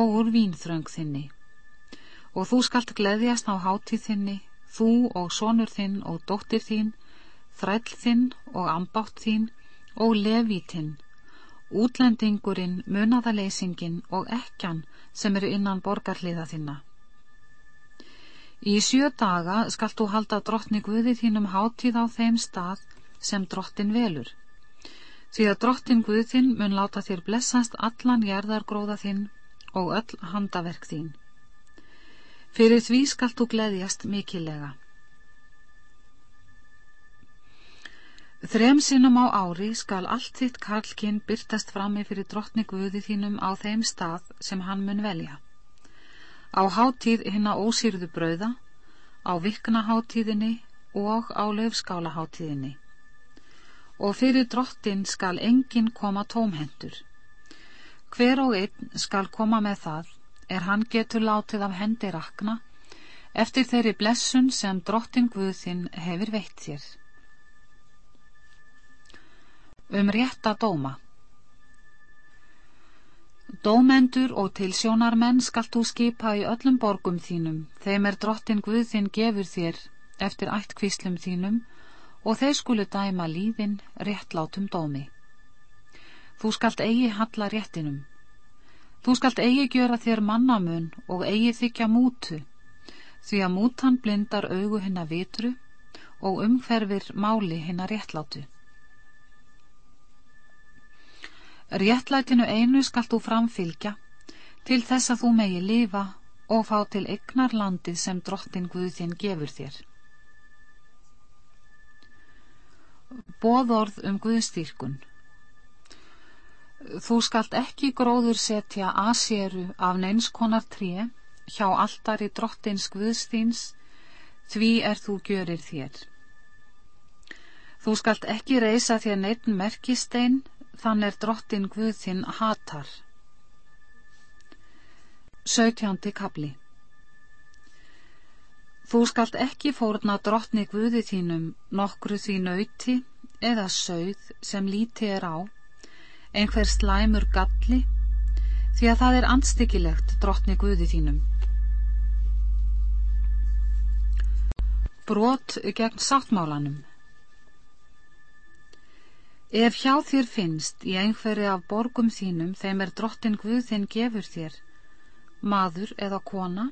og úr vínþröng þinni. Og þú skalt gleðjast á hátíðinni, þú og sonur þinn og dóttir þín, þræll þinn og ambátt þín og levítinn, útlendingurinn, munaðaleysingin og ekkan sem eru innan borgarliða þinna. Í sjö daga skalt þú halda drottni Guði þínum hátíð á þeim stað sem drottin velur. Því að drottin Guð þinn mun láta þér blessast allan gerðargróða þinn og öll handaverk þín. Fyrir því skalt þú gleðjast mikilega. Þrem sinnum á ári skal allt þitt karlkinn byrtast frammi fyrir drottni Guði þínum á þeim stað sem hann mun velja. Á háttíð hinna ósýrðu brauða, á viknaháttíðinni og á löfskálaháttíðinni. Og fyrir drottin skal enginn koma tómhendur. Hver og einn skal koma með það er hann getur látið af hendi rakna eftir þeirri blessun sem drottin Guðinn hefur veitt þér. Um rétta dóma Dómendur og tilsjónarmenn skalt þú skipa í öllum borgum þínum, þeim er drottin Guðinn gefur þér eftir ættkvíslum þínum og þeir skulu dæma líðin réttlátum dómi. Þú skalt eigi halla réttinum Þú skalt eigi gjöra þér mannamun og eigi þykja mútu, því að mútan blindar augu hinna vitru og umhverfir máli hinna réttlátu. Réttlætinu einu skalt þú framfylgja til þess að þú megi lifa og fá til egnar landið sem drottin Guðinn gefur þér. Bóðorð um Guðstýrkun Þú skalt ekki gróður setja asjeru af neinskonar tré hjá alltari drottins Guðstíns, því er þú gjörir þér. Þú skalt ekki reysa þér neitt merkistein, þann er drottin Guðþinn hatar. Söutjándi kabli Þú skalt ekki fórna drottni Guði þínum nokkru því nauti eða sögð sem líti er á, einhver slæmur galli því að það er andstyggilegt drottni Guði þínum. Brot gegn sáttmálanum Ef hjá þér finnst í einhverju af borgum þínum þeim er drottin Guð þinn gefur þér, maður eða kona,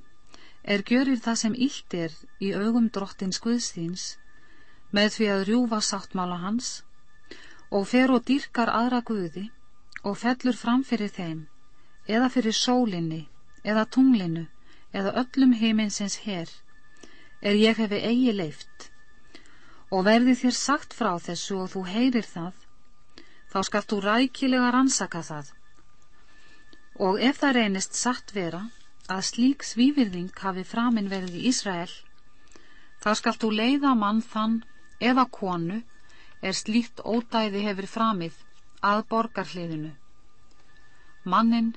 er gjörir það sem illt er í augum drottins Guðs þíns, með því að rjúfa sáttmála hans, og fer og dýrkar aðra Guði og fellur fram fyrir þeim, eða fyrir sólinni, eða tunglinu, eða öllum heiminsins herr, er ég hefi eigi leift og verði þér sagt frá þessu og þú heyrir það þá skalt þú rækilega rannsaka það. Og ef það reynist satt vera að slík svívirðing hafi framinn verið í Ísrael þá skalt þú leiða mann þann eða konu er slíkt ódæði hefur framið að borgarhliðinu. Mannin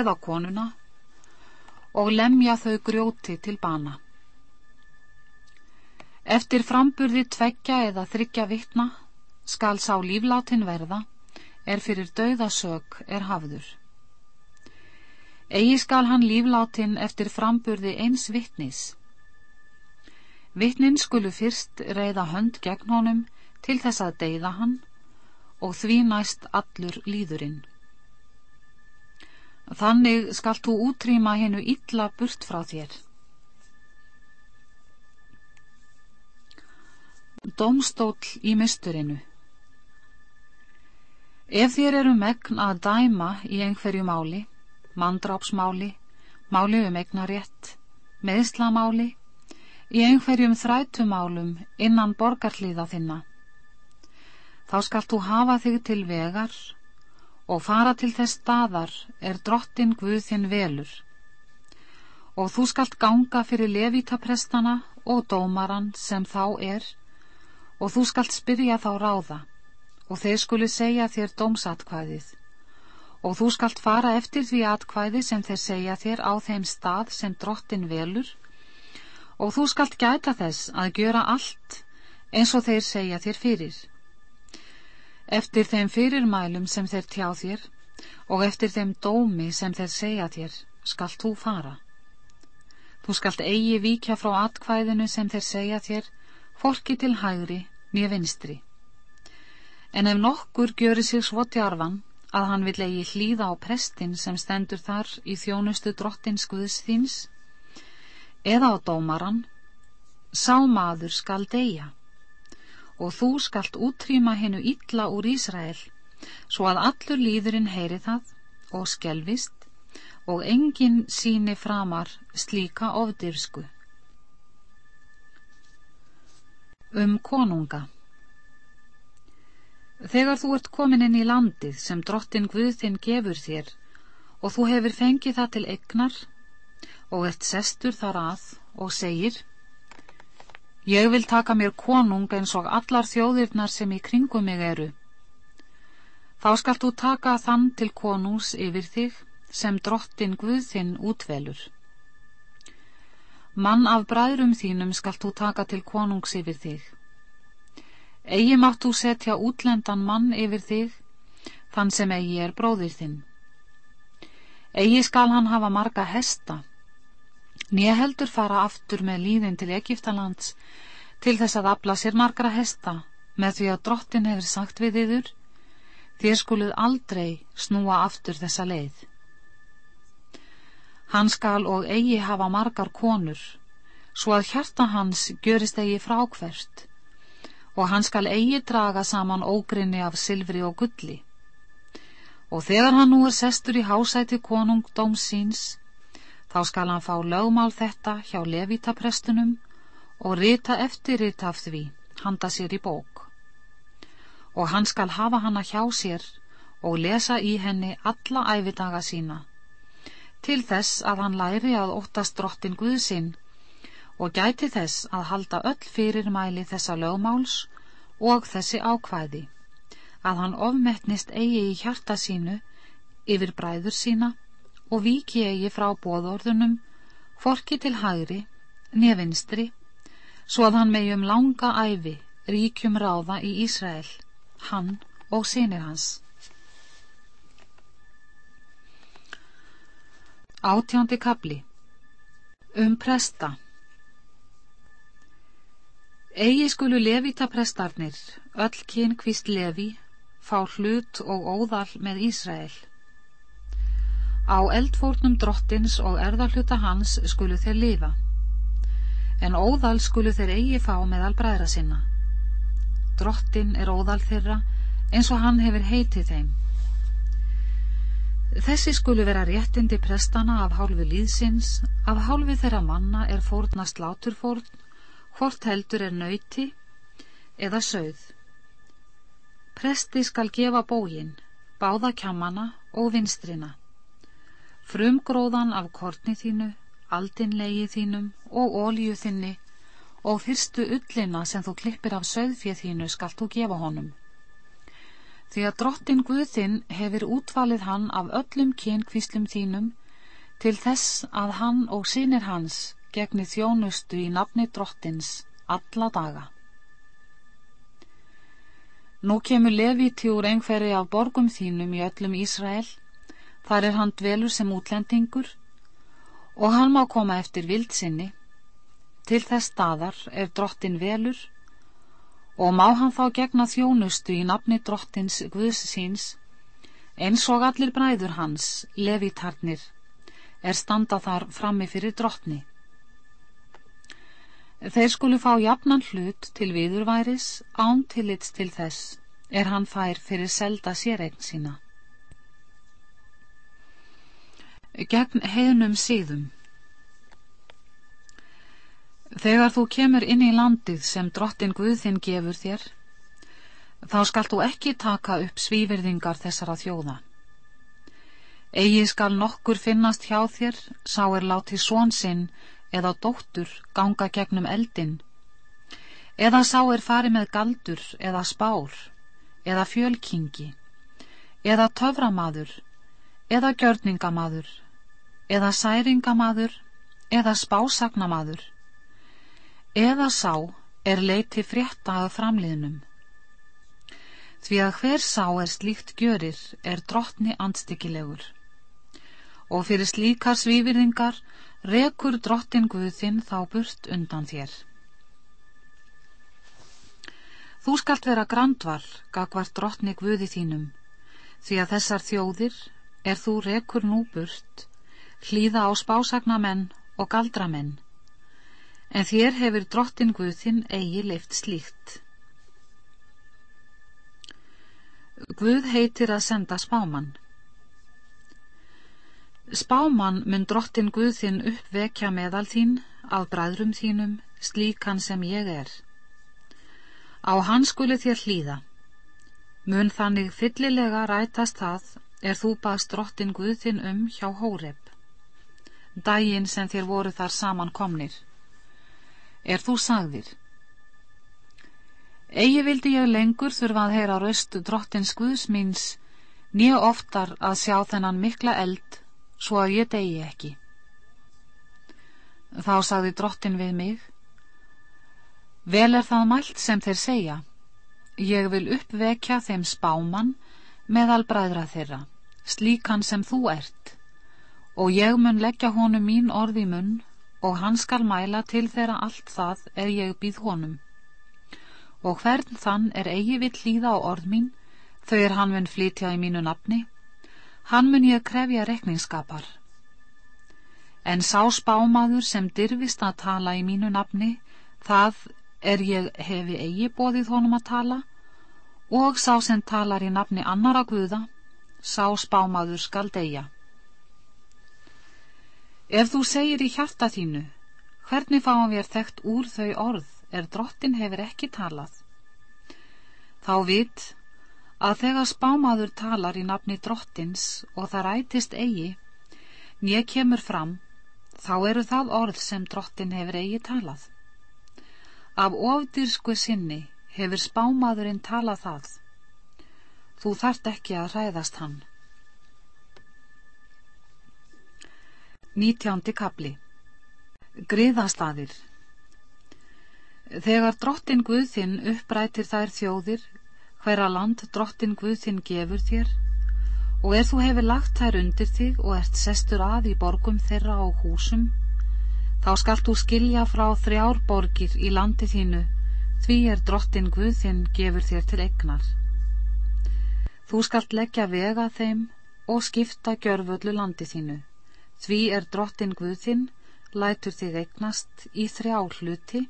eða konuna og lemja þau grjóti til bana. Eftir framburði tveggja eða þryggja vittna skal sá líflátin verða er fyrir dauðasök er hafður. Egi skal hann líflátin eftir framburði eins vittnis. Vittnin skulu fyrst reyða hönd gegn honum til þess að deyða hann og því næst allur líðurinn. Þannig skalt þú útrýma hennu illa burt frá þér. Dómstóll í misturinu Ef þér eru megn að dæma í einhverju máli, mandrápsmáli, máli um eignarétt, meðslamáli, í einhverjum þrætumálum innan borgarliða þinna, þá skalt þú hafa þig til vegar og fara til þess staðar er drottin Guð þinn velur. Og þú skalt ganga fyrir levitaprestana og dómaran sem þá er og þú skalt spyrja þá ráða og þeir skuli segja þér dómsatkvæðið. Og þú skalt fara eftir því atkvæði sem þeir segja þér á þeim stað sem drottin velur. Og þú skalt gæta þess að gjöra allt eins og þeir segja þér fyrir. Eftir þeim fyrirmælum sem þeir tjá þér og eftir þeim dómi sem þeir segja þér skalt þú fara. Þú skalt eigi víkja frá atkvæðinu sem þeir segja þér forki til hægri nýja vinstri. En ef nokkur gjöri sig svo tjarfan að hann vil eigi hlýða á prestin sem stendur þar í þjónustu drottins Guðs þíns, eða á dómaran, sá maður skal deyja, og þú skalt útrýma hennu illa úr Ísrael, svo að allur líðurinn heyri það og skelvist og enginn síni framar slíka ofdirsku. Um konunga Þegar þú ert komin inn í landið sem drottin Guð þinn gefur þér og þú hefur fengið það til egnar og ert sestur þar að og segir Ég vil taka mér konung eins og allar þjóðirnar sem í kringum mig eru. Þá skalt þú taka þann til konungs yfir þig sem drottin Guð þinn útvelur. Mann af bræðrum þínum skalt þú taka til konungs yfir þig. Egi mátt þú setja útlendan mann yfir þig, þann sem eigi er bróðir þinn. Egi skal hann hafa marga hesta, nýja heldur fara aftur með líðin til Egiptalands til þess að afla sér margra hesta með því að drottin hefur sagt við yður, þér skuluð aldrei snúa aftur þessa leið. Hann skal og eigi hafa margar konur, svo að hjarta hans görist eigi frákvert, og hann skal eigi draga saman ógrinni af silfri og gulli. Og þegar hann nú er sestur í hásæti konungdóms síns, þá skal hann fá lögmál þetta hjá levitaprestunum og rita eftir rita af því, handa sér í bók. Og hann skal hafa hana hjá sér og lesa í henni alla ævidaga sína til þess að hann læri að óttast drottin Guðsinn og gæti þess að halda öll fyrirmæli þessa lögmáls og þessi ákvæði, að hann ofmettnist eigi í hjarta sínu yfir bræður sína og viki eigi frá bóðorðunum, forki til hægri, nefinstri, svo að hann megi um langa æfi ríkjum ráða í Ísrael, hann og sinir hans. Átjándi kabli Um presta Egi skulu levita prestarnir, öll kynkvist levi, fá hlut og óðal með Ísrael. Á eldfórnum drottins og erðarhluta hans skulu þeir lifa, en óðal skulu þeir eigi fá meðal bræðra sinna. Drottin er óðal þeirra eins og hann hefur heitið þeim. Þessi skulu vera réttindi prestana af hálfu líðsins, af hálfu þeirra manna er fórnast láturfórn, hvort heldur er nöyti eða sögð. Presti skal gefa bógin, báða kjammana og vinstrina. Frumgróðan af korni þínu, aldinlegi þínum og ólíu þinni og fyrstu ullina sem þú klippir af sögðfið þínu skalt þú gefa honum. Því að drottin Guðinn hefur útvalið hann af öllum kynkvíslum þínum til þess að hann og sínir hans gegni þjónustu í nafni drottins alla daga. Nú kemur Levíti úr einhverju af borgum þínum í öllum Ísrael, þar er hann dvelur sem útlendingur og hann má koma eftir vildsinni, til þess staðar er drottin velur og má hann þá gegna þjónustu í nafni drottins Guðs síns, eins og allir bræður hans, levitarnir, er standa þar frammi fyrir drottni. Þeir skulu fá jafnan hlut til viðurværis án tillits til þess, er hann fær fyrir selda séregn sína. Gegn heiðnum síðum Þegar þú kemur inn í landið sem drottin Guðinn gefur þér, þá skalt þú ekki taka upp svívirðingar þessara þjóða. Egi skal nokkur finnast hjá þér, sá er láti svonsinn eða dóttur ganga gegnum eldin, eða sá er fari með galdur eða spár, eða fjölkingi, eða töframaður, eða gjörningamaður, eða særingamaður, eða spásagnamaður, eða sá er leiti frétta að framliðnum. Því að hver sá er slíkt gjörir er drottni andstykkilegur. Og fyrir slíkar svífyrðingar rekur drottin Guðinn þá burt undan þér. Þú skalt vera grandvar, gagvart drottni Guði þínum, því að þessar þjóðir er þú rekur nú burt, hlýða á spásagnamenn og galdramenn, en þér hefur drottin Guðinn eigi leift slíkt. Guð heitir að senda spáman. Spáman mun drottin Guðinn uppvekja meðal þín, af bræðrum þínum, slíkan sem ég er. Á hann skuli þér hlýða. Mun þannig fyllilega rætast það er þú baðst drottin Guðinn um hjá Hóreb. Dægin sem þér voru þar saman komnir er þú sagðir. Egi vildi ég lengur þurfa að heyra röstu drottins Guðs míns nýja oftar að sjá þennan mikla eld svo að ég degi ekki. Þá sagði drottin við mig, vel er það mælt sem þeir segja, ég vil uppvekja þeim spáman meðal bræðra þeirra, slíkan sem þú ert, og ég mun leggja honum mín orði munn og hann skal mæla til þeirra allt það er ég býð honum. Og hvern þann er eigi vill líða á orð mín, þau er hann mun flytja í mínu nafni, hann mun ég krefja rekningsskapar. En sá spámaður sem dyrfist að tala í mínu nafni, það er ég hefi eigi bóðið honum að tala, og sá sem talar í nafni annara guða, sá spámaður skal deyja. Ef þú segir í hjarta þínu, hvernig fáum við þekkt úr þau orð er drottin hefur ekki talað? Þá vit að þegar spámaður talar í nafni drottins og það rætist eigi, nýja kemur fram, þá eru það orð sem drottin hefur eigi talað. Af ofdyrsku sinni hefur spámaðurinn talað það. Þú þart ekki að hræðast hann. Nítjándi kapli Griðastaðir Þegar drottin Guðþinn upprætir þær þjóðir, hverja land drottin Guðþinn gefur þér, og er þú hefur lagt þær undir þig og ert sestur að í borgum þeirra á húsum, þá skalt þú skilja frá þrjár borgir í landi þínu, því er drottin Guðþinn gefur þér til egnar. Þú skalt leggja vega þeim og skipta gjörvöllu landi þínu. Því er drottin Guðinn, lætur þig eignast í þrjá hluti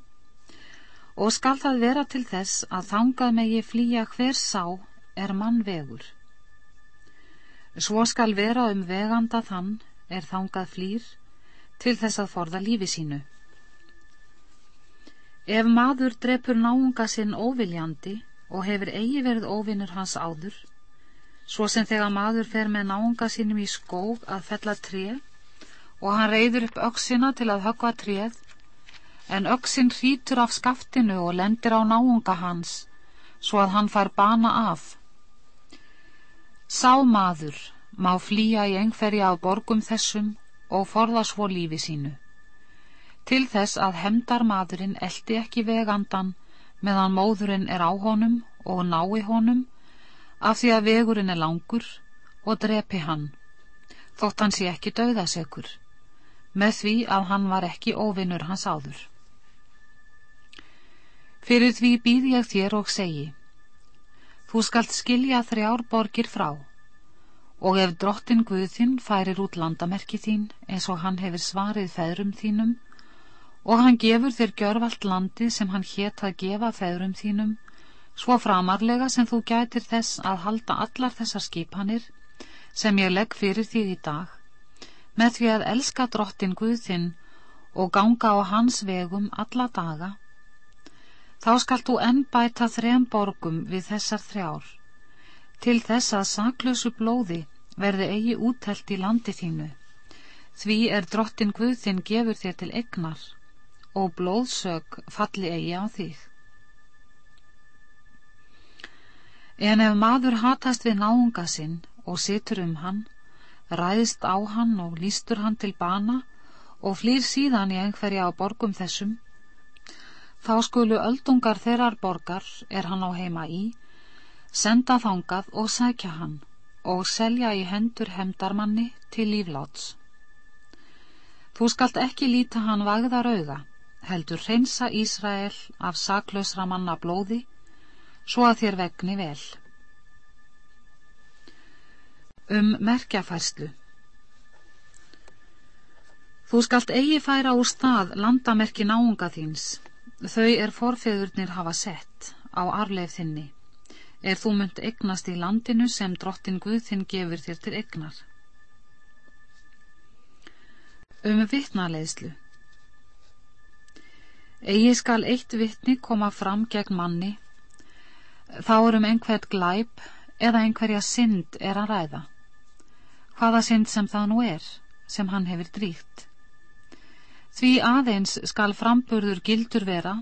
og skal það vera til þess að þangað megi flýja hver sá er mann vegur. Svo skal vera um veganda þann er þangað flýr til þess að forða lífi sínu. Ef maður drepur náunga sinn óviljandi og hefur eigi verið óvinnur hans áður, svo sem þegar maður fer með náunga sínum í skóg að fella tré og hann reyður upp öksina til að högva tréð, en öksin hrítur af skaftinu og lendir á náunga hans, svo að hann fær bana af. Sá maður má flýja í engferja af borgum þessum og forða svo lífi sínu. Til þess að hemdar maðurinn eldi ekki vegandan meðan móðurinn er á honum og nái honum af því að vegurinn er langur og drepi hann, þótt hann sé ekki döðasekur, með því að hann var ekki óvinnur hans áður. Fyrir því býð ég þér og segi, Þú skalt skilja þrjár borgir frá. Og ef drottin Guðinn færir út landamerki þín eins og hann hefur svarið feðrum þínum og hann gefur þér gjörvalt landi sem hann hétt að gefa feðrum þínum svo framarlega sem þú gætir þess að halda allar þessar skipanir sem ég legg fyrir því í dag með því að elska drottin Guðinn og ganga á hans vegum alla daga Þá skalt þú enn bæta þrem borgum við þessar þrjár, til þess að saklösu blóði verði eigi úttelt í landi þínu, því er drottin Guðinn gefur þér til egnar og blóðsög falli eigi á þig. En ef maður hatast við náunga sinn og situr um hann, ræðist á hann og lístur hann til bana og flýr síðan í einhverja á borgum þessum, Þá skulu öldungar þeirrar borgar, er hann á heima í, senda þangað og sækja hann og selja í hendur hemdarmanni til lífláts. Þú skalt ekki líta hann vagðar auga, heldur hreinsa Ísrael af saklausra manna blóði, svo að þér vegni vel. Um merkjafærslu Þú skalt eigi færa úr stað landamerki náunga þíns, Þau er forfeðurnir hafa sett á arleif þinni, er þú munt egnast í landinu sem drottin Guð þinn gefur þér til egnar. Um vittnaleðslu Egi skal eitt vittni koma fram gegn manni, þá er um einhvert glæp eða einhverja synd er að ræða. Hvaða synd sem það nú er, sem hann hefur dríkt. Því aðeins skal framburður gildur vera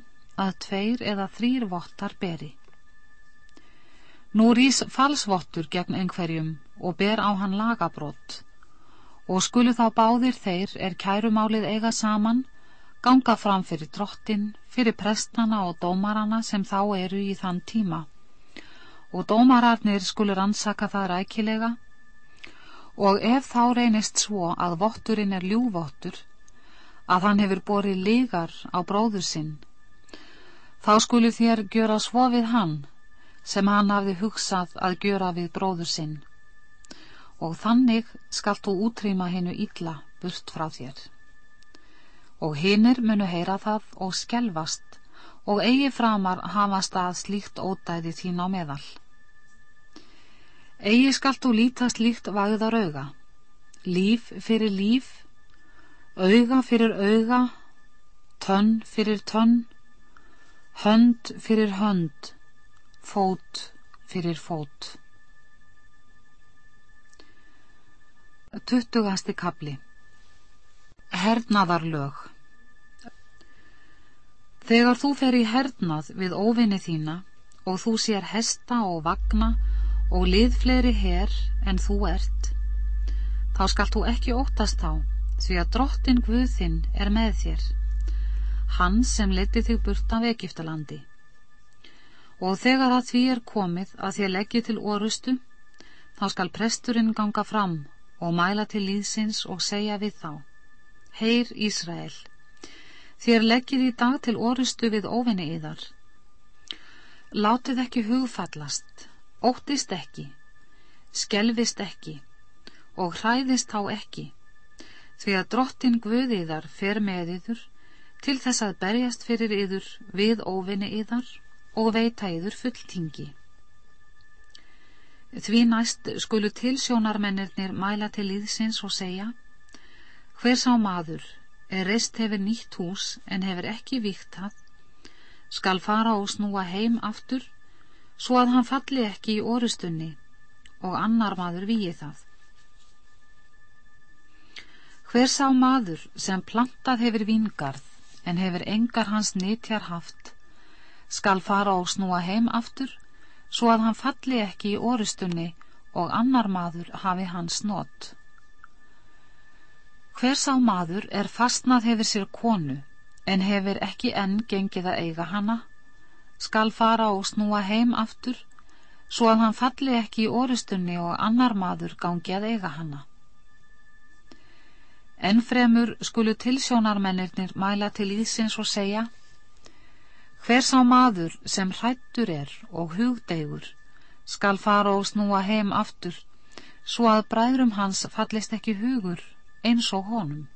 að tveir eða þrýr vottar beri. Nú rýs falsvottur gegn einhverjum og ber á hann lagabrott og skulu þá báðir þeir er kærumálið eiga saman ganga fram fyrir drottin, fyrir prestana og dómarana sem þá eru í þann tíma. Og dómararnir skulu rannsaka það rækilega. Og ef þá reynist svo að votturinn er ljúvottur að hann hefur borið lígar á bróður sinn. Þá skulu þér gjöra svo við hann sem hann hafði hugsað að gjöra við bróður sinn og þannig skalt þú útrýma hennu illa burt frá þér. Og hinnir munu heyra það og skelvast og eigi framar hafast að slíkt ódæði þín á meðal. Egi skalt þú lítast líkt vagðar auga, líf fyrir líf auga fyrir auga, tönn fyrir tönn, hönd fyrir hönd, fót fyrir fót. Tuttugasti kapli Hernaðarlög. Þegar þú fer í hernað við óvinni þína og þú sér hesta og vagna og lið fleiri her en þú ert, þá skalt þú ekki óttast þá því að drottin Guð þinn er með þér, hann sem leti þig burt af Egiptalandi. Og þegar að því er komið að þér leggji til orustu, þá skal presturinn ganga fram og mæla til líðsins og segja við þá, Heyr Ísrael, þér leggjið í dag til orustu við óvinni yðar. Látið ekki hugfallast, óttist ekki, skelvist ekki og hræðist þá ekki, því að drottin Guðiðar fer með yður til þess að berjast fyrir yður við óvinni yðar og veita yður fulltingi. Því næst skulu tilsjónarmennirnir mæla til líðsins og segja Hver sá maður er reist hefur nýtt hús en hefur ekki víkt það skal fara og snúa heim aftur svo að hann falli ekki í orustunni og annar maður víi það. Hver sá maður sem plantað hefur vingarð en hefur engar hans nýtjar haft skal fara og snúa heim aftur svo að hann falli ekki í orustunni og annar maður hafi hans nót. Hver sá maður er fastnað hefur sér konu en hefur ekki enn gengið að eiga hana, skal fara og snúa heim aftur, svo að hann falli ekki í orustunni og annar maður gangi að eiga hana. Ennfremur skulu tilsjónarmennirnir mæla til íðsins og segja, hver sá maður sem hrættur er og hugdegur, skal fara og snúa heim aftur, svo að bræðrum hans fallist ekki hugur eins og honum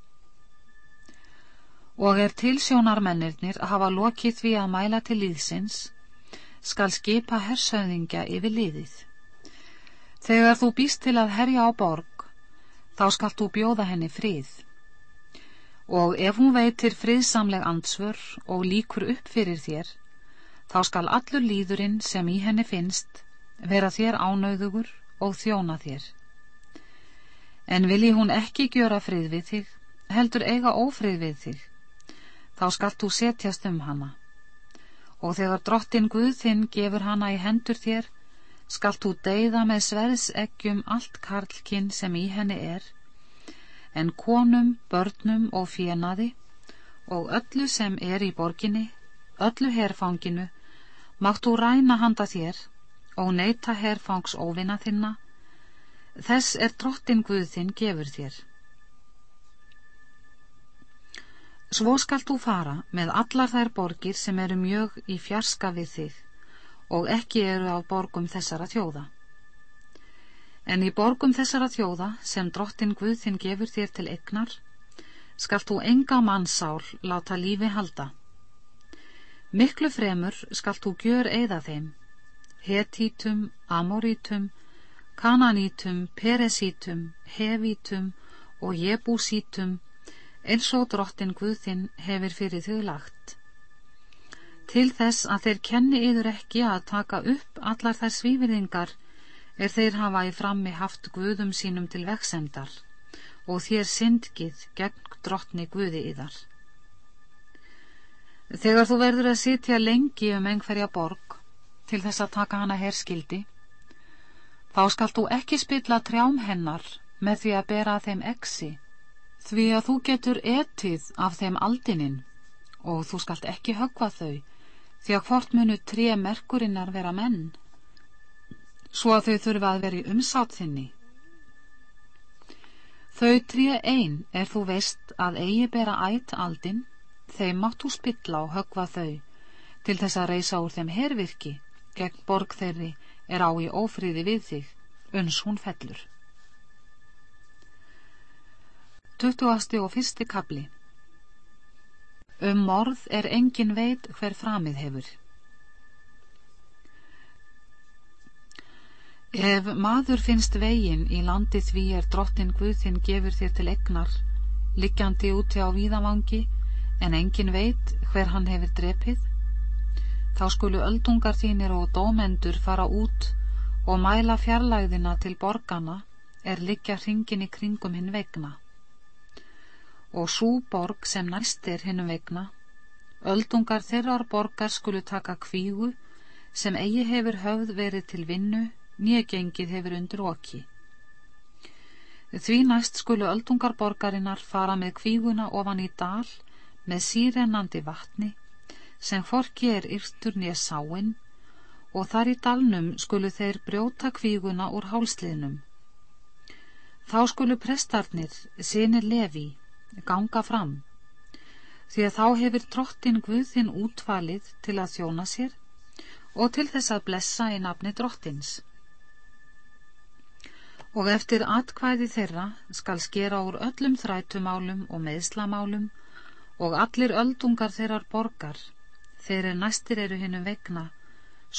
og er tilsjónarmennirnir hafa lokið því að mæla til líðsins, skal skipa hersauðingja yfir liðið. Þegar þú býst til að herja á borg, þá skal þú bjóða henni frið. Og ef hún veitir friðsamleg ansvör og líkur upp fyrir þér, þá skal allur líðurinn sem í henni finnst vera þér ánauðugur og þjóna þér. En vilji hún ekki gjöra frið við þig, heldur eiga ófrið við þig, þá skalt þú setjast um hana. Og þegar drottin Guð þinn gefur hana í hendur þér, skalt þú deyða með sverðseggjum allt karlkinn sem í henni er, en konum, börnum og fjenaði, og öllu sem er í borginni, öllu herfanginu, mátt þú ræna handa þér og neyta herfangs óvinna þinna, þess er drottin Guð þinn gefur þér. Svo skalt þú fara með allar þær borgir sem eru mjög í fjarska við þig og ekki eru á borgum þessara þjóða. En í borgum þessara þjóða sem drottin Guð þinn gefur þér til egnar, skalt þú enga mannsál láta lífi halda. Miklu fremur skalt þú gjör eða þeim, hetítum, amorítum, kananítum, peresítum, hevítum og jebúsítum eins og drottin Guðinn hefur fyrir þau lagt. Til þess að þeir kenni yður ekki að taka upp allar þær svífyrðingar er þeir hafa í frammi haft Guðum sínum til veksemdar og þér syndgið gegn drottni Guði yðar. Þegar þú verður að sitja lengi um einhverja borg til þess að taka hana herskildi, þá skalt þú ekki spilla trjám hennar með því að bera þeim exi því að þú getur etið af þeim aldinin og þú skalt ekki högva þau því að hvort munu tré merkurinnar vera menn? Svo að þau þurfa að vera í umsátt þinni þau tré ein er þú veist að eigi bera ætt aldin þeim mátt þú spilla og högva þau til þess að reysa úr þeim hervirki gegn borg þeirri er á í ófríði við þig uns hún fellur. Tuttugasti og fyrsti kabli Um morð er engin veit hver framið hefur. Ef maður finnst vegin í landi því er drottin Guðinn gefur þér til egnar, liggjandi úti á víðavangi, en engin veit hver hann hefur drepið, þá skulu öldungar þínir og dómendur fara út og mæla fjarlæðina til borgana er liggja hringin í kringum hinn vegna og svo borg sem næst er hinnum vegna, öldungar þeirrar borgar skulu taka kvígu sem eigi hefur höfð verið til vinnu, nýjegengið hefur undir okki. Því næst skulu öldungar borgarinnar fara með kvíguna ofan í dal með sírennandi vatni sem forki er yrtur nýja sáinn og þar í dalnum skulu þeir brjóta kvíguna úr hálsliðnum. Þá skulu prestarnir, sinir Levi, ganga fram því að þá hefur drottin Guðinn útvalið til að þjóna sér og til þess að blessa í nafni drottins Og eftir atkvæði þeirra skal skera úr öllum þrætumálum og meðslamálum og allir öldungar þeirrar borgar, þeir er næstir eru hinnum vegna,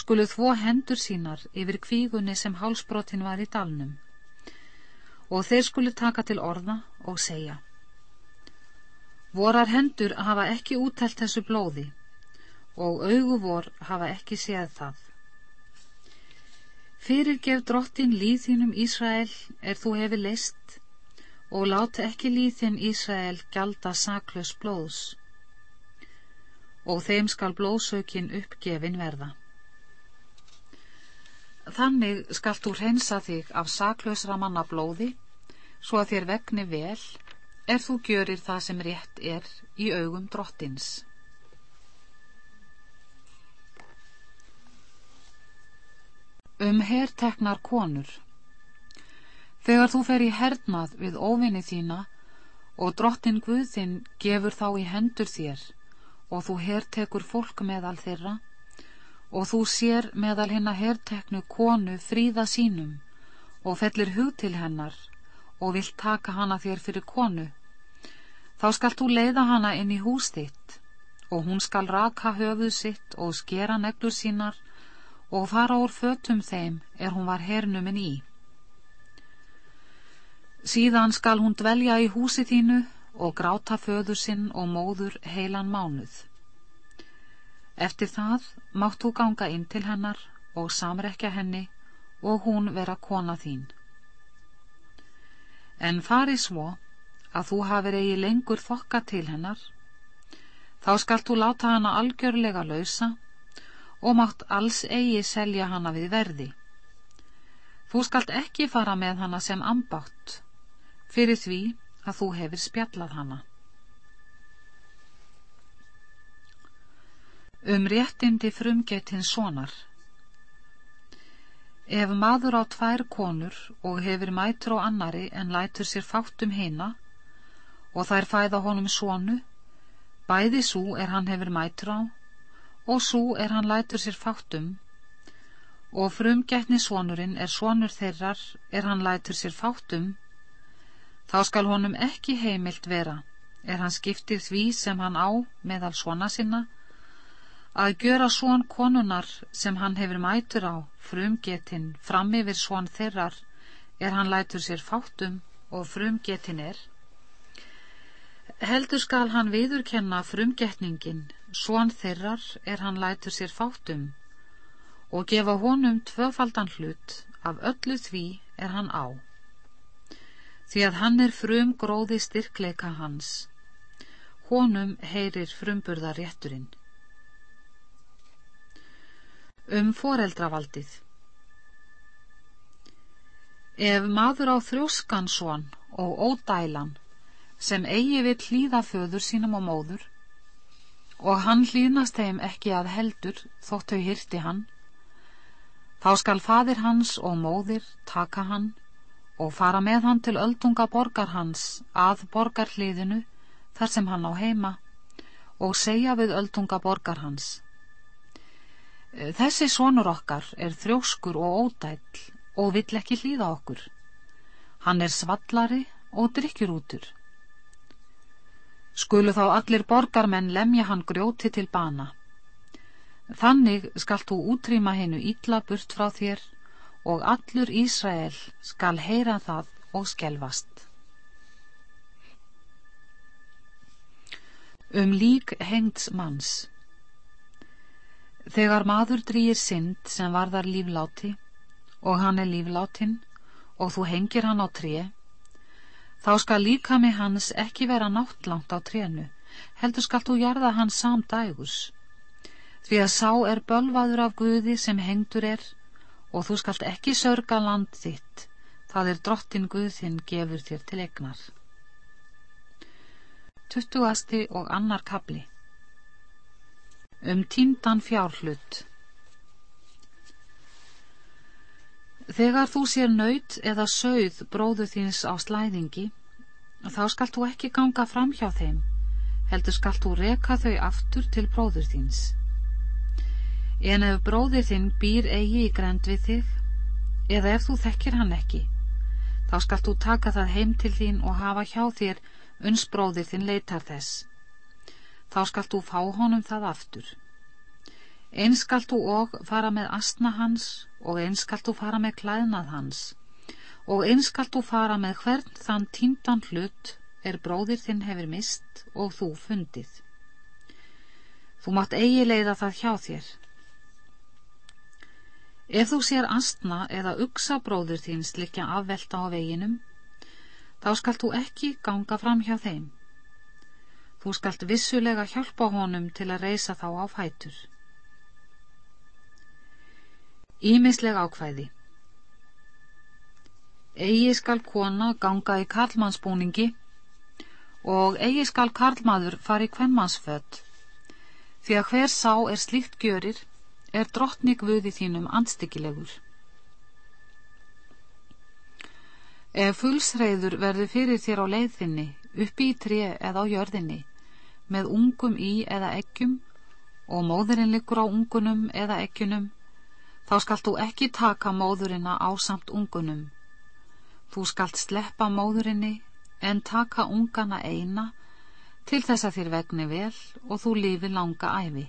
skulu þvó hendur sínar yfir kvígunni sem hálsbrotin var í dalnum. Og þeir skulu taka til orða og segja, Vorar hendur hafa ekki úttelt þessu blóði og auguvor hafa ekki séð það. Fyrirgef drottin líðinum Ísrael er þú hefur leist og láta ekki líðin Ísrael gjalda saklaus blóðs og þeim skal blóðsökin uppgefin verða. Þannig skalt þú hreinsa þig af saklausra manna blóði svo að þér vegni vel er þú gjörir það sem rétt er í augum drottins. Um herrteknar konur Þegar þú fer í hernað við óvinni þína og drottin Guðinn gefur þá í hendur þér og þú herrtekur fólk meðal þeirra og þú sér meðal hennar herrteknu konu fríða sínum og fellir hug til hennar og vilt taka hana þér fyrir konu, þá skalt þú leiða hana inn í hús þitt og hún skal raka höfuð sitt og skera neglur sínar og fara úr fötum þeim er hún var hernumin í. Síðan skal hún dvelja í húsi þínu og gráta föður sinn og móður heilan mánuð. Eftir það mátt þú ganga inn til hennar og samrekja henni og hún vera kona þín en fari svo að þú hafir eigi lengur þokka til hennar, þá skalt þú láta hana algjörlega lausa og mátt alls eigi selja hana við verði. Þú skalt ekki fara með hana sem ambátt, fyrir því að þú hefur spjallað hana. Um réttindi frumgetins sonar Ef maður á tvær konur og hefur mætur á annari en lætur sér fátt um hina og þær fæða honum svonu, bæði svo er hann hefur mætur á og svo er hann lætur sér fátt um. Og frumgætni svonurinn er svonur þeirrar er hann lætur sér fátt um, þá skal honum ekki heimilt vera. Er hann skiptir því sem hann á meðal svona sinna að gjöra svon konunar sem hann hefur mætur á frumgetinn fram yfir svon þeirrar er hann lætur sér fátum og frumgetinn er. Heldur skal hann viðurkenna frumgetningin. Svon þeirrar er hann lætur sér fátum og gefa honum tvöfaldan hlut. Af öllu því er hann á. Því að hann er frum gróði styrkleika hans. Honum heyrir frumburðar rétturinn um foreldravaldið. Ef maður á þrjóskansson og ódælan sem eigi við hlýða föður sínum og móður og hann hlýðnast þeim ekki að heldur þótt þau hyrti hann, þá skal fadir hans og móðir taka hann og fara með hann til öldunga borgar hans að borgar hliðinu þar sem hann á heima og segja við öldunga borgar hans Þessi sonur okkar er þrjóskur og ódæll og vill ekki hlýða okkur. Hann er svallari og drikkjur útur. Skulu þá allir borgarmenn lemja hann grjóti til bana. Þannig skalt þú útrýma hennu ítla burt frá þér og allur Ísrael skal heyra það og skelvast. Um lík hengts manns Þegar maður drýir synd sem varðar lífláti og hann er líflátin og þú hengir hann á tré, þá skal líka með hans ekki vera náttlangt á trénu, heldur skal þú jarða hann samdægus, því að sá er bölvaður af Guði sem hengdur er og þú skalt ekki sörga land þitt, það er drottin Guðinn gefur þér til egnar. Tuttugasti og annar kabli um tíndan fjárhlut. Þegar þú sér nöyt eða sögð bróðu þins á slæðingi, þá skalt þú ekki ganga fram hjá þeim, heldur skalt þú reka þau aftur til bróður þins. En ef bróðið þinn býr eigi í grend við þig, eða ef þú þekkir hann ekki, Þá skalt þú taka það heim til þín og hafa hjá þér unsbróðir þinn leitar þess. Þá skalt þú fá honum það aftur. Eins skalt þú og fara með astna hans og eins skalt þú fara með klæðnað hans og eins skalt þú fara með hvern þann tíndan hlut er bróðir þinn hefur mist og þú fundið. Þú mátt eigi leiða það hjá þér. Ef þú sér astna eða uksa bróður þín slikja afvelta á veginum, þá skalt þú ekki ganga fram hjá þeim. Þú skalt vissulega hjálpa honum til að reysa þá á fætur. Ímisleg ákvæði Egi skal kona ganga í karlmannsbúningi og eigi skal karlmaður fari kvennmannsfödd því að hver sá er slíkt gjörir, er drottni Guði þínum anstíkilegur. Ef fullsreiður verður fyrir þér á leiðinni, uppi í tré eða á jörðinni, með ungum í eða ekkjum og móðurinn liggur á ungunum eða ekkjunum, þá skalt þú ekki taka móðurina á samt ungunum. Þú skalt sleppa móðurinni en taka ungana eina til þess að þér vegni vel og þú lifi langa æfi.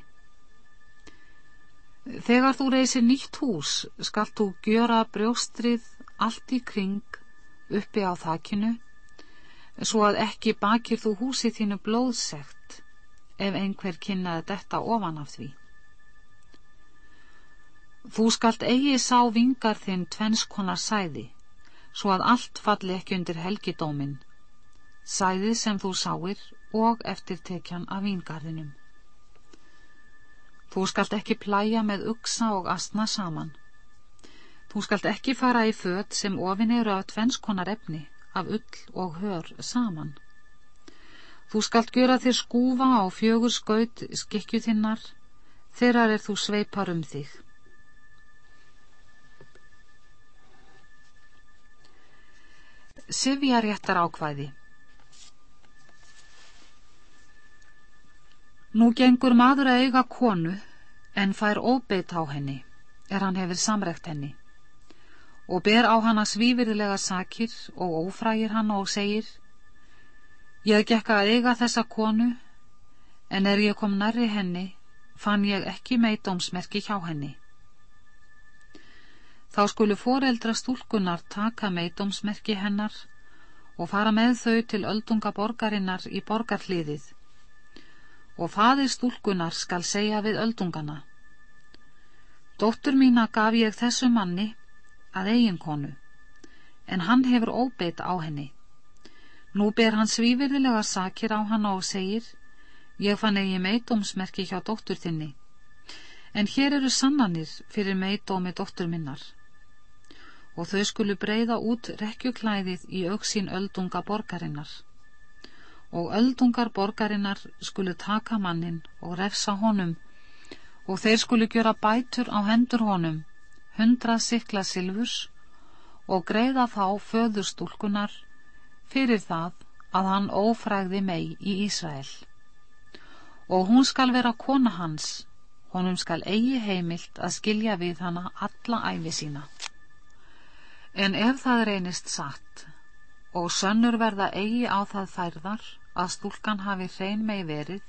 Þegar þú reysir nýtt hús skalt þú gjöra brjóstrið allt í kring uppi á þakinu svo að ekki bakir þú húsi þínu blóðsegt ef einhver kynnaði þetta ofan af því. Þú skalt eigi sá vingar þinn tvenskonar sæði svo að allt falli ekki undir helgidómin sæðið sem þú sáir og eftirtekjan af víngarðinum. Þú skalt ekki plæja með uksa og astna saman. Þú skalt ekki fara í född sem ofin eru af tvennskonar efni, af ull og hör saman. Þú skalt gjöra þér skúfa á fjögur skaut skikju þinnar, þeirrar er þú sveipar um þig. Sifjaréttar ákvæði Nú gengur maður að eiga konu en fær óbeitt á henni er hann hefur samrekt henni. Og ber á hana svífyrðilega sakir og ófrægir hann og segir Ég gekk að eiga þessa konu en er ég kom nærri henni fann ég ekki meidómsmerki hjá henni. Þá skulu foreldra stúlkunar taka meidómsmerki hennar og fara með þau til öldunga borgarinnar í borgarhliðið og faðir stúlkunar skal segja við öldungana. Dóttur mína gaf ég þessu manni að eiginkonu, en hann hefur óbeitt á henni. Nú ber hann svífyrðilega sakir á hann og segir, ég fann eigi meidómsmerki hjá dóttur þinni, en hér eru sannanir fyrir meidómi dóttur minnar. Og þau skulu breyða út rekkjuklæðið í auksín öldunga borgarinnar. Og öldungar borgarinnar skulu taka mannin og refsa honum. Og þeir skulu gjöra bætur á hendur honum hundrað sikla silfurs og greiða þá föðurstúlkunar fyrir það að hann ófrægði mei í Ísrael. Og hún skal vera kona hans honum skal eigi heimilt að skilja við hana alla æfi sína. En ef það reynist satt og sönnur verða eigi á það færðar að stúlkan hafi hrein mei verið,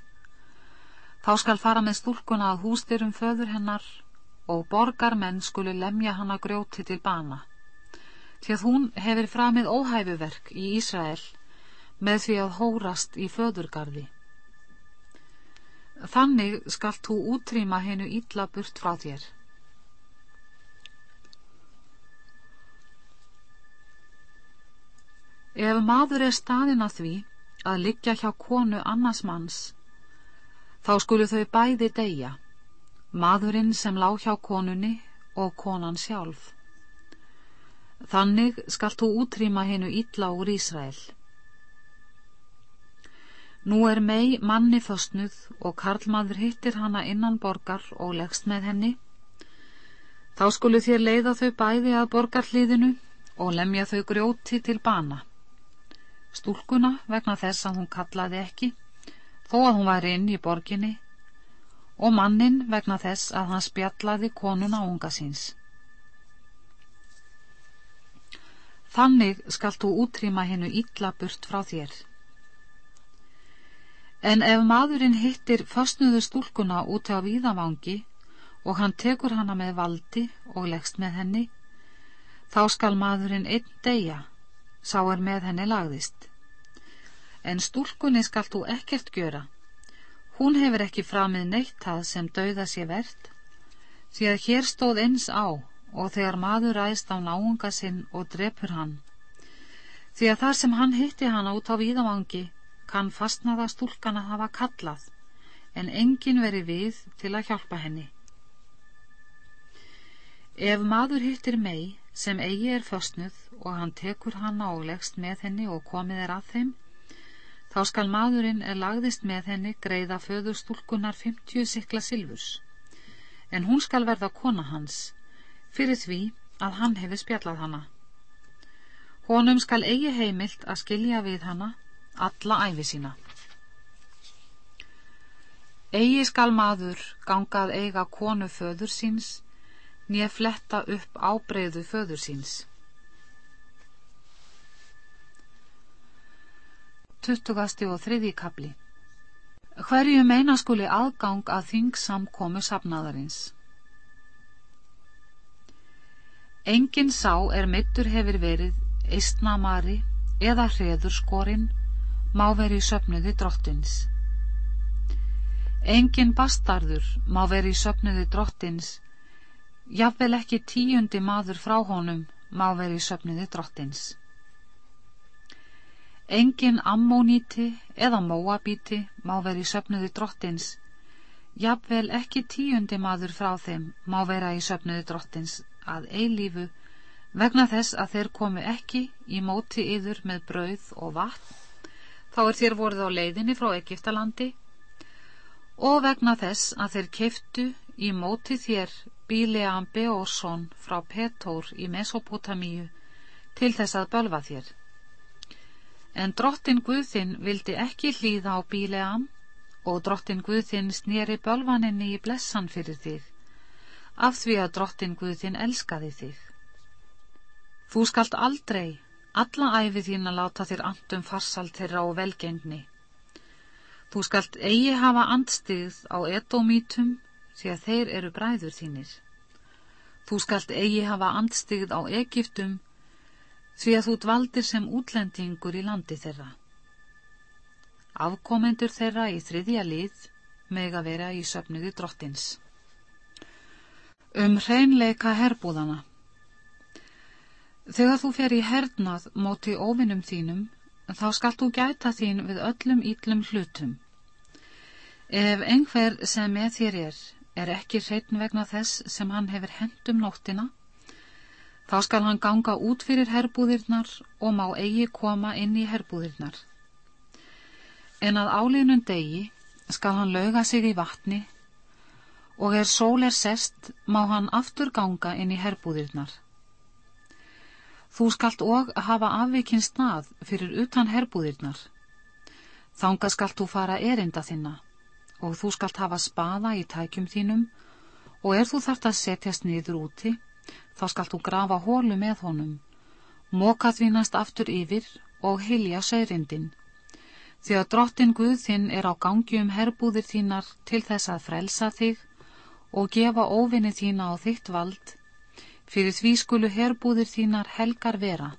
þá skal fara með stúlkuna að hústyrum föður hennar og borgar menn skulu lemja hana grjóti til bana, því að hún hefur framið óhæfuverk í Ísrael með því að hórast í föðurgarði. Þannig skalt þú útrýma hennu ítla burt frá þér. Ef maður er staðin að því að liggja hjá konu annars manns, þá skulu þau bæði deyja, maðurinn sem lág hjá konunni og konan sjálf. Þannig skalt þú útrýma hennu ítla úr Ísrael. Nú er mei manni föstnuð og karlmaður hittir hana innan borgar og leggst með henni. Þá skulu þér leiða þau bæði að borgarliðinu og lemja þau grjóti til bana stúlkuna vegna þess að hún kallaði ekki þó að hún væri inn í borginni og mannin vegna þess að hann spjallaði konuna unga síns. Þannig skalt þú útrýma hennu illa burt frá þér. En ef maðurinn hittir fastnuðu stúlkuna út á víðavangi og hann tekur hana með valdi og leggst með henni, þá skal maðurinn einn deyja, sá er með henni lagðist. En stúlkunni skal þú ekkert gjöra. Hún hefur ekki framið neitt það sem dauða sé verðt, því að hér stóð eins á og þegar maður ræðst á náunga sinn og drepur hann. Því að þar sem hann hitti hann út á víðavangi kann fastnaða stúlkan að hafa kallað, en engin veri við til að hjálpa henni. Ef maður hittir mei sem eigi er fastnuð og hann tekur hanna og leggst með henni og komið er að þeim, þá skal maðurinn er lagðist með henni greiða föður stúlkunar 50 sikla silfurs, en hún skal verða kona hans, fyrir því að hann hefur spjallað hana. Honum skal eigi heimilt að skilja við hana alla æfi sína. Egi skal maður gangað eiga konu föður síns, nýja fletta upp ábreyðu föður síns. 20. og 3. kapli Hverju meina skuli aðgang að þingsamkomu safnaðarins? Engin sá er mittur hefur verið eistnamari eða hreðurskorinn má veri í söpnuði drottins. Engin bastarður má veri í söpnuði drottins, jafnvel ekki tíundi maður frá honum má veri í söpnuði drottins. Engin ammóníti eða móabíti má veri í söpnuði drottins, jafnvel ekki tíundi maður frá þeim má vera í söpnuði drottins að eilífu vegna þess að þeir komu ekki í móti yður með brauð og vatn. Þá er þér voruð á leiðinni frá Egiptalandi og vegna þess að þeir keftu í móti þér Bíleam Beorsson frá Petór í Mesopotamíu til þess að bölva þér. En drottin Guðinn vildi ekki hlýða á Bíleam og drottin Guðinn snýri bölvaninni í blessan fyrir þig af því að drottin Guðinn elskaði þig. Þú skalt aldrei, alla æfi þín að láta þér andum farsal þeirra og velgengni. Þú skalt eigi hafa andstigð á edomítum því að þeir eru bræður þínir. Þú skalt eigi hafa andstigð á Egiptum því að þú dvaldir sem útlendingur í landi þeirra. Afkomendur þeirra í þriðja lið meg að vera í söfnuði drottins um hreinleika herbúðana. Þegar þú fer í hernað móti óvinnum þínum, þá skalt þú gæta þín við öllum íllum hlutum. Ef einhver sem með þér er, er ekki hreitn vegna þess sem hann hefur hendum nóttina, þá skal hann ganga út fyrir herbúðirnar og má eigi koma inn í herbúðirnar. En að áliðnum degi skal hann lauga sig í vatni og er sól er sest, má hann aftur ganga inn í herbúðirnar. Þú skalt og hafa afvikinn stað fyrir utan herbúðirnar. Þanga skalt þú fara erinda þinna og þú skalt hafa spaða í tækjum þínum og er þú þart að setjast niður úti, þá skalt þú grafa hólu með honum, móka þvínast aftur yfir og hilja saurindin. Því að drottin Guð þinn er á gangi um herbúðir þínar til þess að frelsa þig og gefa óvinni þína á þitt vald, fyrir því skulu herbúðir þínar helgar vera,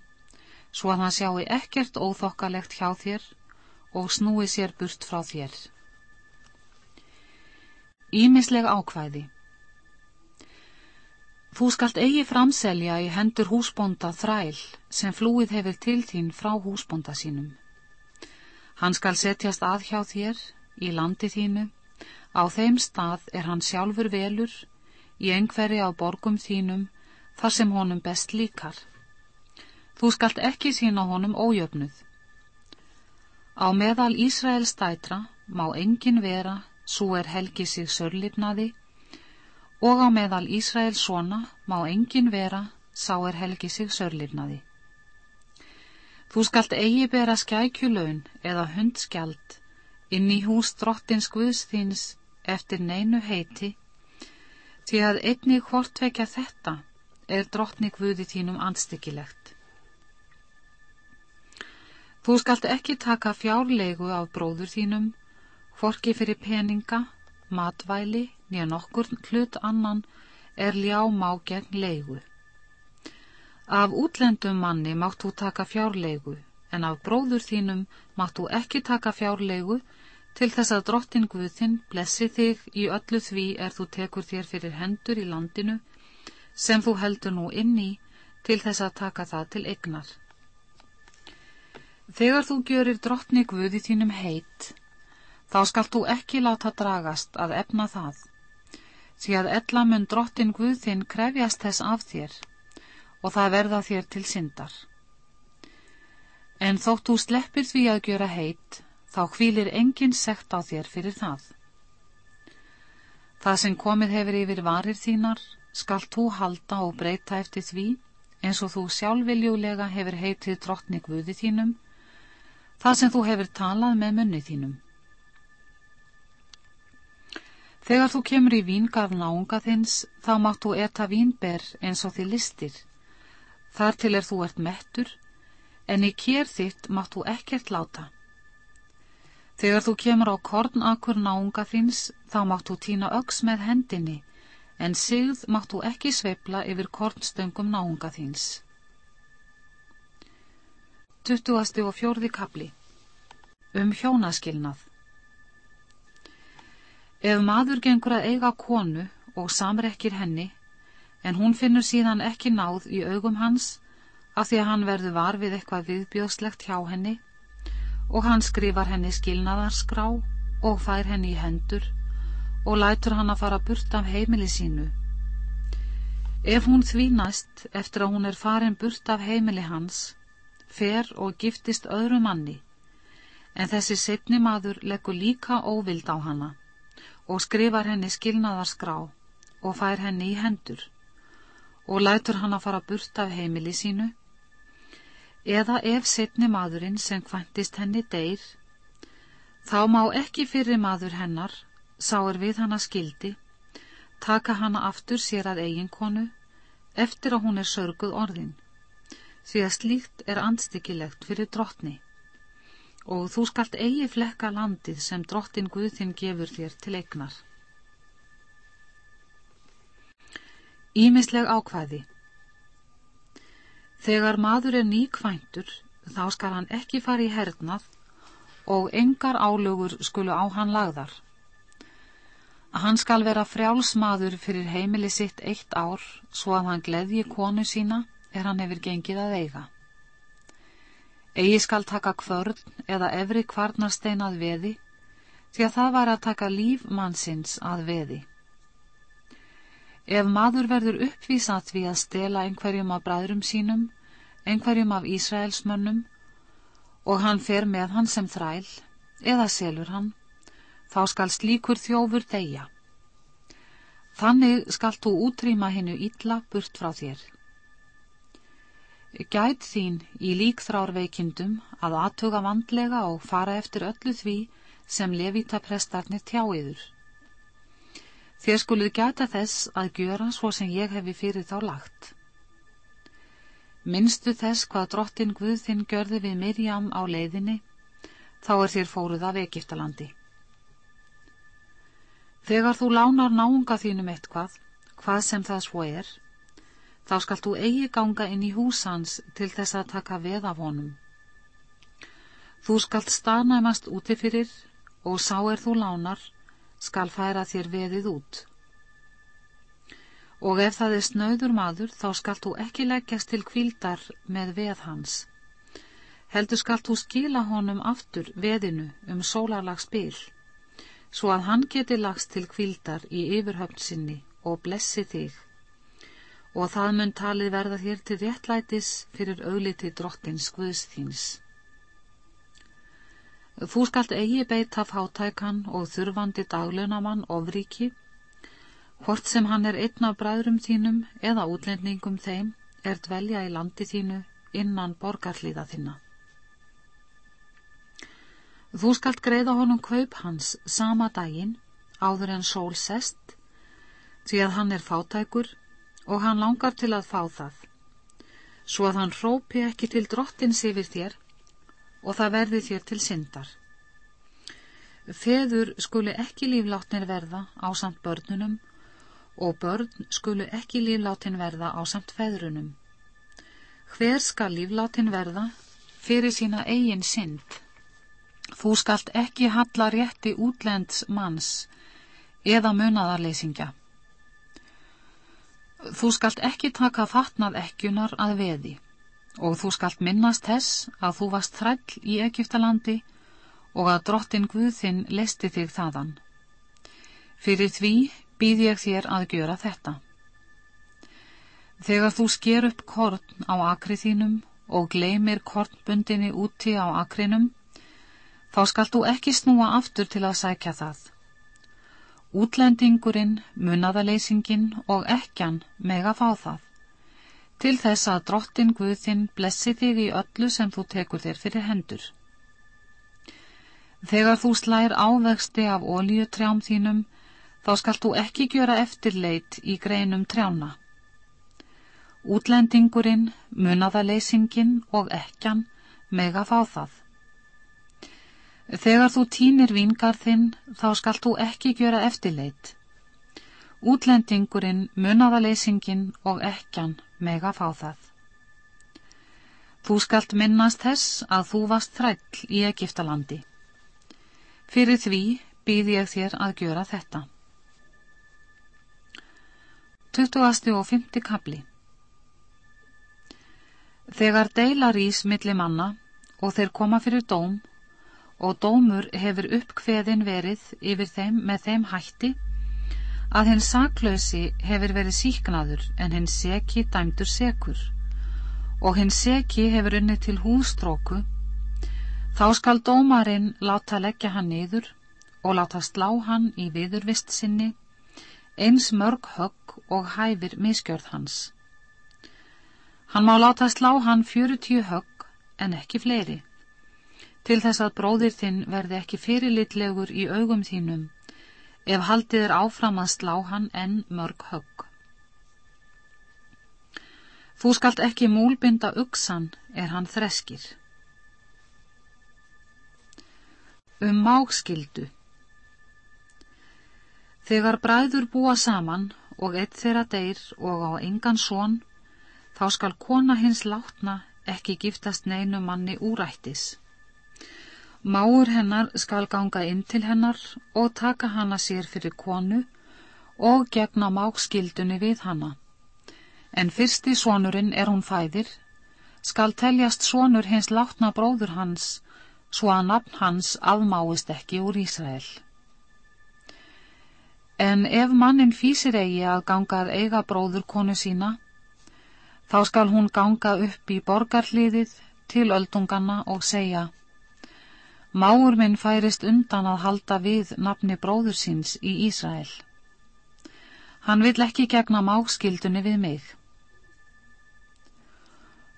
svo að hann sjáu ekkert óþokkalegt hjá þér og snúi sér burt frá þér. Ímisleg ákvæði Þú skalt eigi framselja í hendur húsbónda þræl sem flúið hefur til þín frá húsbónda sínum. Hann skal setjast að hjá þér í landi þínu Á þeim stað er hann sjálfur velur í einhverju á borgum þínum þar sem honum best líkar. Þú skalt ekki sína honum ójöfnuð. Á meðal Ísraels dætra má engin vera, svo er helgi sig sörlifnaði, og á meðal Ísraels svona má engin vera, sá er helgi sig sörlifnaði. Þú skalt eigi bera skækjulaun eða hundskjald inn í hús drottins Guðs þíns eftir neinu heiti, því að einni hvort vekja þetta er drottni Guði þínum anstyggilegt. Þú skalt ekki taka fjárlegu af bróður þínum, forki fyrir peninga, matvæli, nýja nokkur hlut annan er ljá má gegn leigu. Af útlendum manni mátt þú taka fjárlegu, en af bróður þínum mátt þú ekki taka fjárlegu til þess að drottin Guðinn blessi þig í öllu því er þú tekur þér fyrir hendur í landinu sem þú heldur nú inn í til þess að taka það til egnar. Þegar þú gjörir drottni Guði þínum heit, þá skalt þú ekki láta dragast að efna það, því að ella mun drottin Guð þinn krefjast þess af þér og það verða þér til syndar. En þótt þú sleppir því að gjöra heit, þá hvílir engin sekt á þér fyrir það. Það sem komið hefur yfir varir þínar skalt þú halda og breyta eftir því eins og þú sjálfviljulega hefur heitið drottni Guði þínum, það sem þú hefur talað með munni þínum. Þegar þú kemur í víngarf náunga þins, þá mátt þú eta vínber eins og því listir. Þar til er þú ert mettur, en í kér þitt mátt þú ekkert láta. Þegar þú kemur á kornakur náunga þins, þá máttu týna öks með hendinni, en sigð máttu ekki sveifla yfir kornstöngum náunga þins. 20. og 4. kapli Um hjónaskilnað Ef maður gengur að eiga konu og samrekkir henni, en hún finnur síðan ekki náð í augum hans, af því að hann verður var við eitthvað viðbjóðslegt hjá henni, og hann skrifar henni skilnaðarskrá og fær henni í hendur og lætur hann að fara burt af heimili sínu. Ef hún því næst, eftir að hún er farin burt af heimili hans, fer og giftist öðru manni, en þessi setni maður leggur líka óvild á hana og skrifar henni skilnaðarskrá og fær henni í hendur og lætur hann að fara burt af heimili sínu, eða ef setni maðurinn sem kvantist henni deyr, þá má ekki fyrir maður hennar, sá er við hana skildi, taka hana aftur sér að eiginkonu, eftir að hún er sörguð orðin, því að slíkt er andstyggilegt fyrir drottni, og þú skalt eigi flekka landið sem drottin Guðinn gefur þér til eignar. Ímisleg ákvæði Þegar maður er nýkvæntur, þá skal hann ekki fara í hernað og engar álögur skulu á hann lagðar. Hann skal vera frjálsmaður fyrir heimili sitt eitt ár, svo að hann gleðji konu sína er hann hefur gengið að eiga. Egi skal taka kvörn eða efri kvarnarstein að veði, því að það var að taka líf mannsins að veði. Ef maður verður uppvísat við að stela einhverjum af bræðrum sínum, einhverjum af Ísraelsmönnum, og hann fer með hann sem þræl, eða selur hann, þá skal slíkur þjófur deyja. Þannig skalt þú útrýma hennu ítla burt frá þér. Gæt þín í líkþrárveikindum að aðtuga vandlega og fara eftir öllu því sem levita prestarnir tjáiður. Þér skulið gæta þess að gjöra svo sem ég hefi fyrir þá lagt. Minnstu þess hvað drottin Guð þinn görði við Mirjam á leiðinni, þá er þér fóruð af Egiptalandi. Þegar þú lánar náunga þínum eitthvað, hvað sem það svo er, þá skalt þú eigi ganga inn í húsans til þess að taka veð af honum. Þú skalt staðnæmast útifyrir og sá er þú lánar, skal færa þér veðið út. Og ef það er snauður maður, þá skalt þú ekki leggjast til kvíldar með veð hans. Heldur skalt þú skila honum aftur veðinu um sólarlags bil, svo að hann geti lagst til kvíldar í yfirhöfn sinni og blessi þig. Og það mun talið verða þér til réttlætis fyrir augliti drottins Guðsþíns. Þú skalt eigi beita fátækan og þurfandi daglönamann ofríki, hvort sem hann er einn af bræðrum þínum eða útlendingum þeim er dvelja í landi þínu innan borgarliða þinna. Þú skalt greiða honum kaup hans sama daginn áður en sól sest, því að hann er fátækur og hann langar til að fá það, svo að hann rópi ekki til drottins yfir þér og það verði þér til syndar. Feður skulu ekki líflátnir verða á samt börnunum og börn skulu ekki líflátin verða á samt feðrunum. Hver skal líflátin verða fyrir sína eigin synd? Þú skalt ekki halla rétti útlends manns eða munaðarleysingja. Þú skalt ekki taka fatnað ekkjunar að veði og þú skalt minnast þess að þú varst þræll í Egiptalandi og að drottin Guðinn leisti þig þaðan. Fyrir því býð ég þér að gjöra þetta. Þegar þú sker upp korn á akrið þínum og gleymir kornbundinni úti á akrinum, þá skalt þú ekki snúa aftur til að sækja það. Útlendingurinn, munnaðaleysingin og ekkjan meg að fá það til þess að drottin Guðinn blessi þig í öllu sem þú tekur þér fyrir hendur. Þegar þú slær ávexti af ólíutrjám þínum, þá skalt þú ekki gjöra eftirleit í greinum trjána. Útlendingurinn, munaðaleysingin og ekkjan mega fá það. Þegar þú týnir vingarðinn, þá skalt þú ekki gjöra eftirleit. Útlendingurinn, munaðaleysingin og ekkjan mega fá það. Þú skalt minnast þess að þú varst þræll í Egiptalandi. Fyrir því býð ég þér að gjöra þetta. 20. og 5. kapli Þegar deilar ís milli manna og þeir koma fyrir dóm og dómur hefur uppkveðin verið yfir þeim með þeim hætti að hinn saklausi hefur verið síknaður en hinn seki dæmdur sekur. Og hinn seki hefur unni til hústróku þá skal dómarinn láta leggja hann niður og láta slá hann í viðurvist sinni eins mörg högg og hæfir miskjörð hans. Hann má láta slá hann fjörutíu högg en ekki fleiri til þess að bróðir þinn verði ekki fyrirlitlegur í augum þínum ef haldið er áfram að slá hann enn mörg högg. Þú skalt ekki múlbinda uksan er hann þreskir. Um mákskildu Þegar bræður búa saman og eitt þeirra deyr og á engan són, þá skal kona hins látna ekki giftast neinu manni úrættis. Máur hennar skal ganga inn til hennar og taka hana sér fyrir konu og gegna mákskildunni við hana. En fyrsti sonurinn er hún fæðir, skal teljast sonur hins látna bróður hans, svo að nafn hans afmáist ekki úr Ísrael. En ef mannin fýsir eigi að ganga að eiga bróður konu sína, þá skal hún ganga upp í borgarliðið til öldunganna og segja Máur minn færist undan að halda við nafni bróður síns í Ísrael. Hann vill ekki gegna máskildunni við mig.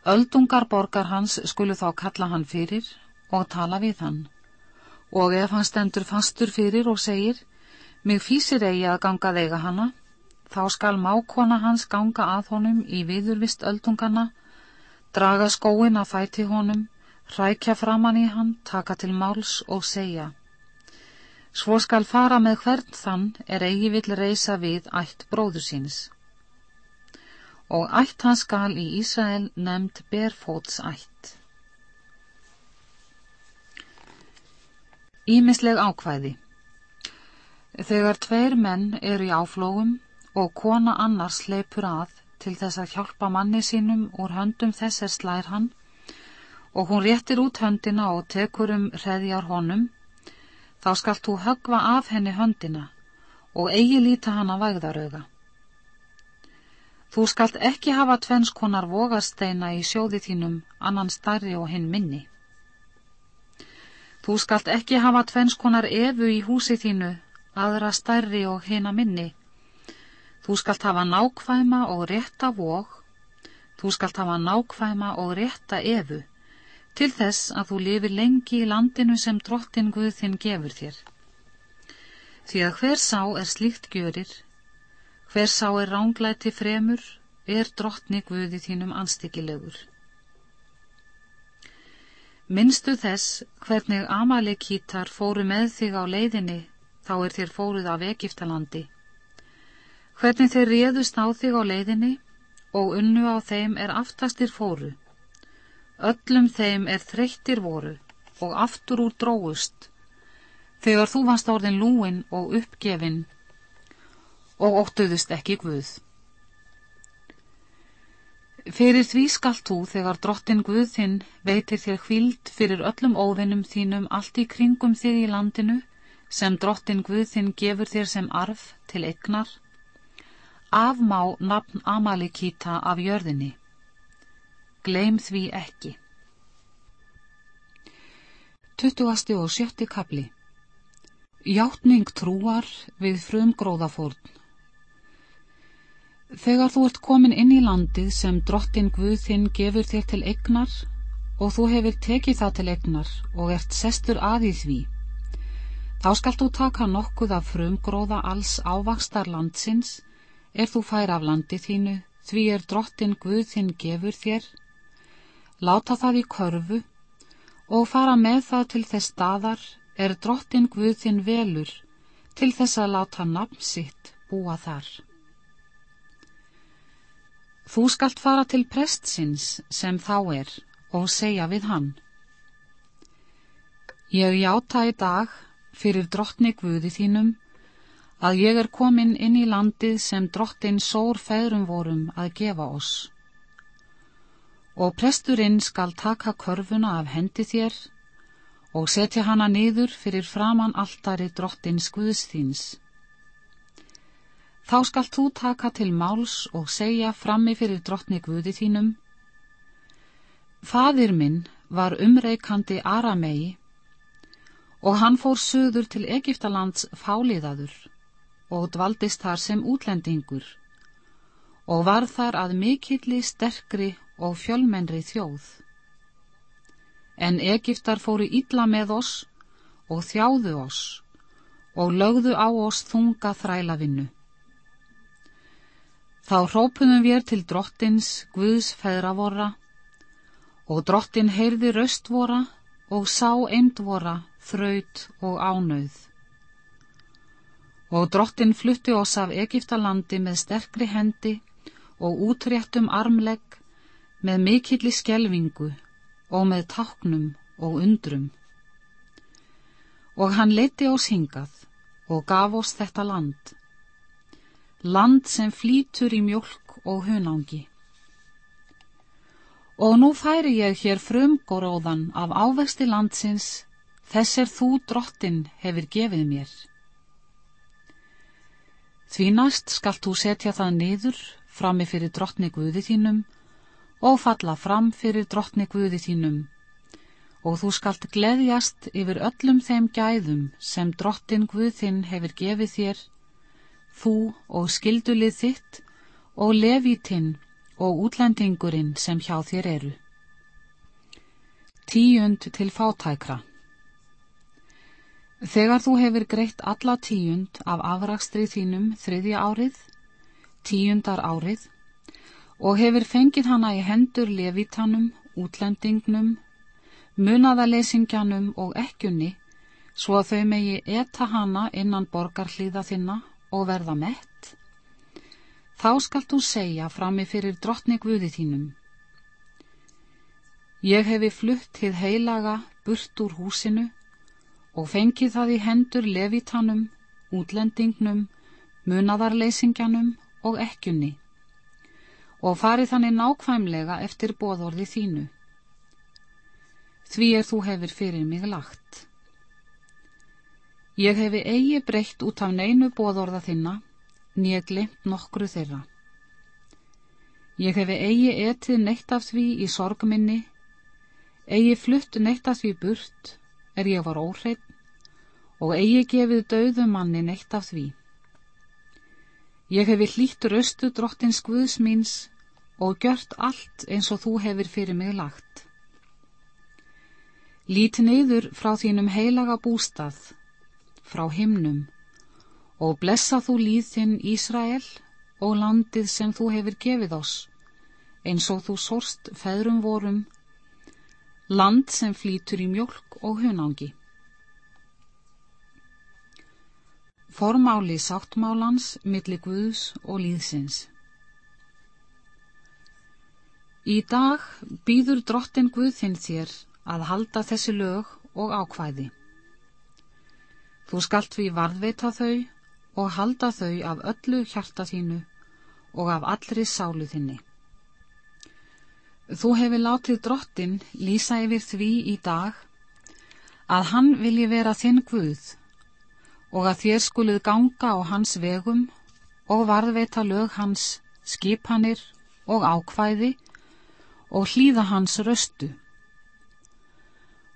Öldungar borgar hans skulu þá kalla hann fyrir og tala við hann. Og ef hann stendur fastur fyrir og segir, mig fýsir eigi að ganga þeiga hanna, þá skal mákona hans ganga að honum í viðurvist öldungarna, draga skóin að fæti honum, rækja framann í hann, taka til máls og segja Svo skal fara með hvern þann er eigi vill reysa við ætt bróður síns. Og ætt hans skal í Ísrael nefnd berfóts ætt. Ímisleg ákvæði Þegar tveir menn eru í áflógum og kona annars leipur að til þess að hjálpa manni sínum úr höndum þess er slær hann, og hún réttir út höndina og tekur um hreðjar honum, þá skalt þú högva af henni höndina og eigi líta hana vægðarauga. Þú skalt ekki hafa tvennskonar vogasteina í sjóði þínum annan starri og hinn minni. Þú skalt ekki hafa tvennskonar efu í húsi þínu, aðra starri og hina minni. Þú skalt hafa nákvæma og rétta vog, þú skalt hafa nákvæma og rétta efu til þess að þú lifir lengi í landinu sem drottin Guð þinn gefur þér. Því að hver sá er slíkt gjörir, hver sá er ránglæti fremur, er drottni Guði þínum anstíkilegur. Minnstu þess hvernig Amalekítar fóru með þig á leiðinni þá er þér fóruð af Egiptalandi. Hvernig þeir réðust á þig á leiðinni og unnu á þeim er aftastir fóru. Öllum þeim er þreyttir voru og aftur úr dróust þegar þú varst orðin lúin og uppgefin og óttuðust ekki Guð. Fyrir því skalt þú þegar drottin Guð þinn veitir þér hvild fyrir öllum óvinnum þínum allt í kringum þig í landinu sem drottin Guð þinn gefur þér sem arf til eignar, afmá nafn Amalekíta af jörðinni. Gleim því ekki. 20. og 70. kapli Játning trúar við frum gróðafórn Þegar þú ert komin inn í landið sem drottin Guð þinn gefur þér til egnar og þú hefur tekið það til egnar og ert sestur að í því, þá skalt þú taka nokkuð af frumgróða alls ávakstar landsins er þú fær af landi þínu því er drottin Guð þinn gefur þér, láta það í körfu og fara með það til þess staðar er drottin Guðinn velur til þess að láta nafn sitt búa þar. Þú skalt fara til prestsins sem þá er og segja við hann. Ég játa í dag fyrir drottni Guði þínum að ég er komin inn í landið sem drottin sór feðrum vorum að gefa oss. Og presturinn skal taka körfuna af hendi þér og setja hana niður fyrir framann alltari drottins Guðsþíns. Þá skalt þú taka til máls og segja frammi fyrir drottni Guði þínum. Fadir minn var umreikandi Aramei og hann fór söður til Egiptalands fáliðaður og dvaldist þar sem útlendingur og var þar að mikilli, sterkri og fjölmennri þjóð en Egiptar fóru ítla með oss og þjáðu oss og lögðu á oss þunga þrælavinnu. Þá hrópuðum við til drottins Guðs feðravora og drottin heyrði röstvora og sá eindvora þraut og ánauð. Og drottin flutti oss af Egiptalandi með sterkri hendi og útréttum armlegg með mikilli skjelvingu og með táknum og undrum. Og hann leiti oss hingað og gaf oss þetta land, land sem flýtur í mjölk og hunangi. Og nú færi ég hér frumgóróðan af ávexti landsins, þess er þú drottin hefur gefið mér. Því næst skalt þú setja það niður frammi fyrir drottni Guði þínum og falla fram fyrir drottni Guði þínum og þú skalt gleðjast yfir öllum þeim gæðum sem drottin Guð þinn hefur gefið þér, þú og skildulið þitt og levítinn og útlendingurinn sem hjá þér eru. Tíund til fátækra Þegar þú hefur greitt alla tíund af afrakstri þínum þriðja árið, tíundar árið, og hefur fengið hana í hendur levitanum, útlendingnum, munaðalesingjanum og ekkjunni, svo að þau megi etta hana innan borgarhlýða þinna og verða mett. Þá skalt þú segja frami fyrir drottni Guði þínum. Ég hefi flutt hið heilaga burt úr húsinu og fengið það í hendur levitanum, útlendingnum, munaðarleysingjanum og ekkjunni og fari þannig nákvæmlega eftir bóðorði þínu. Því er þú hefur fyrir mig lagt. Ég hefi eigi breytt út af neinu bóðorða þinna, nýja glimt nokkru þeirra. Ég hefi eigi etið neitt af því í sorgminni, eigi flutt neitt af því burt, er ég var óhrein, og eigi gefið döðu manni neitt af því. Ég hefi hlýtt röstu drottins Guðs míns og gjört allt eins og þú hefur fyrir mig lagt. Lít niður frá þínum heilaga bústað, frá himnum, og blessa þú líð þinn Ísrael og landið sem þú hefur gefið oss, eins og þú sorst feðrum vorum, land sem flýtur í mjölk og hunangi. Formáli sáttmálans milli Guðs og líðsins Í dag býður drottin Guðþinn þér að halda þessi lög og ákvæði. Þú skalt við varðveita þau og halda þau af öllu hjarta þínu og af allri sálu þinni. Þú hefur látið drottin lýsa yfir því í dag að hann vilji vera þinn Guð og að þér skulið ganga á hans vegum og varðveita lög hans skipanir og ákvæði og hlýða hans röstu.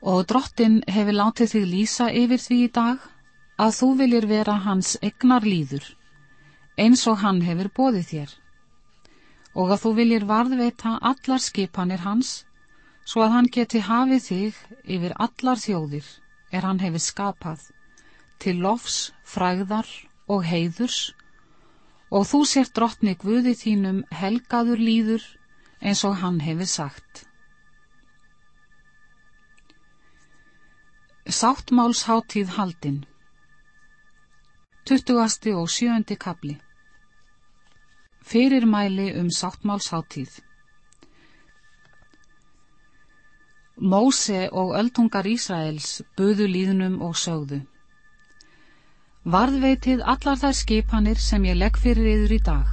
Og drottin hefur látið þig lýsa yfir því í dag að þú viljir vera hans egnar líður eins og hann hefur bóðið þér og að þú viljir varðveita allar skipanir hans, svo að hann geti hafið þig yfir allar þjóðir er hann hefur skapað, til lofs, fræðar og heiðurs, og þú sér drottni Guði þínum helgaður líður eins og hann hefur sagt. Sáttmálsháttíð haldinn 20. og 7. kapli Fyrirmæli um sáttmálsháttíð Móse og öldungar Ísraels buðu líðnum og sögðu Varðveitið allar þær skipanir sem ég legg fyrir yður í dag.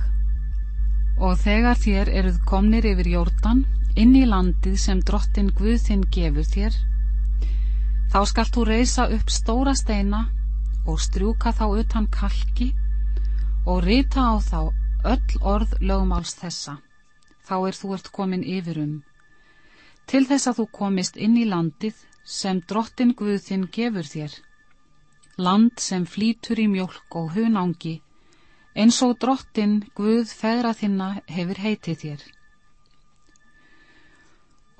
Og þegar þér eruð komnir yfir jórdan inn í landið sem drottin Guðþinn gefur þér þá skalt þú reysa upp stóra steina og strjúka þá utan kalki og rita á þá öll orð lögmáls þessa, þá er þú ert komin yfir um, til þess að þú komist inn í landið sem drottin Guð þinn gefur þér, land sem flýtur í mjölk og hunangi, eins og drottin Guð feðra þinna hefur heitið þér.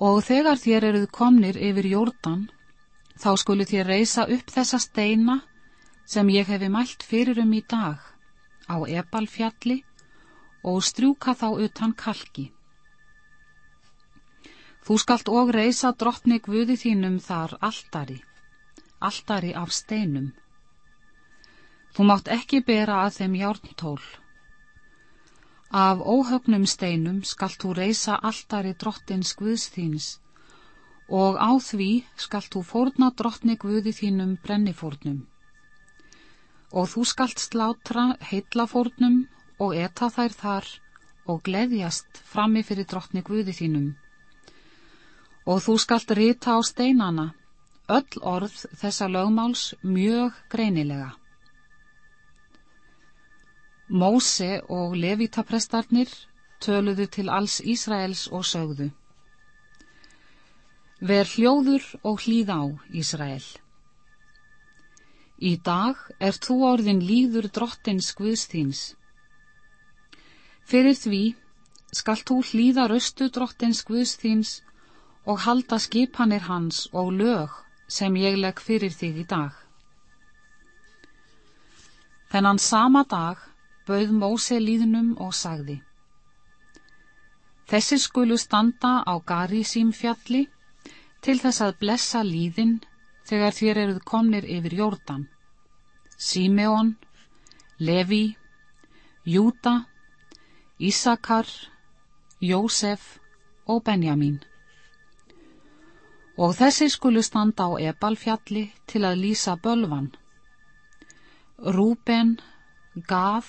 Og þegar þér eruð komnir yfir jórdan, þá skulu þér reysa upp þessa steina sem ég hefi mælt fyrir um í dag á Ebalfjalli og strjúka þá utan kalki. Þú skalt og reysa drottni Guði þínum þar alltari, alltari af steinum. Þú mátt ekki bera að þeim hjárntól. Af óhögnum steinum skalt þú reysa alltari drottins Guðs þíns og á því skalt þú fórna drottni Guði þínum brennifórnum. Og þú skalt slátra heitlafórnum og eta þær þar og gleðjast frammi fyrir drottni Guði þínum. Og þú skalt rita á steinana, öll orð þessa lögmáls mjög greinilega. Móse og levitaprestarnir töluðu til alls Ísraels og sögðu. Ver hljóður og hlýð á Ísrael. Í dag er þú orðin líður drottins Guðsþíns Fyrir því skalt þú hlýða raustu drottins Guðs þíns og halda skipanir hans og lög sem ég legg fyrir þig í dag. Þennan sama dag bauð Móse líðnum og sagði Þessi skulu standa á Garísím fjalli til þess að blessa líðin þegar þér eruð komnir yfir Jórdan. Símeon, Levi, Júta, Ísakar, Jósef og Benjamin. Og þessi skulu standa á Ebalfjalli til að lýsa bölvan. Rúben, Gað,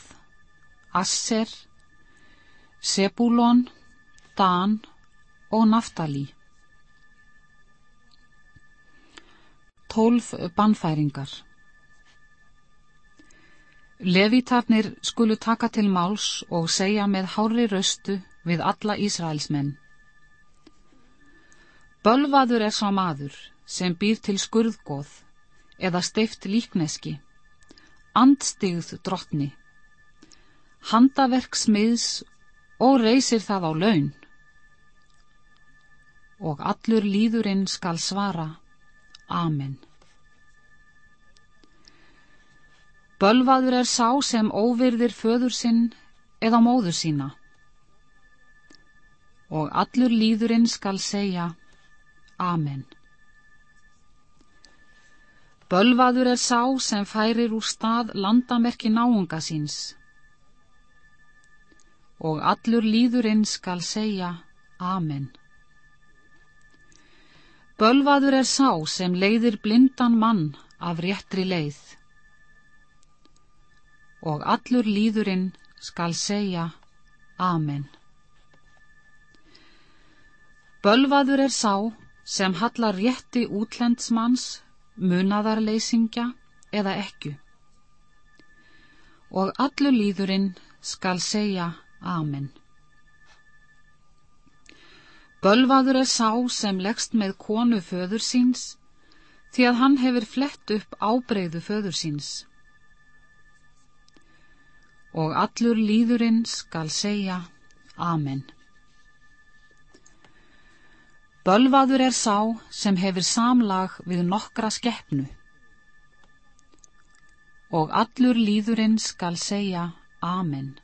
Asser, Sebulon, Dan og Naftali. Tólf bannfæringar. Levítarnir skulu taka til máls og segja með hári raustu við alla Ísraelsmenn. Bölvaður er sá maður sem býr til skurðgóð eða steift líkneski, andstigð drottni, handaverk smiðs og reysir það á laun. Og allur líðurinn skal svara, Amen. Bölvaður er sá sem óvirðir föður sinn eða móður sína. Og allur líðurinn skal segja Amen. Bölvaður er sá sem færir úr stað landamerki náunga síns og allur líðurinn skal segja Amen. Bölvaður er sá sem leiðir blindan mann af réttri leið og allur líðurinn skal segja Amen. Bölvaður er sá sem hallar rétti útlendsmanns munaðarleysingja eða ekku. Og allur líðurinn skal segja Amen. Bölvaður er sá sem leggst með konu föður síns, því að hann hefur flett upp ábreyðu föður síns. Og allur líðurinn skal segja Amen. Bölvaður er sá sem hefur samlag við nokkra skeppnu og allur líðurinn skal segja Amen.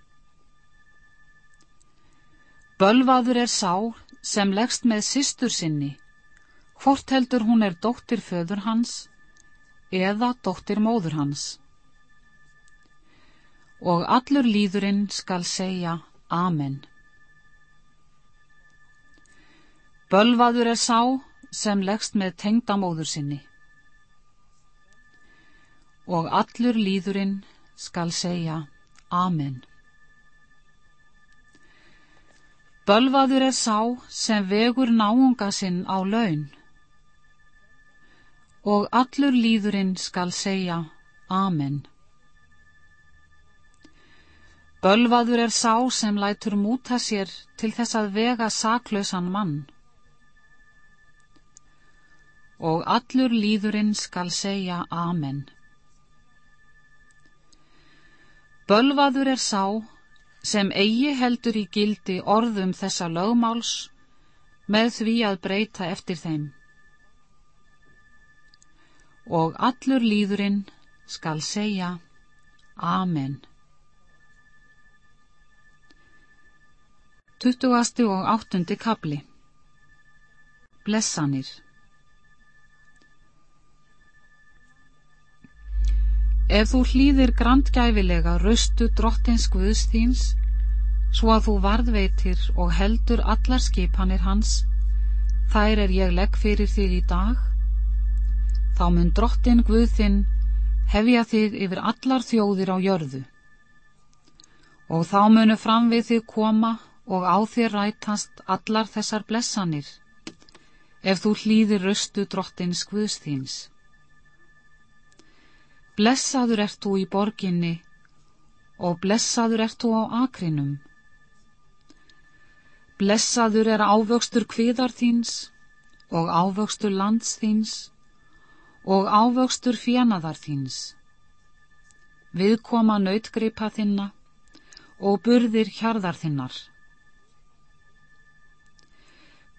Bölvaður er sá sem leggst með systur sinni, hvort heldur hún er dóttir föður hans eða dóttir móður hans. Og allur líðurinn skal segja Amen. Bölvaður er sá sem leggst með tengdamóður sinni og allur líðurinn skal segja Amen. Bölvaður er sá sem vegur náunga sinn á laun og allur líðurinn skal segja Amen. Bölvaður er sá sem lætur múta sér til þess að vega saklausan mann og allur líðurinn skal segja Amen. Bölvaður er sá sem eigi heldur í gildi orðum þessa lögmáls með því að breyta eftir þeim. Og allur líðurinn skal segja Amen. 20. og 8. kapli Blessanir Ef þú hlýðir grandgæfilega raustu drottins Guðs þíns, svo að þú varðveitir og heldur allar skipanir hans, þær er ég legg fyrir þig í dag, þá mun drottin Guð þinn hefja þig yfir allar þjóðir á jörðu. Og þá munu fram við þig koma og á þér rætast allar þessar blessanir, ef þú hlýðir raustu drottins Guðs þíns. Blessaður ert þú í borginni og blessaður ert þú á akrinum. Blessaður er ávöxtur kviðar þíns og ávöxtur lands þíns og ávöxtur fjenaðar þíns. Viðkoma nautgripa þinna og burðir hjarðar þinnar.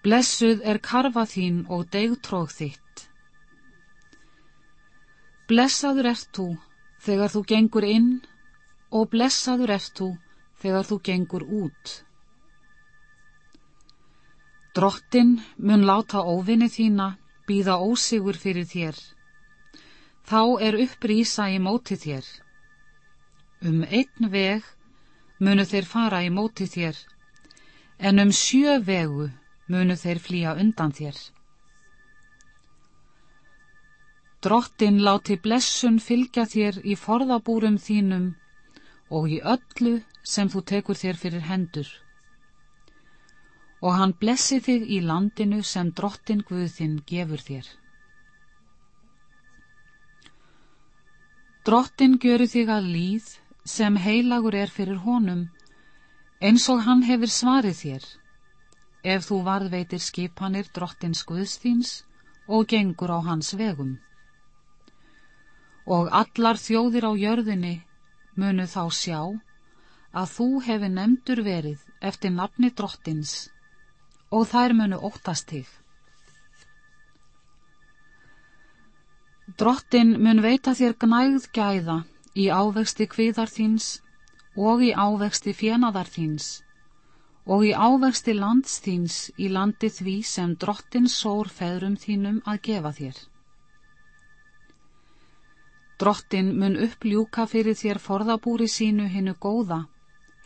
Blessuð er karfa þín og degtróð þitt. Blessaður ert þú þegar þú gengur inn og blessaður ert þú þegar þú gengur út. Drottin mun láta óvinni þína býða ósigur fyrir þér. Þá er upprýsa í móti þér. Um einn veg munu þeir fara í móti þér, en um sjö vegu munu þeir flýja undan þér. Drottin láti blessun fylgja þér í forðabúrum þínum og í öllu sem þú tekur þér fyrir hendur. Og hann blessi þig í landinu sem drottin Guðinn gefur þér. Drottin gjöru þig að líð sem heilagur er fyrir honum, eins og hann hefur svarið þér, ef þú varðveitir skipanir drottins Guðsþíns og gengur á hans vegum og allar þjóðir á jörðinni munu þá sjá að þú hefur nefndur verið eftir nafni drottins og þær munu óttast þig. Drottin mun veita þér gnægð gæða í ávexti kviðar þíns og í ávexti fjenaðar þíns og í ávexti lands þíns í landi því sem drottin sór feðrum þínum að gefa þér. Drottin mun uppljúka fyrir þér forðabúri sínu hinnu góða,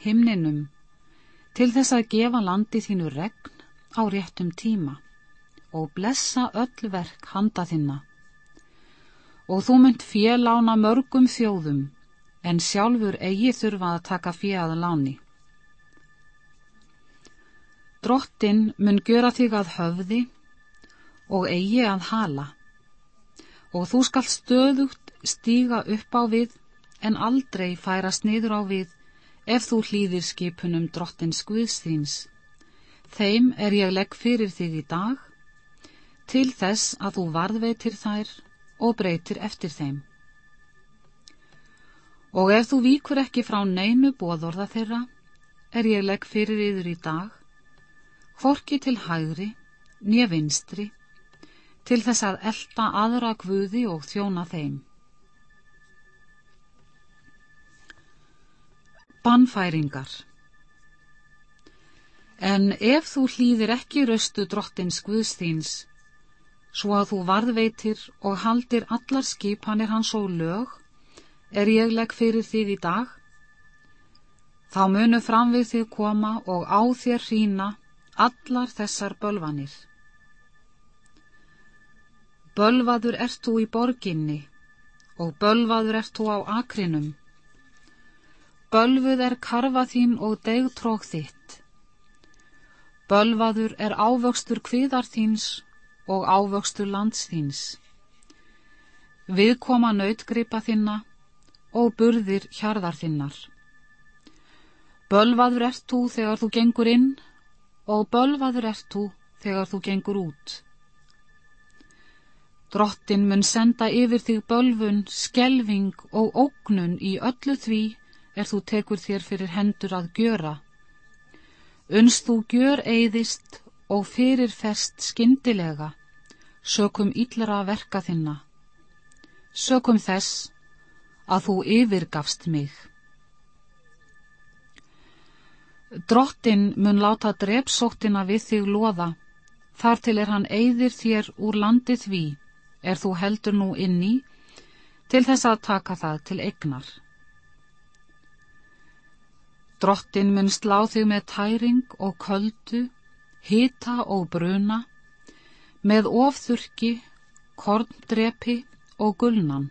himninum, til þess að gefa landi þínu regn á réttum tíma og blessa öll verk handa þinna. Og þú mynd félána mörgum þjóðum, en sjálfur eigi þurfa að taka fjöða láni. Drottin mun gjöra þig að höfði og eigi að hala og þú skalt stöðugt stíga upp á við en aldrei færast niður á við ef þú hlýðir skipunum drottins Guðsþíns. Þeim er ég legg fyrir þig í dag til þess að þú varðveitir þær og breytir eftir þeim. Og ef þú víkur ekki frá neinu bóðorða þeirra, er ég legg fyrir yður í dag hvorki til hægri, nýja vinstri, til þess að elda aðra guði og þjóna þeim. Bannfæringar En ef þú hlýðir ekki röstu drottins guðsþíns, svo að þú varðveitir og haldir allar skipanir hans og lög, er ég legg fyrir þið í dag, þá munu fram við þið koma og á þér hrína allar þessar bölvanir. Bölvaður ert þú í borginni og bölvaður ert þú á akrinum. Bölvuð er karfa þín og degtrók þitt. Bölvaður er ávöxtur kviðar þíns og ávöxtur lands þíns. Viðkoma nautgripa þinna og burðir hjarðar þinnar. Bölvaður ert þú þegar þú gengur inn og bölvaður ert þú þegar þú gengur út. Drottin mun senda yfir þig bölvun, skelving og ógnun í öllu því er þú tekur þér fyrir hendur að gjöra. Unst þú gjör eiðist og fyrir fest skindilega, sökum íllra verka þinna. Sökum þess að þú yfirgafst mig. Drottin mun láta drepsóttina við þig loða, þar til er hann eigðir þér úr landi því, er þú heldur nú inni, til þess að taka það til egnar. Drottin mun slá þig með tæring og köldu, hita og bruna, með ofþurki, korndrepi og gulnan.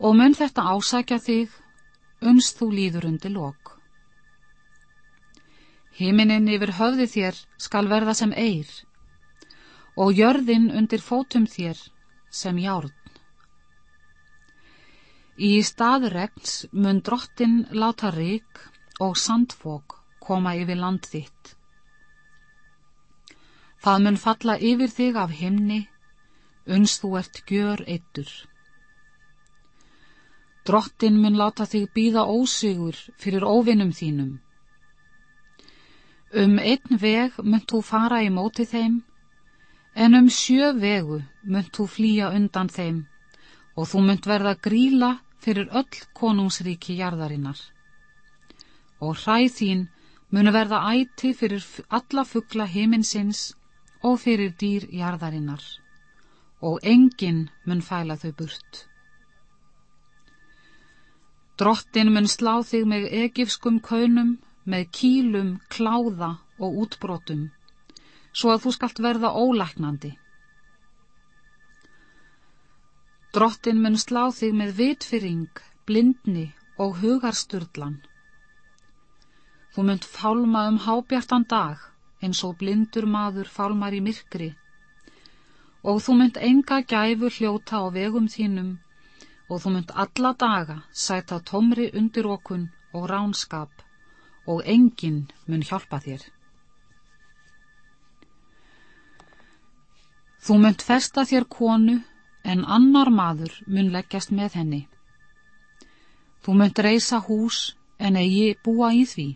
Og mun þetta ásækja þig, unst þú líður undir lok. Himinin yfir höfði þér skal verða sem eir og jörðin undir fótum þér sem járn. Í staðregns mun drottin láta rík og sandfók koma yfir land þitt. Það mun falla yfir þig af himni, uns þú ert gjör eittur. Drottin mun láta þig býða ósigur fyrir óvinnum þínum Um einn veg munt þú fara í móti þeim, en um sjö vegu munt þú flýja undan þeim og þú munt verða gríla fyrir öll konungsríki jarðarinnar. Og hræð þín munu verða æti fyrir alla fuggla heiminsins og fyrir dýr jarðarinnar og enginn mun fæla þau burt. Drottin mun slá þig með egifskum kaunum með kýlum, kláða og útbrotum, svo að þú skalt verða ólæknandi. Drottin mun slá þig með vitfyring, blindni og hugarsturlan. Þú munt fálma um hábjartan dag eins og blindur maður fálmar í myrkri og þú munt enga gæfu hljóta á vegum þínum og þú munt alla daga sæta tomri undir okun og ránskap og enginn mun hjálpa þér. Þú munt festa þér konu en annar maður mun leggjast með henni. Þú munt reysa hús en eigi búa í því.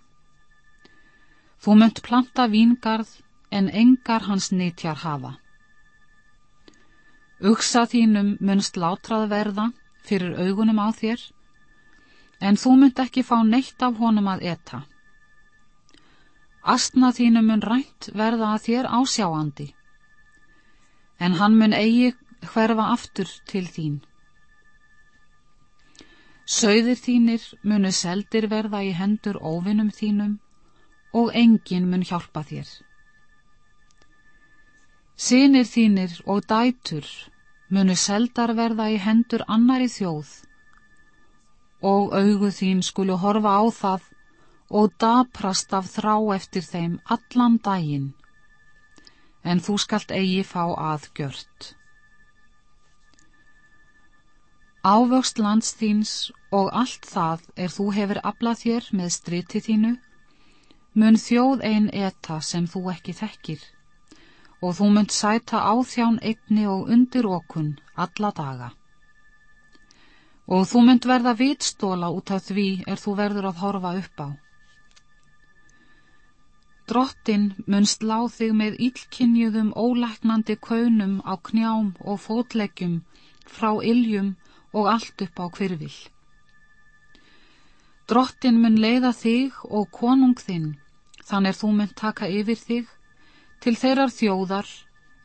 Þú munt planta víngarð en engar hans nýtjar hafa. Uksa þínum munst látrað verða fyrir augunum á þér, en þú munt ekki fá neitt af honum að etta Astna þínu mun rænt verða að þér ásjáandi, en hann mun eigi hverfa aftur til þín. Sauðir þínir munu seldir verða í hendur óvinnum þínum og engin mun hjálpa þér. Sinir þínir og dætur munu seldar verða í hendur annari þjóð og augu þín skulu horfa á það og daprast af þrá eftir þeim allan daginn, en þú skalt eigi fá aðgjört. Ávöxt lands þíns og allt það er þú hefur aflað þér með striti þínu, mun þjóð ein eta sem þú ekki þekkir, og þú munt sæta áþján einni og undir okun alla daga. Og þú munt verða vitstóla út af því er þú verður að horfa upp á. Drottin mun slá þig með ílkinjuðum ólæknandi kaunum á knjám og fótleggjum frá iljum og allt upp á kvirvil. Drottin mun leiða þig og konung þinn, þannig þú mun taka yfir þig, til þeirrar þjóðar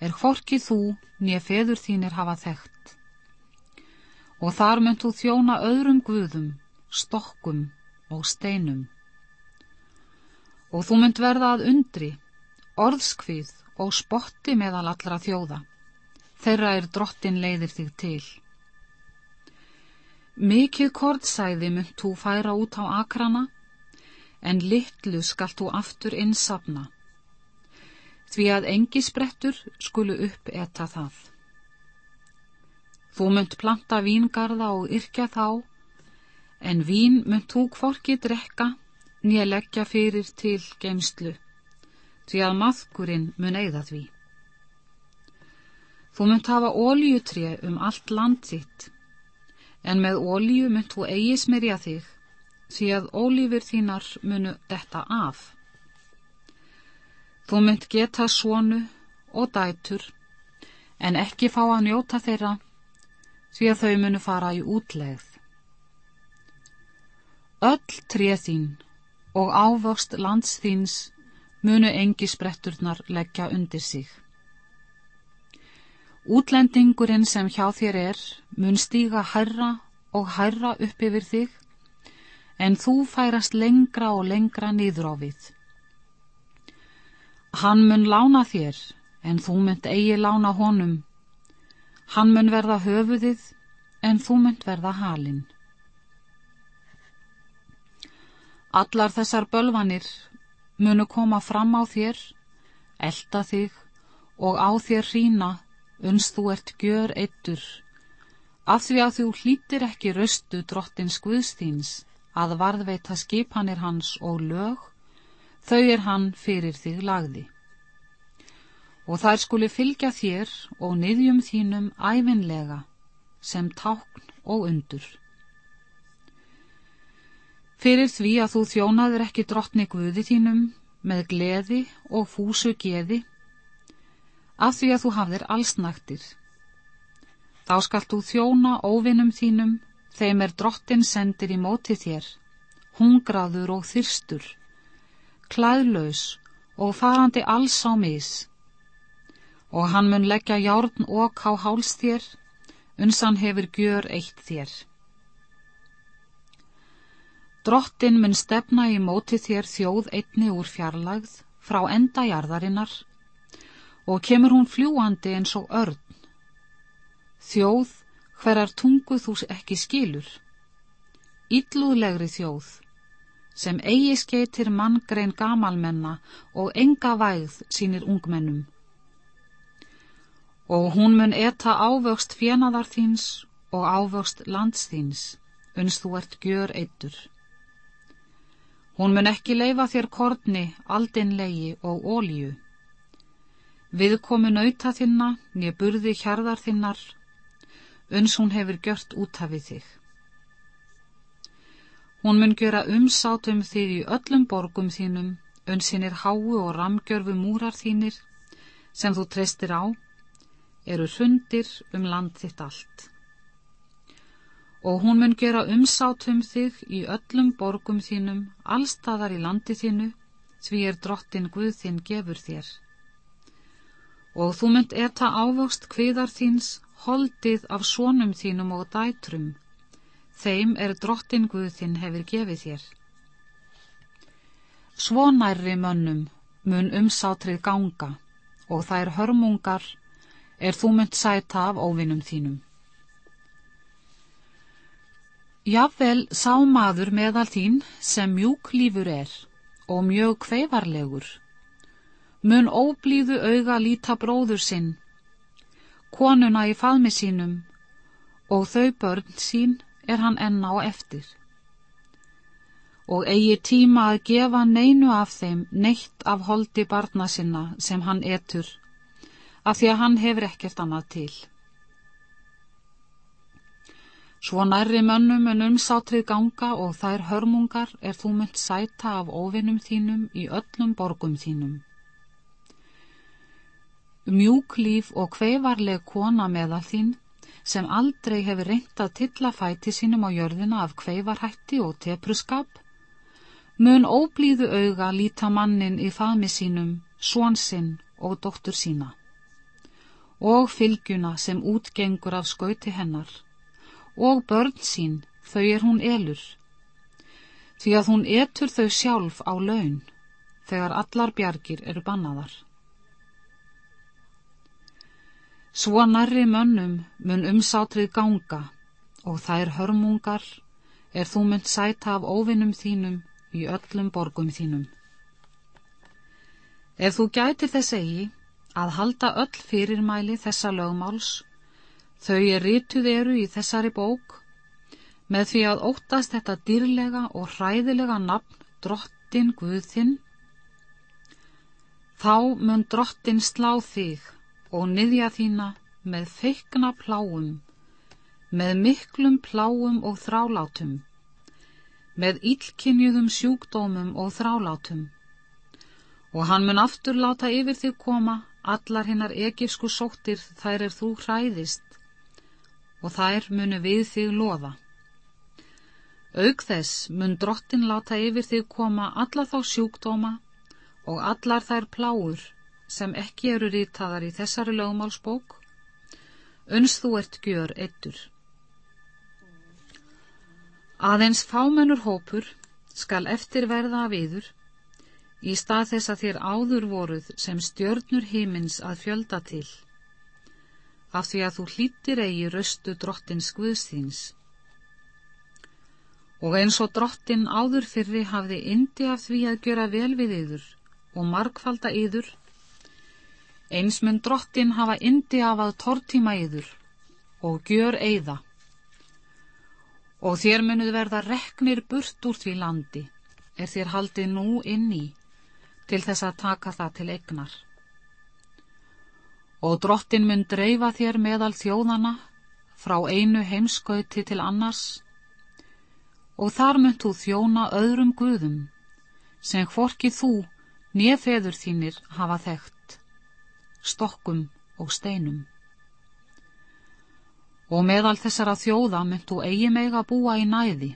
er hvorki þú nýja feður þínir hafa þekkt. Og þar mun þú þjóna öðrum guðum, stokkum og steinum og þú mynd verða að undri, orðskvið og spotti meðal allra þjóða. Þeirra er drottin leiðir þig til. Mikið kordsæði mynd þú færa út á akrana, en litlu skalt þú aftur innsafna, því að engi sprettur skulu upp etta það. Þú mynd planta víngarða og yrkja þá, en vín mynd þú kvorki drekka nýja leggja fyrir til geimslu, því að maðkurinn mun eigða því. Þú munt hafa óljutré um allt land þitt, en með ólju munt þú eigi smerja þig, því að ólífur þínar munu detta af. Þú munt geta svonu og dætur, en ekki fá að njóta þeirra, því að þau munu fara í útlegð. Öll tré þín og ávöxt lands þíns munu engi spretturnar leggja undir sig. Útlendingurinn sem hjá þér er mun stíga hærra og hærra upp yfir þig, en þú færast lengra og lengra nýður á við. Hann mun lána þér, en þú munt eigi lána honum. Hann mun verða höfuðið, en þú munt verða halinn. Allar þessar bölvanir munu koma fram á þér, elda þig og á þér hrína uns þú ert gjör eittur, af því að þú hlýtir ekki röstu drottins Guðstíns að varðveita skipanir hans og lög, þau er hann fyrir þig lagði. Og þær skuli fylgja þér og niðjum þínum æfinlega sem tákn og undur fyrir því að þú þjónaður ekki drottni Guði þínum með gleði og fúsu geði, af því að þú hafðir allsnaktir. Þá skalt þú þjóna óvinnum þínum, þeim er drottin sendir í móti þér, hungraður og þyrstur, klæðlaus og farandi alls á mis, og hann mun leggja járn og á háls þér, uns hann hefur gjör eitt þér. Drottin mun stefna í móti þér þjóð einni úr fjarlagð frá enda jarðarinnar og kemur hún fljúandi eins og örn. Þjóð hverjar tungu þú ekki skilur. Ítluðlegri þjóð sem eigi skeitir manngrein gamalmenna og enga vægð sínir ungmennum. Og hún mun eta ávöxt fjenaðar þíns og ávöxt lands þíns, uns þú ert gjör eittur. Hún mun ekki leifa þér korni, aldinlegi og ólíu. Viðkomi nauta þinna, nýja burði hjarðar þinnar, uns hún hefur gjört útafið þig. Hún mun gera umsátum þig í öllum borgum þínum, unsinir háu og ramgjörfu múrar þínir, sem þú treystir á, eru hundir um land þitt allt og hún mun gera umsátum þig í öllum borgum þínum, allstaðar í landi þínu, því er drottin Guð þinn gefur þér. Og þú mynd eta ávöxt kviðar þíns holdið af sónum þínum og dætrum, þeim er drottin Guð þinn hefur gefið þér. Svonærri mönnum mun umsátrið ganga og þær hörmungar er þú mynd sæta af óvinnum þínum. Jafvel sá maður meðal þín sem mjúk lífur er og mjög kveivarlegur, mun óblíðu auga líta bróður sinn, konuna í faðmi sínum og þau börn sín er hann enna á eftir. Og eigi tíma að gefa neinu af þeim neitt af holdi barna sinna sem hann etur, af því að hann hefur ekkert annað til. Svo nærri mönnum en umsátrið ganga og þær hörmungar er þú mynd sæta af ofinum þínum í öllum borgum þínum. Mjúk líf og hveivarleg kona meðal þín sem aldrei hefur reynt að tilla fæti sínum á jörðina af hveivarhætti og tepruskap, mun óblíðu auga líta mannin í faðmi sínum, svonsinn og dóttur sína og fylgjuna sem útgengur af skauti hennar og börn sín, þau er hún elur. Því að hún etur þau sjálf á laun, þegar allar bjargir eru bannaðar. Svo nærri mönnum mun umsátrið ganga og þær hörmungar er þú mynd sæta af óvinnum þínum í öllum borgum þínum. Ef þú gætir þess eigi að halda öll fyrirmæli þessa lögmáls Þau er rítuð eru í þessari bók með því að óttast þetta dýrlega og hræðilega nafn drottin Guðþinn. Þá mun drottin slá þig og niðja þína með feikna pláum, með miklum pláum og þrálátum, með ílkinjuðum sjúkdómum og þrálátum. Og hann mun aftur láta yfir þig koma allar hinnar egifsku sóttir þær er þú hræðist og þær munu við þig loða. Aug þess mun drottin láta yfir þig koma alla þá sjúkdóma og allar þær pláur sem ekki eru rítaðar í þessari lögmálsbók, uns þú ert gjör eittur. Aðeins fámennur hópur skal eftir verða af yður, í stað þess að þér áður voruð sem stjörnur hímins að fjölda til af því að þú hlýttir eigi röstu drottins Guðsþíns. Og eins og drottin áður fyrri hafði indi af því að gjöra vel við yður og markfalda yður, eins mun drottin hafa indi af að tortíma yður og gjör eiða. Og þér munuð verða reknir burt úr því landi, er þér haldið nú inn í, til þess að taka það til egnar og drottin mun dreifa þér meðal þjóðana frá einu heimskauti til annars. Og þar mun þú þjóna öðrum guðum sem hvorki þú nefeður þínir hafa þekkt stokkum og steinum. Og meðal þessara þjóða mun þú eigi meg að búa í næði.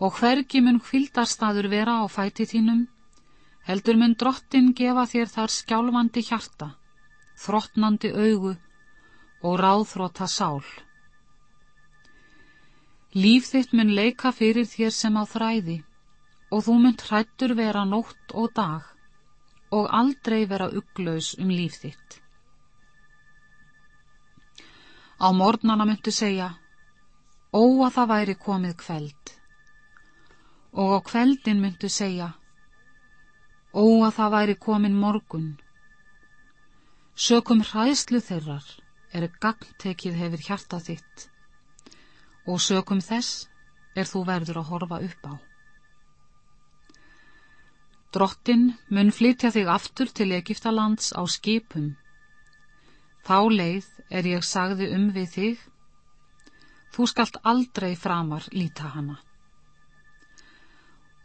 Og hvergi mun hvildarstaður vera á fæti þínum heldur mun drottin gefa þér þar skjálfandi hjarta þróttnandi augu og ráðþróta sál. Líf þitt mun leika fyrir þér sem á þræði og þú mun hrættur vera nótt og dag og aldrei vera ugglaus um líf þitt. Á mornana myndu segja, ó að það væri komið kveld og á kveldin myndu segja, ó að það væri komin morgun Sökum hræðslu þeirrar er gagntekið hefur hjarta þitt og sökum þess er þú verður að horfa upp á. Drottin mun flytja þig aftur til Egiptalands á skipum. Þá leið er ég sagði um við þig, þú skalt aldrei framar líta hana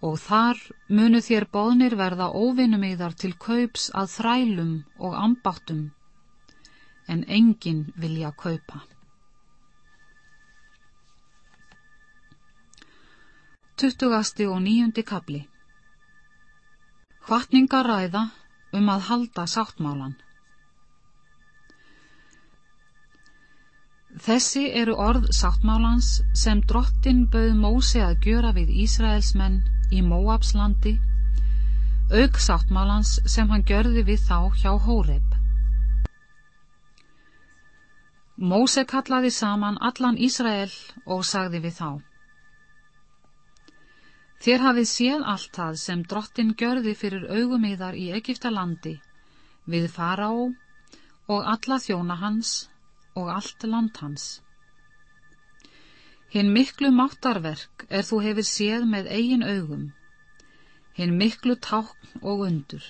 og þar munu þér bóðnir verða óvinnum í þar til kaups að þrælum og ambáttum, en engin vilja kaupa. Tuttugasti og nýjundi kabli Hvatningaræða um að halda sáttmálan Þessi eru orð sáttmálans sem drottin bauð Mósi að gjöra við Ísraelsmenn í Móabslandi, auk sáttmálans sem hann gjörði við þá hjá Hóreb. Móse kallaði saman allan Ísrael og sagði við þá. Þér hafið séð allt það sem drottin gjörði fyrir augumíðar í Egiptalandi, við Fará og alla þjóna hans og allt land hans. Hinn miklu máttarverk er þú hefur séð með eigin augum, hinn miklu tákn og undur.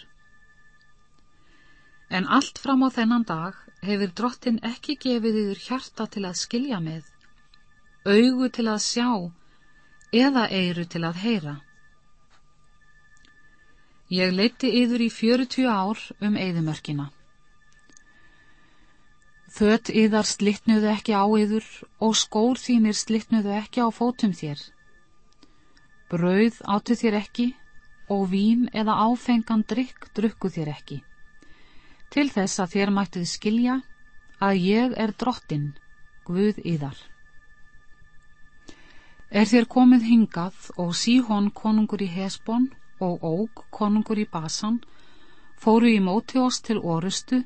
En allt fram á þennan dag hefur drottin ekki gefið yfir hjarta til að skilja með, augu til að sjá eða eiru til að heyra. Ég leiti yður í fjörutíu ár um eðimörkina. Þött yðar slittnuðu ekki á yður og skór þínir slittnuðu ekki á fótum þér. Brauð áttu þér ekki og vín eða áfengan drikk drukku þér ekki. Til þess að þér mættuð skilja að ég er drottin, Guð yðar. Er þér komið hingað og Síhón konungur í Hesbón og Óg konungur í Basan fóru í móti oss til orustu,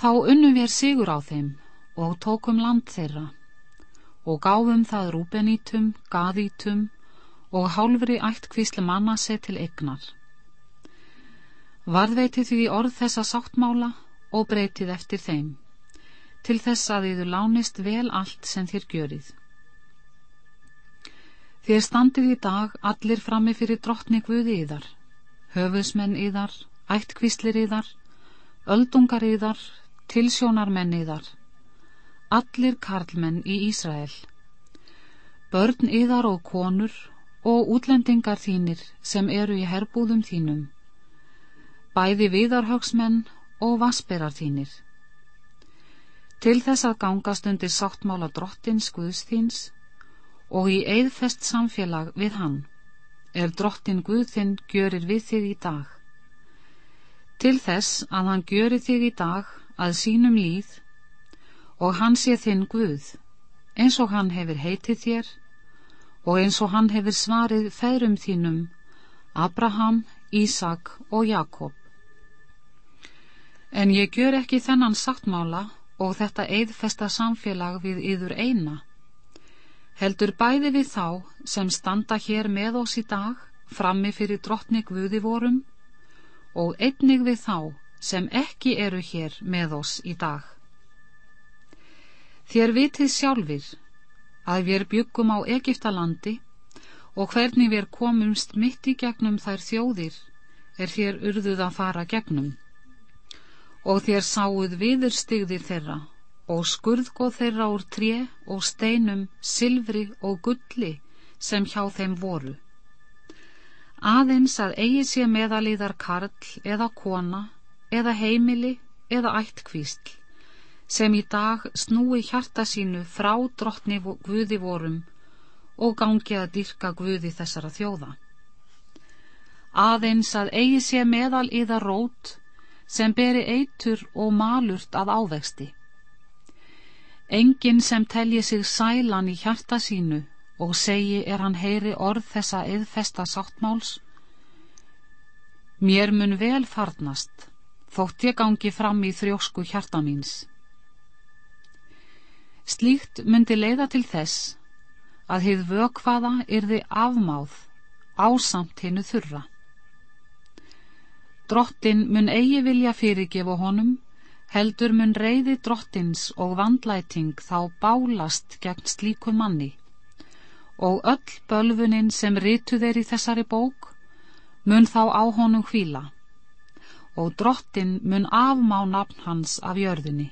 þá unnum við sigur á þeim og tókum land þeirra og gáfum það rúbenítum, gaðítum og hálfri ætt kvísle manna seg til egnar. Varðveiti því orð þessa sáttmála og breytið eftir þeim, til þess að þið lánist vel allt sem þér gjörið. Þér standið í dag allir frammi fyrir drottni Guði yðar, höfusmenn yðar, ættkvíslir yðar, öldungar yðar, tilsjónarmenn yðar, allir karlmenn í Ísrael, börn yðar og konur og útlendingar þínir sem eru í herbúðum þínum, bæði viðarhaugsmenn og vassberar þínir. Til þess að gangast undir sáttmála drottins Guðs þíns, og í eðfest samfélag við hann er drottin Guð þinn gjörir við þig í dag. Til þess að hann gjörir þig í dag að sínum líð og hann sé þinn Guð, eins og hann hefur heitið þér og eins og hann hefur svarið feðrum þínum, Abraham, Ísak og Jakob. En ég gjör ekki þennan sáttmála og þetta eðfesta samfélag við yður eina, heldur bæði við þá sem standa hér með oss í dag frammi fyrir drottni Guði vorum og einnig við þá sem ekki eru hér með oss í dag. Þér vitið sjálfur að við byggum á Egiptalandi og hvernig við komumst mitt í gegnum þær þjóðir er þér urðuð að fara gegnum og þér sáuð viðurstigðir þeirra og skurðgóð þeirra úr tré og steinum, silfri og gulli sem hjá þeim voru. Aðeins að eigi sé meðalíðar karl eða kona eða heimili eða ættkvísl sem í dag snúi hjarta sínu frá drottni Guði vorum og gangi að dyrka Guði þessara þjóða. Aðeins að eigi sé meðal íða rót sem beri eitur og malurt að ávexti Engin sem telji sig sælan í hjarta sínu og segi er hann heyri orð þessa eðfesta sáttmáls. Mér mun vel farnast, þótt ég gangi fram í þrjósku hjarta míns. Slíkt myndi leiða til þess að heið vökvaða yrði afmáð ásamt hinnu þurra. Drottin mun eigi vilja fyrirgefa honum heldur mun reyði drottins og vandlæting þá bálast gegn slíku manni. Og öll bölfunin sem rítu þeir í þessari bók mun þá á honum hvíla. Og drottin mun afmá nafn hans af jörðinni.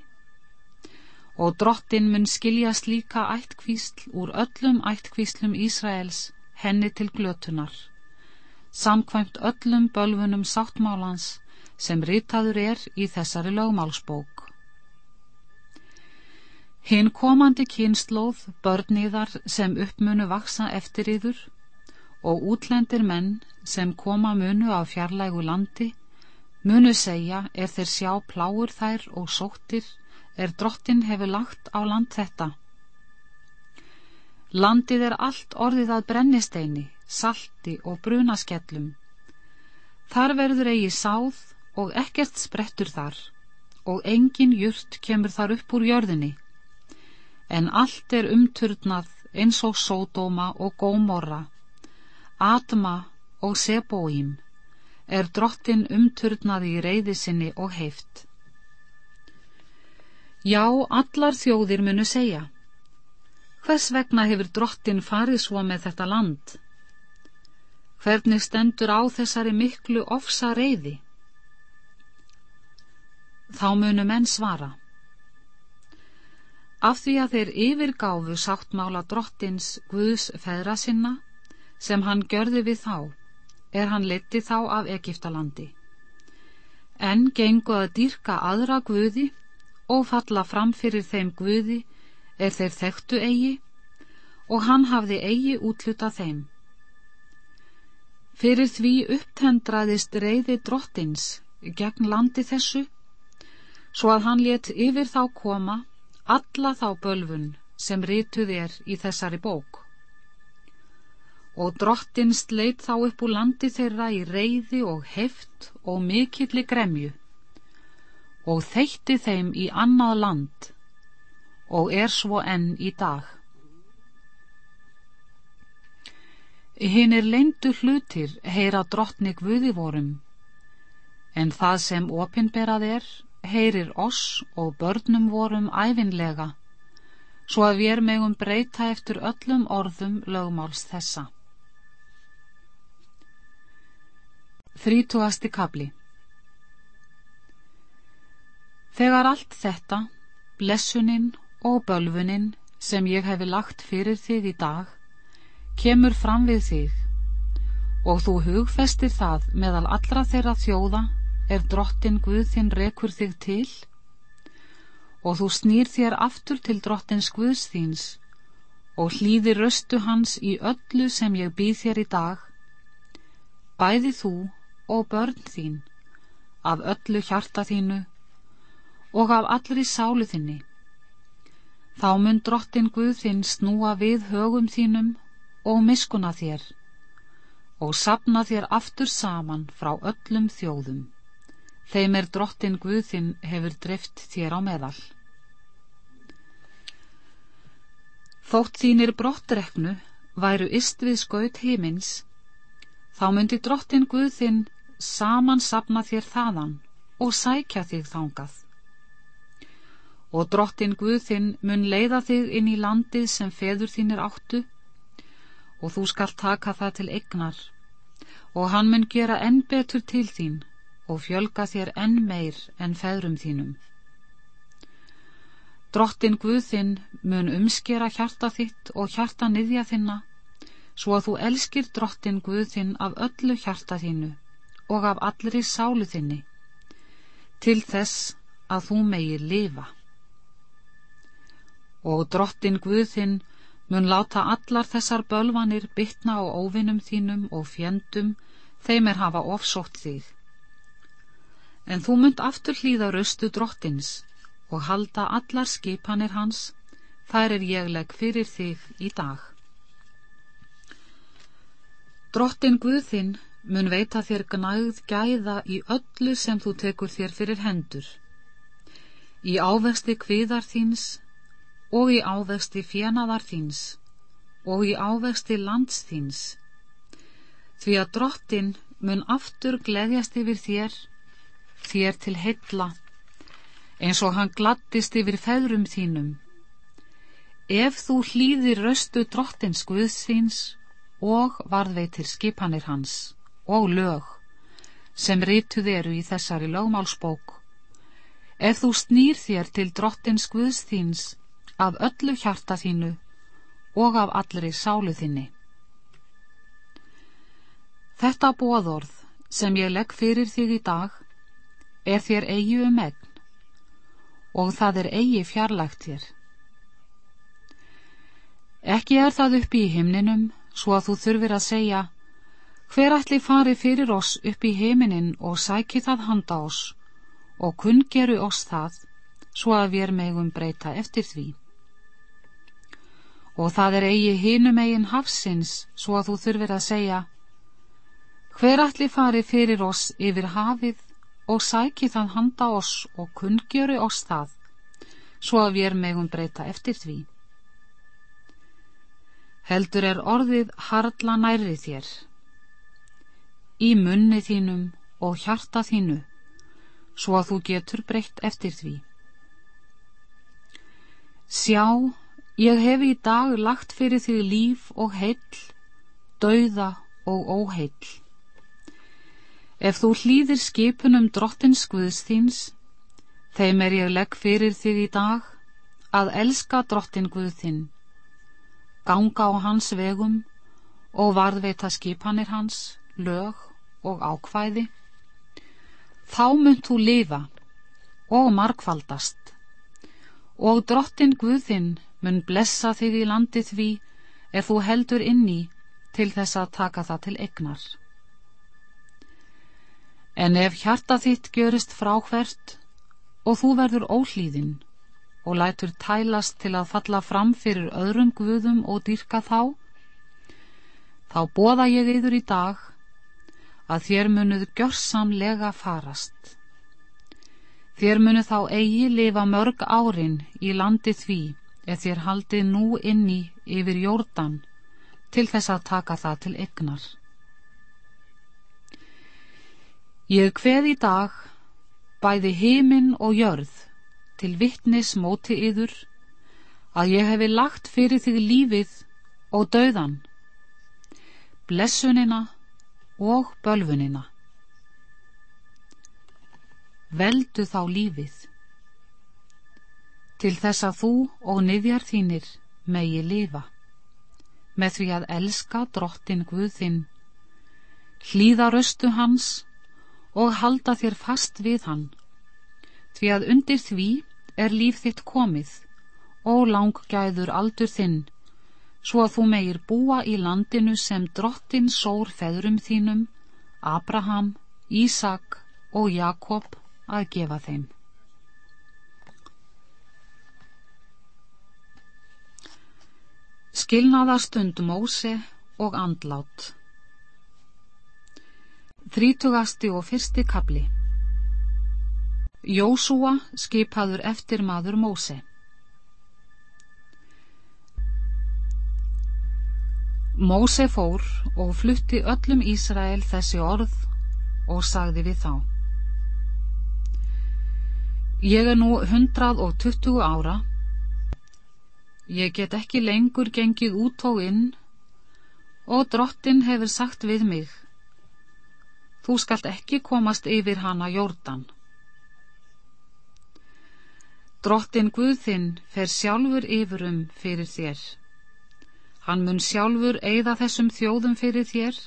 Og drottin mun skilja slíka ættkvísl úr öllum ættkvíslum Ísraels henni til glötunar samkvæmt öllum bölfunum sáttmálans sem ritaður er í þessari lögmálsbók. Hinn komandi kynnslóð börniðar sem uppmunu vaksa eftir yður og útlendir menn sem koma munu af fjarlægu landi munu segja er þeir sjá pláur þær og sóttir er drottin hefur lagt á land þetta. Landið er allt orðið að brennisteini, salti og brunaskellum. Þar verður eigi sáð og ekkert sprettur þar og engin jurt kemur þar upp úr jörðinni. En allt er umturnað eins og sódóma og gómorra Atma og Sebóím er drottin umturnaði í reyði sinni og heift. Já, allar þjóðir munu segja. Hvers vegna hefur drottin farið svo með þetta land? Hvernig stendur á þessari miklu ofsa reyði? Þá munu menn svara. Af því að þeir yfirgáfu sáttmála drottins Guðs feðra sinna sem hann görði við þá, er hann leti þá af Egiptalandi. En gengu að dýrka aðra guði og falla fram fyrir þeim guði er þeir þekktu eigi og hann hafði eigi útluta þeim. Fyrir því upptendraðist reyði drottins gegn landi þessu, svo að hann let yfir þá koma alla þá bölfun sem rítuð er í þessari bók og drottin sleit þá upp úr landi þeirra í reyði og heft og mikilli gremju og þeitti þeim í annað land og er svo enn í dag. Hinn er leindu hlutir heyra drottni Guði vorum, en það sem opinberað er, heyrir oss og börnum vorum æfinlega, svo að við megum breyta eftir öllum orðum lögmáls þessa. Þrítúasti kabli Þegar allt þetta, blessuninn og bölfuninn sem ég hefi lagt fyrir þig í dag, kemur fram við þig og þú hugfestir það meðal allra þeirra þjóða er drottin Guð þinn rekur þig til og þú snýr þér aftur til drottins Guðs þíns og hlýðir röstu hans í öllu sem ég býð þér í dag, bæði þú og börn þín af öllu hjarta þínu og af allri sálu þinni. Þá mun drottin Guð þinn snúa við högum þínum og miskuna þér og sapna þér aftur saman frá öllum þjóðum. Þeim er drottin Guð þinn hefur drift þér á meðal. Þótt þínir brottreknu væru ist við skaut heimins, þá myndi drottin Guð þinn saman sapna þér þaðan og sækja þig þangað. Og drottin Guðinn mun leiða þig inn í landið sem feður þínir áttu og þú skall taka það til egnar og hann mun gera enn betur til þín og fjölga þér enn meir enn feðrum þínum. Drottin Guðinn mun umskera hjarta þitt og hjarta niðja þinna svo að þú elskir drottin Guðinn af öllu hjarta þínu og af allri sálu þinni til þess að þú megir lifa. Og drottin Guðinn mun láta allar þessar bölvanir bytna á óvinnum þínum og fjendum þeim er hafa ofsótt þig. En þú munt aftur hlýða röstu drottins og halda allar skipanir hans, þær er ég legg fyrir þig í dag. Drottin Guðinn mun veita þér gnægð gæða í öllu sem þú tekur þér fyrir hendur, í ávexti kviðar þíns og í ávexti fjenaðar þíns og í ávexti lands þíns, því að drottin mun aftur gleðjast yfir þér, þér til heilla, eins og hann glattist yfir feðrum þínum. Ef þú hlýðir röstu drottins Guðs þíns og varðveitir skipanir hans og lög sem rítuð eru í þessari lögmálsbók ef þú snýr þér til drottins Guðs þíns af öllu hjarta þínu og af allri sálu þinni. Þetta bóðorð sem ég legg fyrir þig í dag er þér eigi um egn og það er eigi fjarlægt þér. Ekki er það upp í himninum svo að þú þurfir að segja Hver ætli fari fyrir oss upp í heiminin og sæki það handa oss og kunngeru oss það svo að við megum breyta eftir því. Og það er eigi hinum eigin hafsins svo að þú þurfir að segja Hver ætli fari fyrir oss yfir hafið og sæki það handa oss og kunngjöru oss það, svo að við megum breyta eftir því. Heldur er orðið harla nærri þér, í munni þínum og hjarta þínu, svo að þú getur breytt eftir því. Sjá, ég hef í dag lagt fyrir því líf og heill, dauða og óheill. Ef þú hlýðir skipunum drottins Guðs þíns, þeim er ég legg fyrir þig í dag að elska drottin Guð þinn, ganga á hans vegum og varðveita skipanir hans, lög og ákvæði. Þá munt þú lifa og markfaldast og drottin Guð þinn mun blessa þig í landið því ef þú heldur inni til þess að taka það til egnar. En ef hjarta þitt görist fráhvert og þú verður óhlýðin og lætur tælast til að falla fram fyrir öðrum guðum og dýrka þá, þá bóða ég yður í dag að þér munuð gjörsamlega farast. Þér munuð þá eigi lifa mörg árin í landi því eða þér haldið nú inni yfir jórdan til þess að taka það til egnar. Ég kveð í dag bæði heiminn og jörð til vittnis móti yður að ég hefi lagt fyrir þig lífið og dauðan, blessunina og bölfunina. Veldu þá lífið til þess að þú og niðjar þínir megi lifa með því að elska drottin Guð þinn, hlýða röstu hans og halda þér fast við hann, því að undir því er líf þitt komið og langgæður aldur þinn, svo að þú megir búa í landinu sem drottin sór feðrum þínum, Abraham, Ísak og Jakob að gefa þeim. Skilnaðarstund Móse og andlát Þrítugasti og fyrsti kabli Jósúa skipaður eftir maður Móse. Móse fór og flutti öllum Ísrael þessi orð og sagði við þá. Ég er nú hundrað og tuttugu ára. Ég get ekki lengur gengið út og inn og drottin hefur sagt við mig Þú skalt ekki komast yfir hana jórdan. Drottin Guðþinn fer sjálfur yfirum fyrir þér. Hann mun sjálfur eigða þessum þjóðum fyrir þér,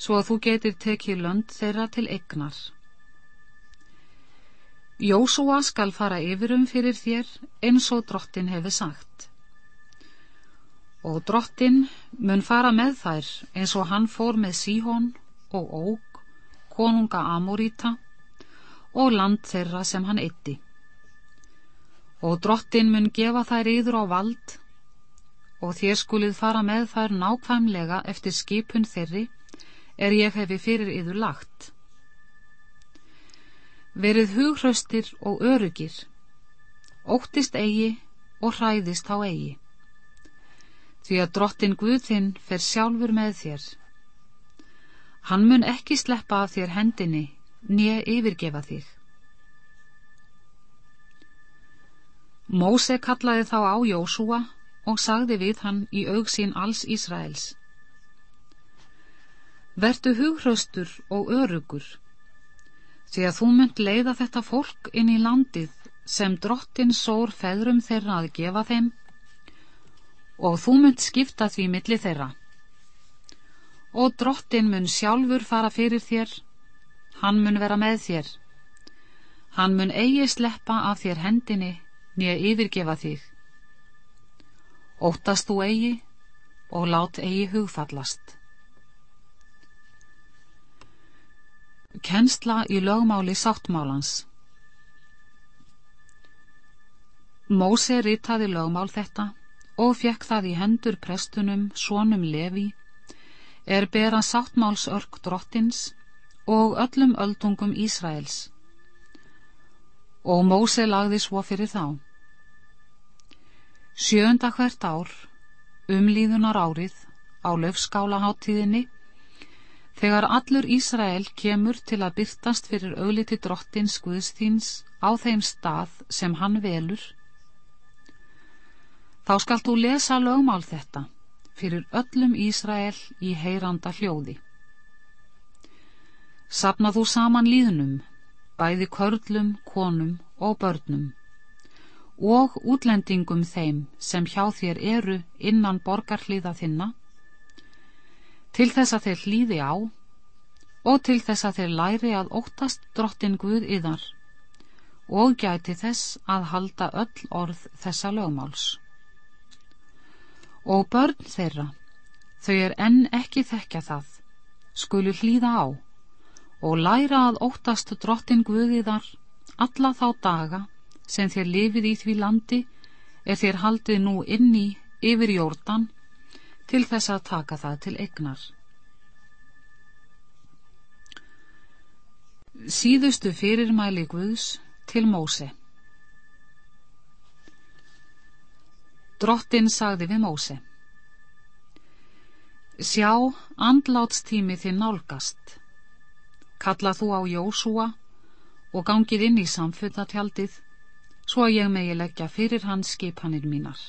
svo að þú getur tekið lönd þeirra til egnar. Jósúa skal fara yfirum fyrir þér eins og drottin hefur sagt. Og drottin mun fara með þær eins og hann fór með Síhón og Óg konunga Amoríta og land þeirra sem hann eitti. Og drottin mun gefa þær yður á vald og þér skulið fara með þær nákvæmlega eftir skipun þeirri er ég hefi fyrir yður lagt. Verið hughraustir og örugir, óttist eigi og hræðist á eigi. Því að drottin Guðinn fer sjálfur með þér Hann mun ekki sleppa af þér hendinni, nýja yfirgefa þig. Móse kallaði þá á Jósúa og sagði við hann í augsín alls Ísraels. Vertu hughröstur og örugur, því að þú munt leiða þetta fólk inn í landið sem drottin sór feðrum þeirra að gefa þeim og þú munt skipta því milli þeirra og drottin mun sjálfur fara fyrir þér, hann mun vera með þér. Hann mun eigi sleppa af þér hendinni nýja yfirgefa þig. Óttast þú eigi og lát eigi hugfallast. Kennsla í lögmáli sáttmálans Móse ritaði lögmál þetta og fekk það í hendur prestunum, svonum Levi, er bera sáttmálsörk drottins og öllum öldungum Ísraels. Og Móse lagði svo fyrir þá. Sjönda hvert ár, umlíðunar árið, á löfskálaháttíðinni, þegar allur Ísrael kemur til að byrtast fyrir augliti drottins Guðsþíns á þeim stað sem hann velur, Þá skalt þú lesa lögmál þetta fyrir öllum Ísrael í heyranda hljóði. Sapna þú saman líðnum, bæði körlum, konum og börnum og útlendingum þeim sem hjá þér eru innan borgarhlýða þinna til þess að þeir hlýði á og til þess að þeir læri að óttast drottin Guð yðar og gæti þess að halda öll orð þessa lögmáls og börn þeirra, þau er enn ekki þekkja það, skulu hlýða á og læra að óttast drottin Guðiðar alla þá daga sem þér lifið í því landi er þér haldið nú inni yfir jórdan til þess að taka það til egnar. Síðustu fyrirmæli Guðs til Móse Drottin sagði við Móse Sjá, andlátstími þinn nálgast. Kalla þú á Jósúa og gangið inn í samfundatjaldið svo að ég megi leggja fyrir hans skipanir mínar.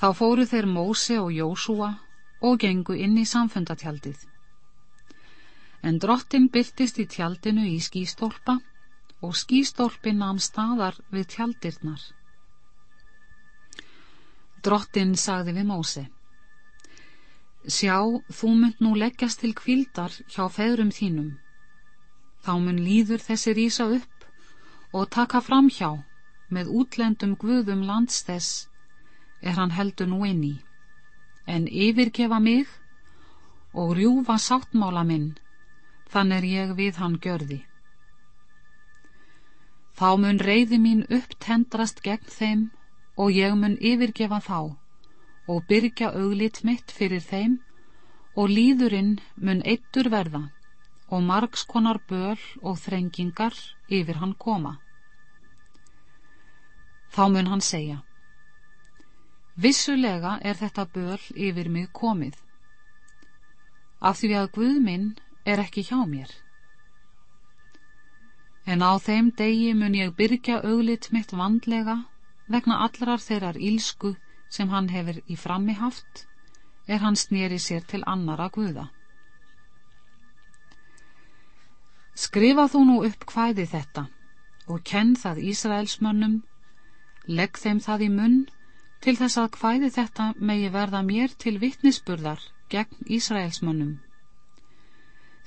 Þá fóru þeir Móse og Jósúa og gengu inn í samfundatjaldið. En drottin byrtist í tjaldinu í skýstólpa og skýstólpin namn staðar við tjaldirnar. Drottin sagði við Móse Sjá, þú mynd nú leggjast til kvildar hjá feðrum þínum. Þá mun líður þessi rýsa upp og taka fram hjá með útlendum guðum landstess er hann heldur nú inn í. En yfirgefa mig og rjúfa sáttmála minn, þann er ég við hann gjörði. Þá mun reyði mín upptendrast gegn þeim og ég mun yfirgefa þá og byrja auglit mitt fyrir þeim og líðurinn mun eittur verða og margskonar böl og þrengingar yfir hann koma. Þá mun hann segja Vissulega er þetta böl yfir mig komið af því að Guð minn er ekki hjá mér. En á þeim degi mun ég byrja auglit mitt vandlega vegna allrar þeirrar ílsku sem hann hefur í frammi haft er hann snýri sér til annara guða. Skrifa þú nú upp hvæði þetta og kenn það Ísraelsmönnum, legg þeim það í munn til þess að hvæði þetta megi verða mér til vittnisburðar gegn Ísraelsmönnum.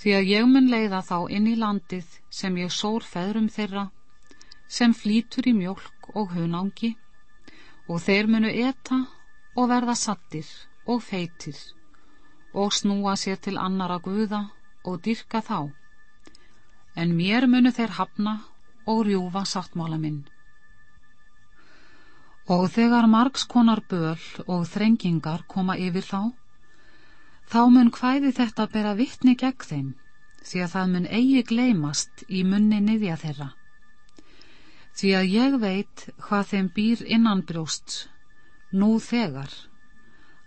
Því að ég mun leiða þá inn í landið sem ég sór feðrum þeirra, sem flýtur í mjölk og hunangi og þeir munu eta og verða sattir og feitir og snúa sér til annara guða og dyrka þá. En mér munu þeir hafna og rjúfa sáttmála minn. Og þegar margskonar böl og þrengingar koma yfir þá þá mun hvæði þetta bera vittni gegn þeim því að það mun eigi gleymast í munni niðja þeirra því að ég veit hvað þeim býr innan brjóst nú þegar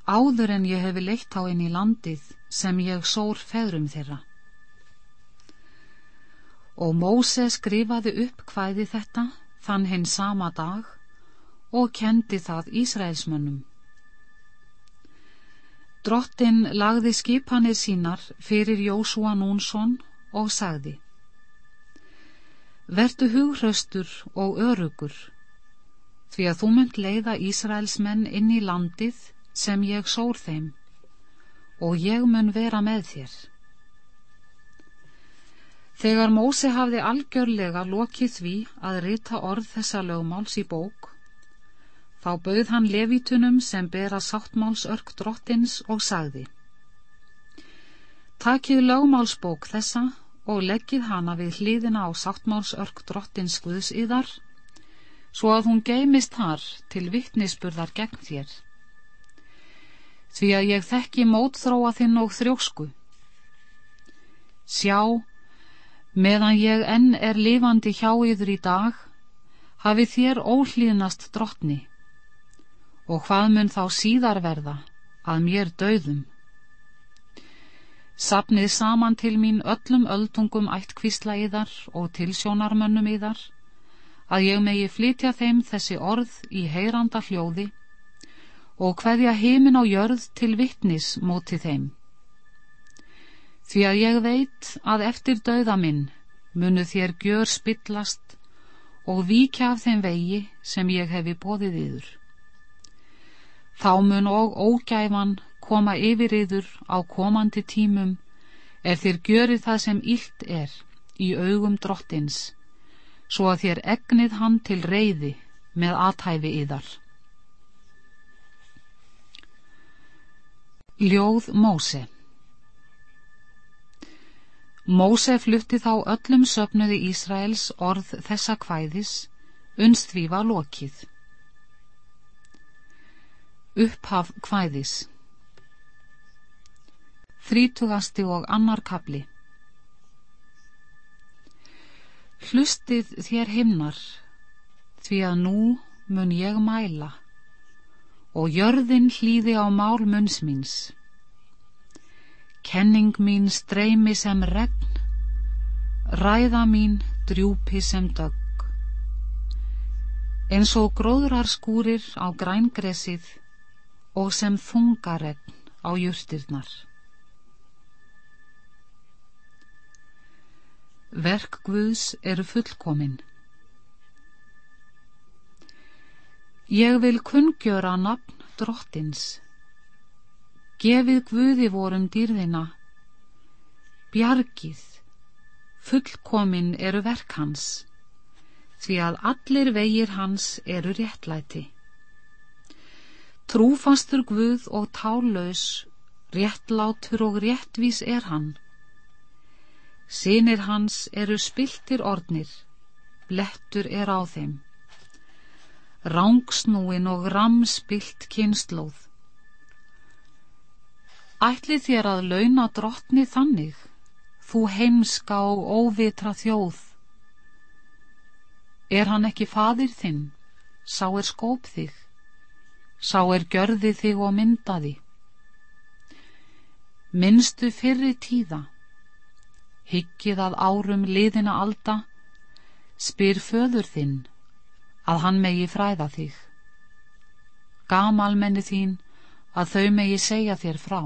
áður en ég hefi leitt á inn í landið sem ég sór feðrum þeirra. Og Móse skrifaði upp hvæði þetta þann hinn sama dag og kendi það Ísraelsmönnum. Drottin lagði skipanir sínar fyrir Jósúa Núnsson og sagði Vertu hughröstur og örugur, því að þú munt leiða Ísraels menn inn í landið sem ég sór þeim, og ég mun vera með þér. Þegar Mósi hafði algjörlega lokið því að rita orð þessa lögmáls í bók, þá bauð hann levítunum sem bera sáttmálsörk drottins og sagði Takið lögmálsbók þessa og leggið hana við hlýðina á sáttmálsörk drottins Guðs yðar, svo að hún geimist þar til vittnisburðar gegn þér. Því að ég þekki mótþróa þinn og þrjósku. Sjá, meðan ég enn er lifandi hjá yður í dag, hafi þér óhlýðnast drottni, og hvað mun þá síðar verða að mér döðum. Sapnið saman til mín öllum öldungum ættkvísla yðar og tilsjónarmönnum yðar, að ég megi flytja þeim þessi orð í heyranda hljóði og hverja heimin á jörð til vittnis móti þeim. Því að ég veit að eftir döða minn munu þér gjör spillast og víkja af þeim vegi sem ég hefi bóðið yður. Þá mun og ógæfan koma yfir yður á komandi tímum ef þér gjörir það sem illt er í augum drottins svo að þér egnið hann til reyði með aðhæfi yðar. Ljóð Móse Móse flutti þá öllum söpnuði Ísraels orð þessa kvæðis, var lokið. Upphaf kvæðis Þrítugasti og annar kapli Hlustið þér himnar, því að nú mun ég mæla og jörðin hlýði á mál munns míns. Kenning mín streymi sem regn, ræða mín drjúpi sem dögg. Eins og gróðrar skúrir á grængresið og sem þungaregn á júrstirnar. Verk Guðs eru fullkomin. Ég vil kunngjöra nafn drottins. Gefið Guði vorum dýrðina. Bjargið, fullkomin eru verk hans, því að allir vegir hans eru réttlæti. Trúfastur Guð og tálaus, réttlátur og réttvís er hann. Sýnir hans eru spiltir ornir, blettur er á þeim. Rángsnúin og ramspilt kynnslóð. Ætli þér að launa drottni þannig, þú heimska og óvitra þjóð. Er hann ekki fadir þinn, sá er skóp þig, sá er gjörði þig og myndaði. Minnstu fyrri tíða, hyggið að árum liðina alda, spyr föður þinn að hann megi fræða þig. Gamalmenni þín að þau megi segja þér frá.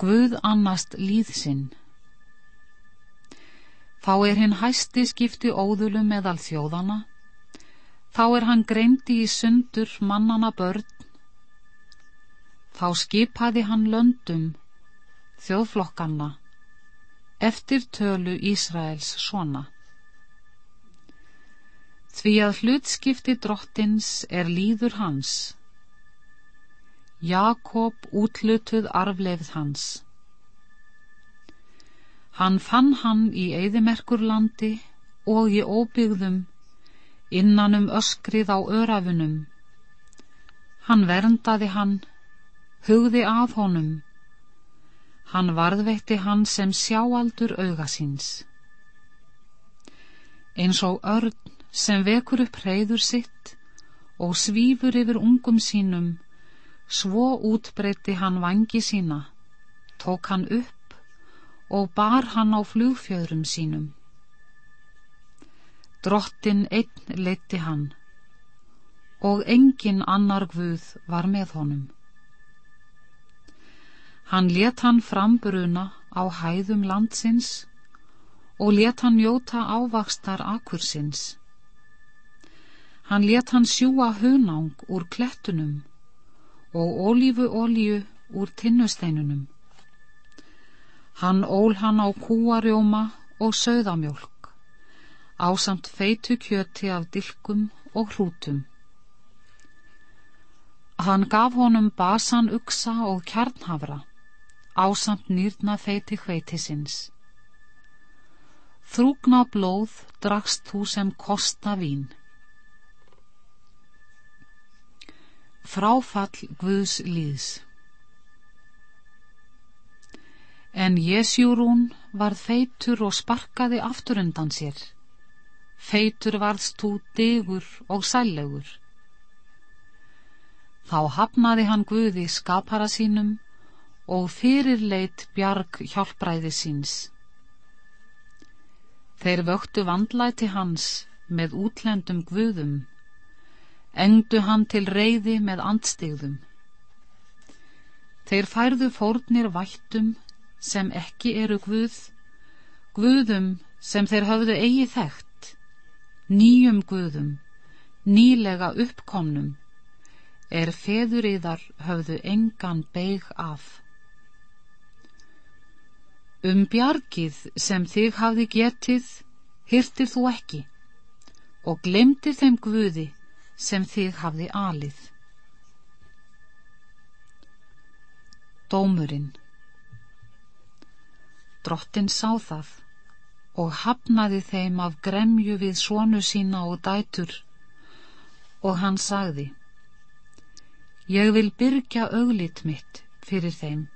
Guð annast líðsinn. Þá er hinn hæsti skipti óðulum meðal þjóðana, þá er hann greindi í sundur mannana börn Þá skipaði hann löndum, þjóðflokkanna, eftir tölu Ísraels svona. Því að hlutskipti drottins er líður hans. Jakob útlutuð arfleifð hans. Hann fann hann í eðimerkurlandi og í óbyggðum, innan um öskrið á örafunum. Hann verndaði hann hugði af honum. Hann varðveitti hann sem sjáaldur auga síns. Eins og örn sem vekur upp reyður sitt og svífur yfir ungum sínum, svo útbreytti hann vangi sína, tók hann upp og bar hann á flugfjöðrum sínum. Drottin einn leitti hann og engin annar guð var með honum. Hann let hann frambruna á hæðum landsins og let hann njóta ávakstar akursins. Hann let hann sjúa hunang úr klettunum og ólífu ólíu úr tinnusteinunum. Hann ól hann á kúarjóma og söðamjólk, ásamt feitu kjöti af dilkum og hrútum. Hann gaf honum basan uksa og kjarnhafra, ásamt nýrna feiti hveitisins. Þrúgna blóð drakst þú sem kosta vín. Fráfall Guðs líðs En Jesjúrún varð feitur og sparkaði aftur undan sér. Feitur varðst þú digur og sælegur. Þá hafnaði hann Guði skapara sínum og fyrirleit bjarg hjálpræði síns. Þeir vöktu vandlæti hans með útlendum Guðum, engdu hann til reyði með andstigðum. Þeir færðu fórnir vættum sem ekki eru Guð, Guðum sem þeir höfðu eigi þekkt, nýjum Guðum, nýlega uppkomnum er feðuriðar höfðu engan beig af. Um bjargið sem þig hafði getið, hyrtir þú ekki og glemtir þeim guði sem þig hafði alið. Dómurinn Drottin sá það og hafnaði þeim af gremju við svonu sína og dætur og hann sagði Ég vil byrja auglit mitt fyrir þeim.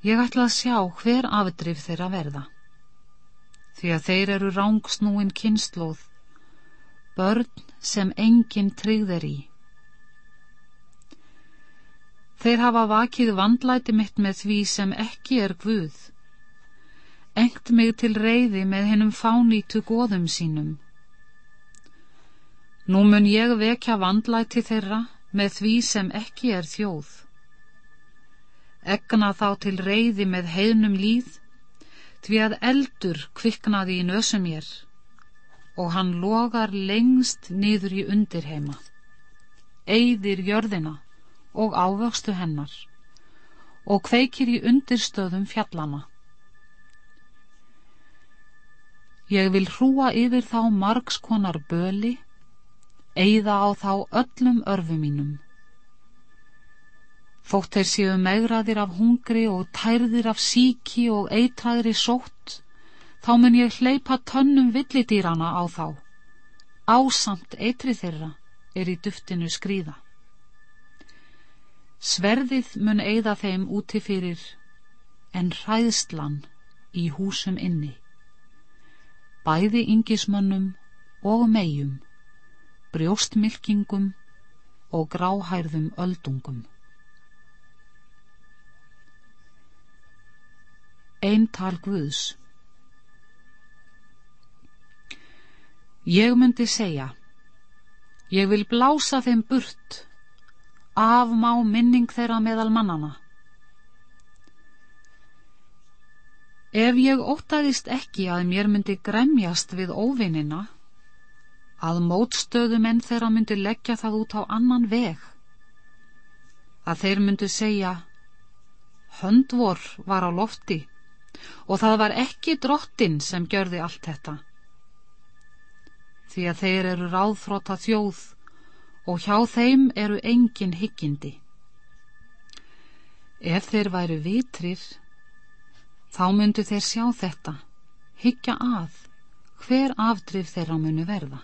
Ég ætla að sjá hver afdrif þeirra verða. Því að þeir eru rángsnúin kynnslóð, börn sem enginn tryggðir í. Þeir hafa vakið vandlæti mitt með því sem ekki er Guð. Engt mig til reyði með hennum fánýtu góðum sínum. Nú mun ég vekja vandlæti þeirra með því sem ekki er þjóð. Egna þá til reyði með heiðnum líð, því að eldur kviknaði í nösum mér og hann logar lengst niður í undirheima, eigðir jörðina og ávöxtu hennar og kveikir í undirstöðum fjallana. Ég vil hrúa yfir þá margskonar böli eigða á þá öllum örfu mínum. Þótt þeir séu megraðir af hungri og tærðir af síki og eitræðri sótt, þá mun ég hleypa tönnum villidýrana á þá. Ásamt eitri þeirra er í duftinu skrýða. Sverðið mun eigða þeim úti fyrir, en hræðslan í húsum inni. Bæði yngismönnum og megjum brjóstmilkingum og gráhærðum öldungum. Eintal Guðs Ég myndi segja, ég vil blása þeim burt, afmá minning þeirra meðal mannana. Ef ég ótaðist ekki að mér myndi gremjast við óvinnina, að mótstöðumenn þeirra myndu leggja það út á annan veg að þeir myndu segja höndvor var á lofti og það var ekki drottin sem gjörði allt þetta. Því að þeir eru ráðfrota þjóð og hjá þeim eru engin hyggindi. Ef þeir væru vitrir þá myndu þeir sjá þetta hyggja að hver afdrif þeirra munu verða.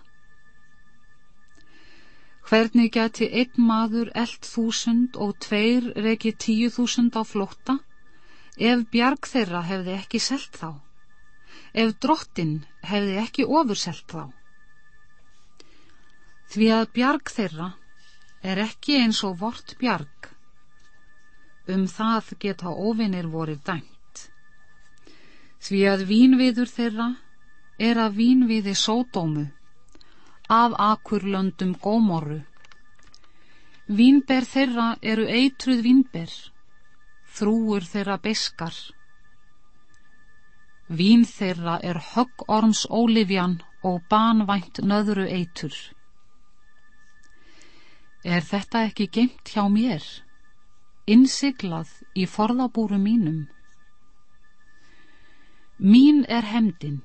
Hvernig geti einn maður eld þúsund og tveir reki tíu þúsund á flótta ef bjarg þeirra hefði ekki selt þá, ef drottin hefði ekki ofurselt þá. Því að bjarg þeirra er ekki eins og vort bjarg, um það geta ofinir vorið dæmt. Því að vínviður þeirra er að vínviði sódómu af akurlöndum gómorru. Vínber þeirra eru eitruð vínber, þrúur þeirra beskar. Vín þeirra er höggorms ólifjan og banvænt nöðru eitur. Er þetta ekki geimt hjá mér, innsiglað í forðabúru mínum? Mín er hemdin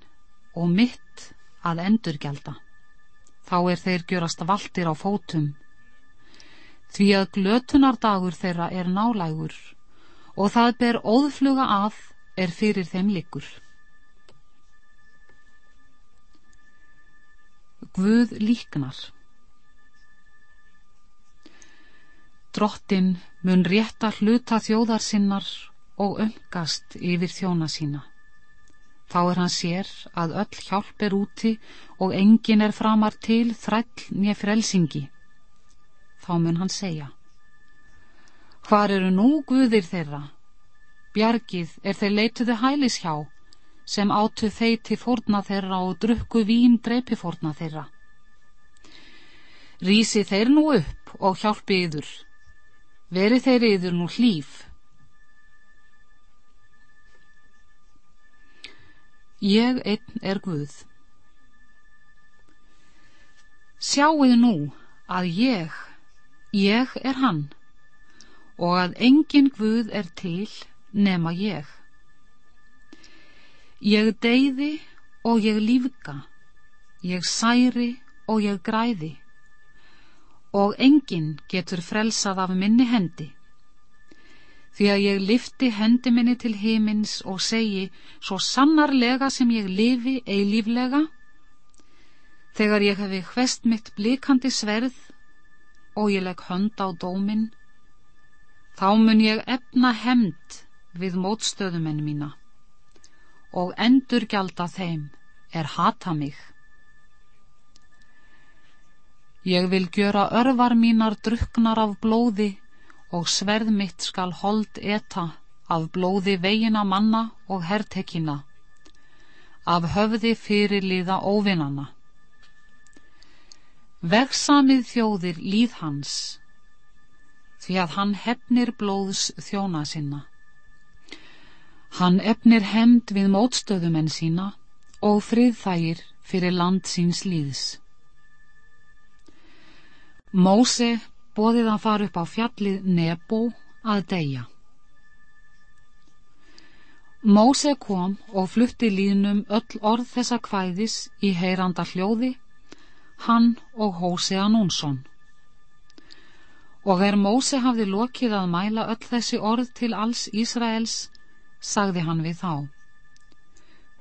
og mitt að endurgelda þá er þeir gjörast valdir á fótum. því að glötunardagur þeirra er nálægur og það ber óðfluga að er fyrir þeim likur. Guð líknar Drottin mun rétta hluta þjóðar sinnar og umgast yfir þjóna sína. Þá er hann sér að öll hjálp er úti og engin er framar til þræll nýja frelsingi. Þá mun hann segja Hvar eru nú guðir þeirra? Bjargið er þeir leituðu hælis hjá, sem átu þeiti fórna þeirra og drukku vín dreipi fórna þeirra. Rísi þeir nú upp og hjálpi yður. Veri þeir yður nú hlýf. Ég einn er Guð. Sjáuð nú að ég, ég er hann og að engin Guð er til nema ég. Ég deyði og ég lífga, ég særi og ég græði og engin getur frelsað af minni hendi. Því að ég lifti hendi minni til heimins og segi svo sannarlega sem ég lifi eilíflega, þegar ég hefi hvest mitt blikandi sverð og ég legg hönd á dóminn, Þá mun ég efna hemd við mótstöðumenn mína og endur gjalda þeim er hata mig. Ég vil gjöra örvar mínar druknar af blóði og sverð mitt skal hold eta af blóði vegina manna og hertekina, af höfði fyrirliða óvinnana. Vegsamið þjóðir líð hans því að hann hefnir blóðs þjóna sinna. Hann efnir hemd við mótstöðumenn sína og friðþægir fyrir land síns líðs. Móse bóðið að fara upp á fjallið Nebo að deyja. Móse kom og flutti líðnum öll orð þessa kvæðis í heyranda hljóði, hann og Hósea Núnsson. Og er Móse hafði lokið að mæla öll þessi orð til alls Ísraels, sagði hann við þá.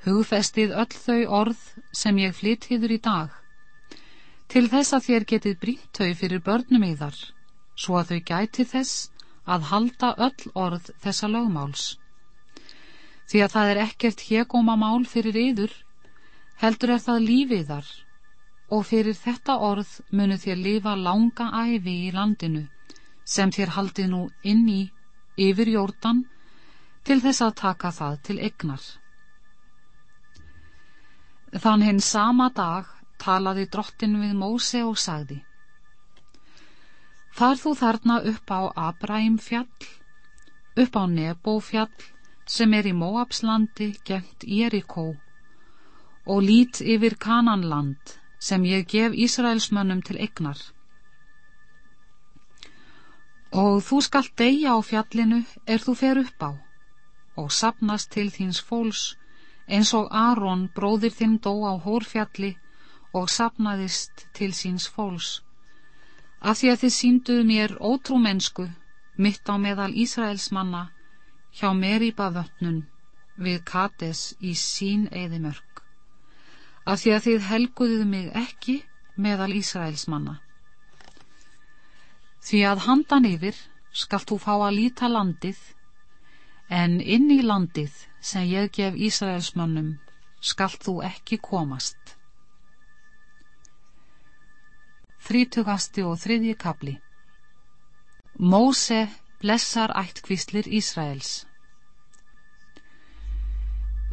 Hugfestið öll þau orð sem ég flytt hýður í dag, til þess að þér getið brínt þau fyrir börnum í þar, svo að þau gæti þess að halda öll orð þessa lögmáls. Því að það er ekkert hegóma mál fyrir yður, heldur er það lífið þar og fyrir þetta orð munu þér lifa langa æfi í landinu sem þér haldið nú inn í yfir jórdan til þess að taka það til egnar. Þann hinn sama dag talaði drottin við Móse og sagði Þar þú þarna upp á Abræm fjall, upp á Nebo fjall sem er í Móabslandi gengt Jerikó og lít yfir Kananland sem ég gef Ísraelsmönnum til egnar. Og þú skalt deyja á fjallinu er þú fer upp á og sapnast til þíns fólks eins og Aron bróðir þinn dó á hórfjalli og sapnaðist til síns fólks. Af því að þið sínduð mér ótrúmennsku mitt á meðal Ísraelsmanna hjá Meriba vötnun við Kates í sín eðimörk af því að þið helguðuð mig ekki meðal Ísraels manna. Því að handan yfir skalt þú fá að líta landið, en inn í landið sem ég gef Ísraels mannum skalt þú ekki komast. Þrítugasti og þriðji kabli Móse blessar ættkvíslir Ísraels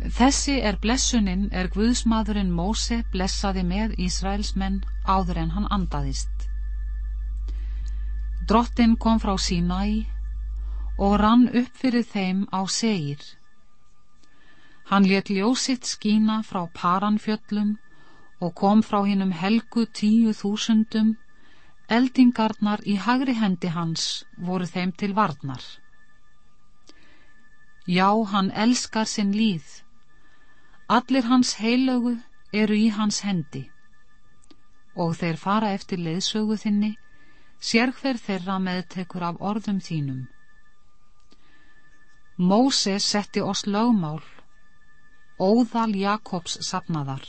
Þessi er blessunin er Guðsmadurinn Móse blessaði með Ísraels menn áður en hann andaðist. Drottin kom frá Sinai og rann upp fyrir þeim á segir. Hann let ljósitt skína frá paranfjöllum og kom frá hinnum helgu tíu þúsundum, eldingarnar í hagri hendi hans voru þeim til varnar. Já, hann elskar sinn líð Allir hans heilögu eru í hans hendi og þeir fara eftir leiðsögu þinni sérhver þeirra meðtekur af orðum þínum. Móse setti oss lögmál, óðal Jakobs sapnaðar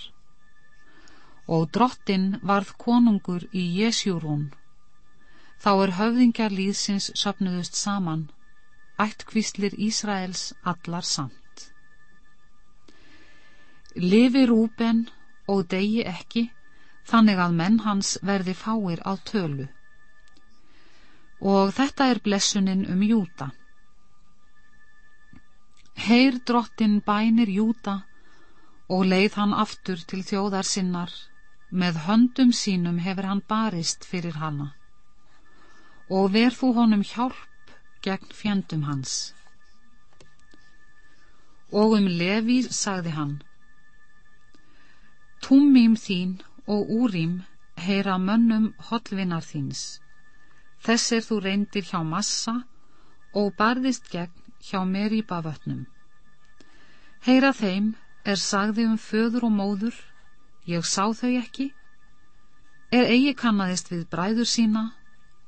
og drottin varð konungur í Jesjúrún. Þá er höfðingjar líðsins söpnuðust saman, ættkvíslir Ísraels allar samt. Lifi Rúben og degi ekki, þannig að menn hans verði fáir á tölu. Og þetta er blessunin um Júta. Heyr drottin bænir Júta og leið hann aftur til þjóðar sinnar með höndum sínum hefur hann barist fyrir hanna og ver þú honum hjálp gegn fjendum hans. Og um Levi sagði hann, Túmím þín og úrím heyra mönnum hollvinnar þíns, þess er þú reyndir hjá massa og barðist gegn hjá mér í bafötnum. Heyra þeim er sagði um föður og móður Ég sá þau ekki, er eigi kannadist við bræður sína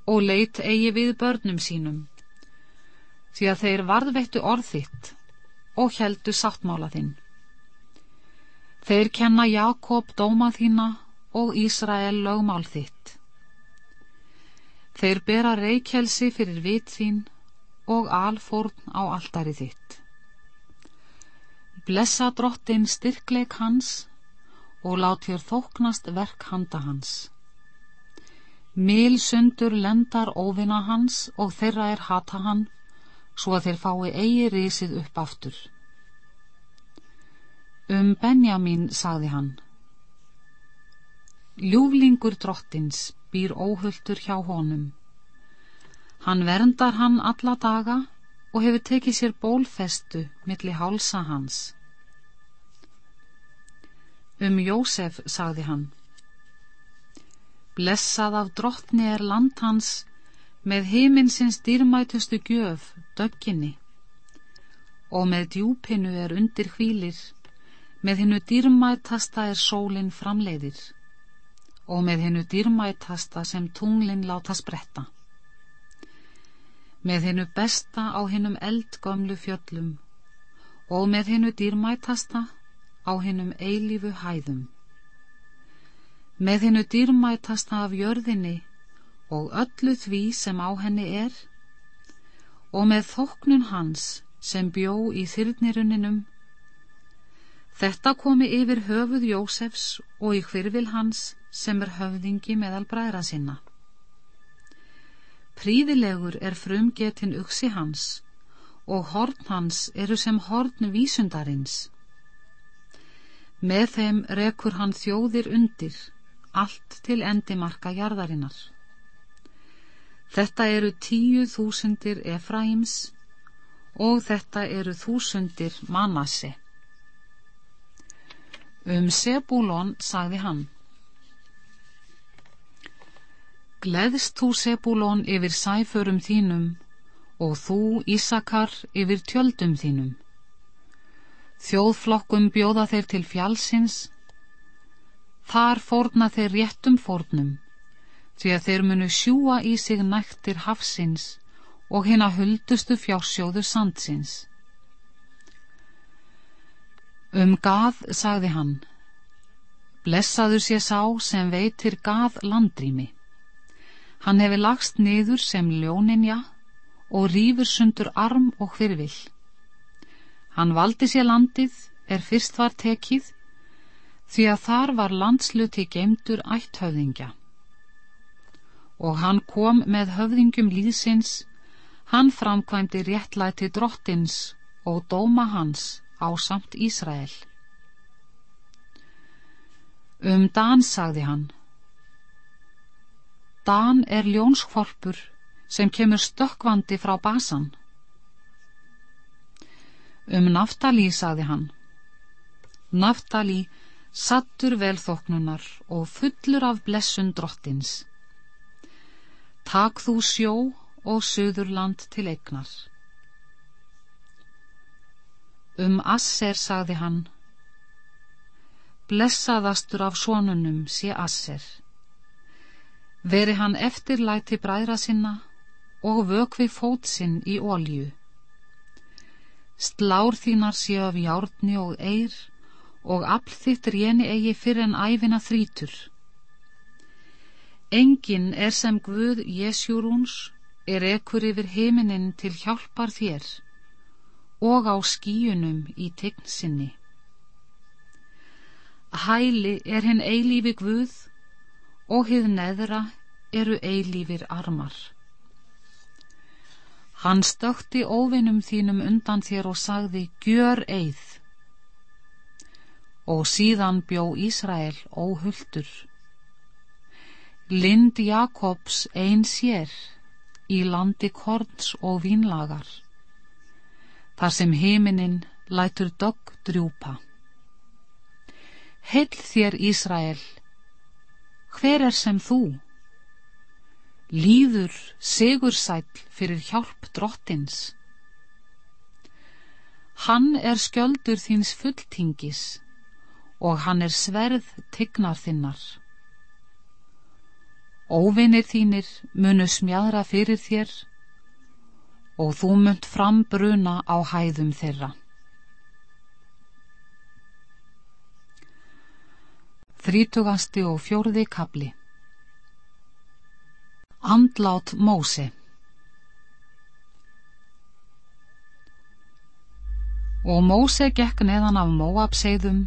og leit eigi við börnum sínum, því að þeir varðveittu orðitt og heldu sáttmála þinn. Þeir kenna Jakob dóma þína og Ísrael lögmál þitt. Þeir bera reykjelsi fyrir vit þín og alfórn á aldari þitt. Blessa drottin styrkleik hans og lát hér þóknast verk handa hans. Milsundur lendar óvina hans og þeirra er hata hann, svo að þeir fái eigi risið upp aftur. Um Benjamin sagði hann, Ljúflingur drottins býr óhulltur hjá honum. Hann verndar hann alla daga og hefur tekið sér bólfestu milli hálsa hans. Um Jósef sagði hann Blessað af drottni er land hans með heiminsins dýrmætustu gjöf, dögginni og með djúpinu er undir hvílir með hennu dýrmætasta er sólinn framleiðir og með hennu dýrmætasta sem tunglinn láta spretta með hennu besta á hennum eldgömlu fjöllum og með hennu dýrmætasta á hinnum eilífu hæðum. Með hinnu dýrmætast af jörðinni og öllu því sem á henni er og með þóknun hans sem bjó í þyrniruninum. Þetta komi yfir höfuð Jósefs og í hvyrfil hans sem er höfðingi meðal bræðra sinna. Príðilegur er frumgetin uksi hans og horn hans eru sem horn vísundarins. Með þeim rekur hann þjóðir undir, allt til endimarka jarðarinnar. Þetta eru tíu þúsundir Efraims og þetta eru þúsundir Manasse. Um Sebúlon sagði hann Gleðst þú Sebúlon yfir sæförum þínum og þú Ísakar yfir tjöldum þínum. Þjóðflokkum bjóða þeir til fjálsins, þar fórna þeir réttum fórnum, því að þeir munu sjúa í sig nættir hafsins og hérna huldustu fjársjóðu sandsins. Um gað sagði hann, blessaður sé sá sem veitir gað landrými. Hann hefur lagst niður sem ljóninja og rýfur sundur arm og hvyrvill. Hann valdi sér landið er fyrst var tekið því að þar var landsluti geimdur ætt höfðingja. Og hann kom með höfðingjum líðsins, hann framkvæmdi réttlæti drottins og dóma hans á samt Ísrael. Um Dan sagði hann, Dan er ljónskvolpur sem kemur stökkvandi frá basan. Um Naftali sagði hann Naftali sattur velþoknunar og fullur af blessun drottins Takk þú sjó og söðurland til eignar Um Asser sagði hann Blessaðastur af svonunum sé Asser Veri hann eftirlæti bræðra sinna og vökvi fót sinn í ólju. Slár þínar séu af járni og eir og afl þitt réni eigi fyrir en æfina þrítur. Engin er sem Guð Jésjúrúns er ekkur yfir heiminin til hjálpar þér og á skíunum í tign sinni. Hæli er hinn eilífi Guð og hið neðra eru eilífir armar. Hann stökti óvinnum þínum undan þér og sagði, gjör eið. Og síðan bjó Ísrael óhulltur. Lind Jakobs ein sér í landi korns og vínlagar, þar sem heiminin lætur dögg drjúpa. Heill þér Ísrael, hver er sem þú? líður sigursæll fyrir hjálp drottins. Hann er skjöldur þíns fulltingis og hann er sverð tignar þinnar. Óvinir þínir munu smjadra fyrir þér og þú munt frambruna á hæðum þeirra. Þrítugasti og fjórði kapli Andlát Móse Og Móse gekk neðan af Móabseiðum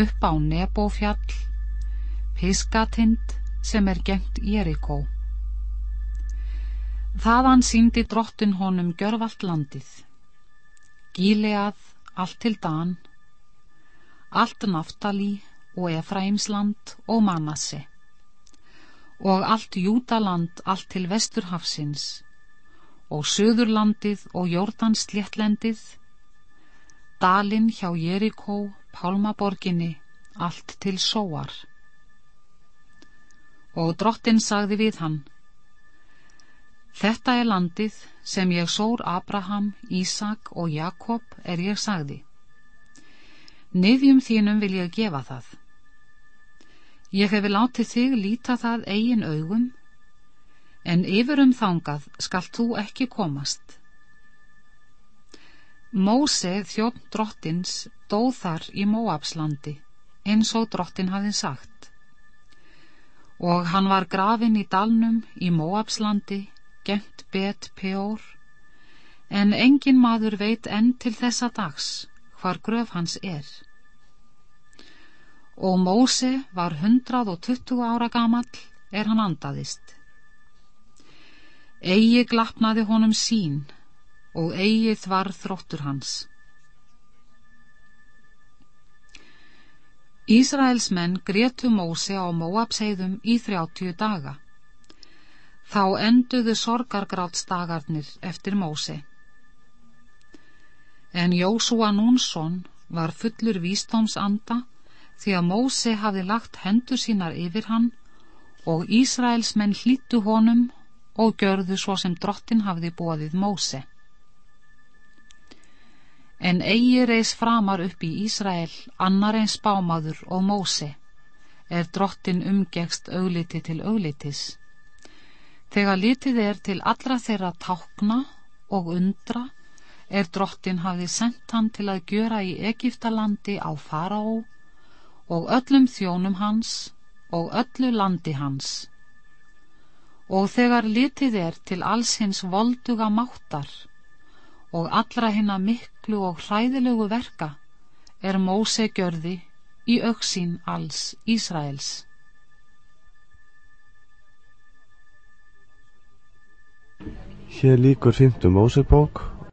upp á Nebófjall, Piskatind sem er gengt Jerikó. Þaðan síndi drottin honum görvalt landið, Gíleað, allt til Dan, allt Naftali og Efraimsland og Manasse og allt Júdaland allt til vesturhafsins. Og Suðurlandið og Jordans sléttlendið, Dalinn hjá Jerikó, Pálmaborginni, allt til Sóar. Og drottin sagði við hann, Þetta er landið sem ég sór Abraham, Ísak og Jakob er ég sagði. Niðjum þínum vil ég gefa það. Ég hefi látið þig líta það eigin augum, en yfirum þangað skalt þú ekki komast. Móse þjótt drottins dóð þar í Móabslandi, eins og drottin hafi sagt. Og hann var grafin í dalnum í Móabslandi, gent bet peor, en engin maður veit enn til þessa dags hvar gröf hans er og Móse var hundrað og tuttugu ára gamall er hann andaðist. Egi glapnaði honum sín og eigið var þróttur hans. Ísraels menn gretu Móse á Móabseiðum í þrjáttíu daga. Þá enduðu sorgargrátsdagarnir eftir Móse. En Jósúa Núnsson var fullur vístómsanda því að Móse hafi lagt hendur sínar yfir hann og Ísraels menn hlýttu honum og görðu svo sem drottin hafiði bóðið Móse. En eigi reys framar upp í Ísrael annar eins bámaður og Móse er drottin umgegst augliti til auglitis. Þegar litið er til allra þeirra tákna og undra er drottin hafið sendt hann til að gjöra í Egiptalandi á Faraó og öllum þjónum hans og öllu landi hans. Og þegar litið er til alls hins volduga máttar og allra hinna miklu og hræðilegu verka er Móse gjörði í auksín alls Ísraels. Hér líkur fymtu Mósebók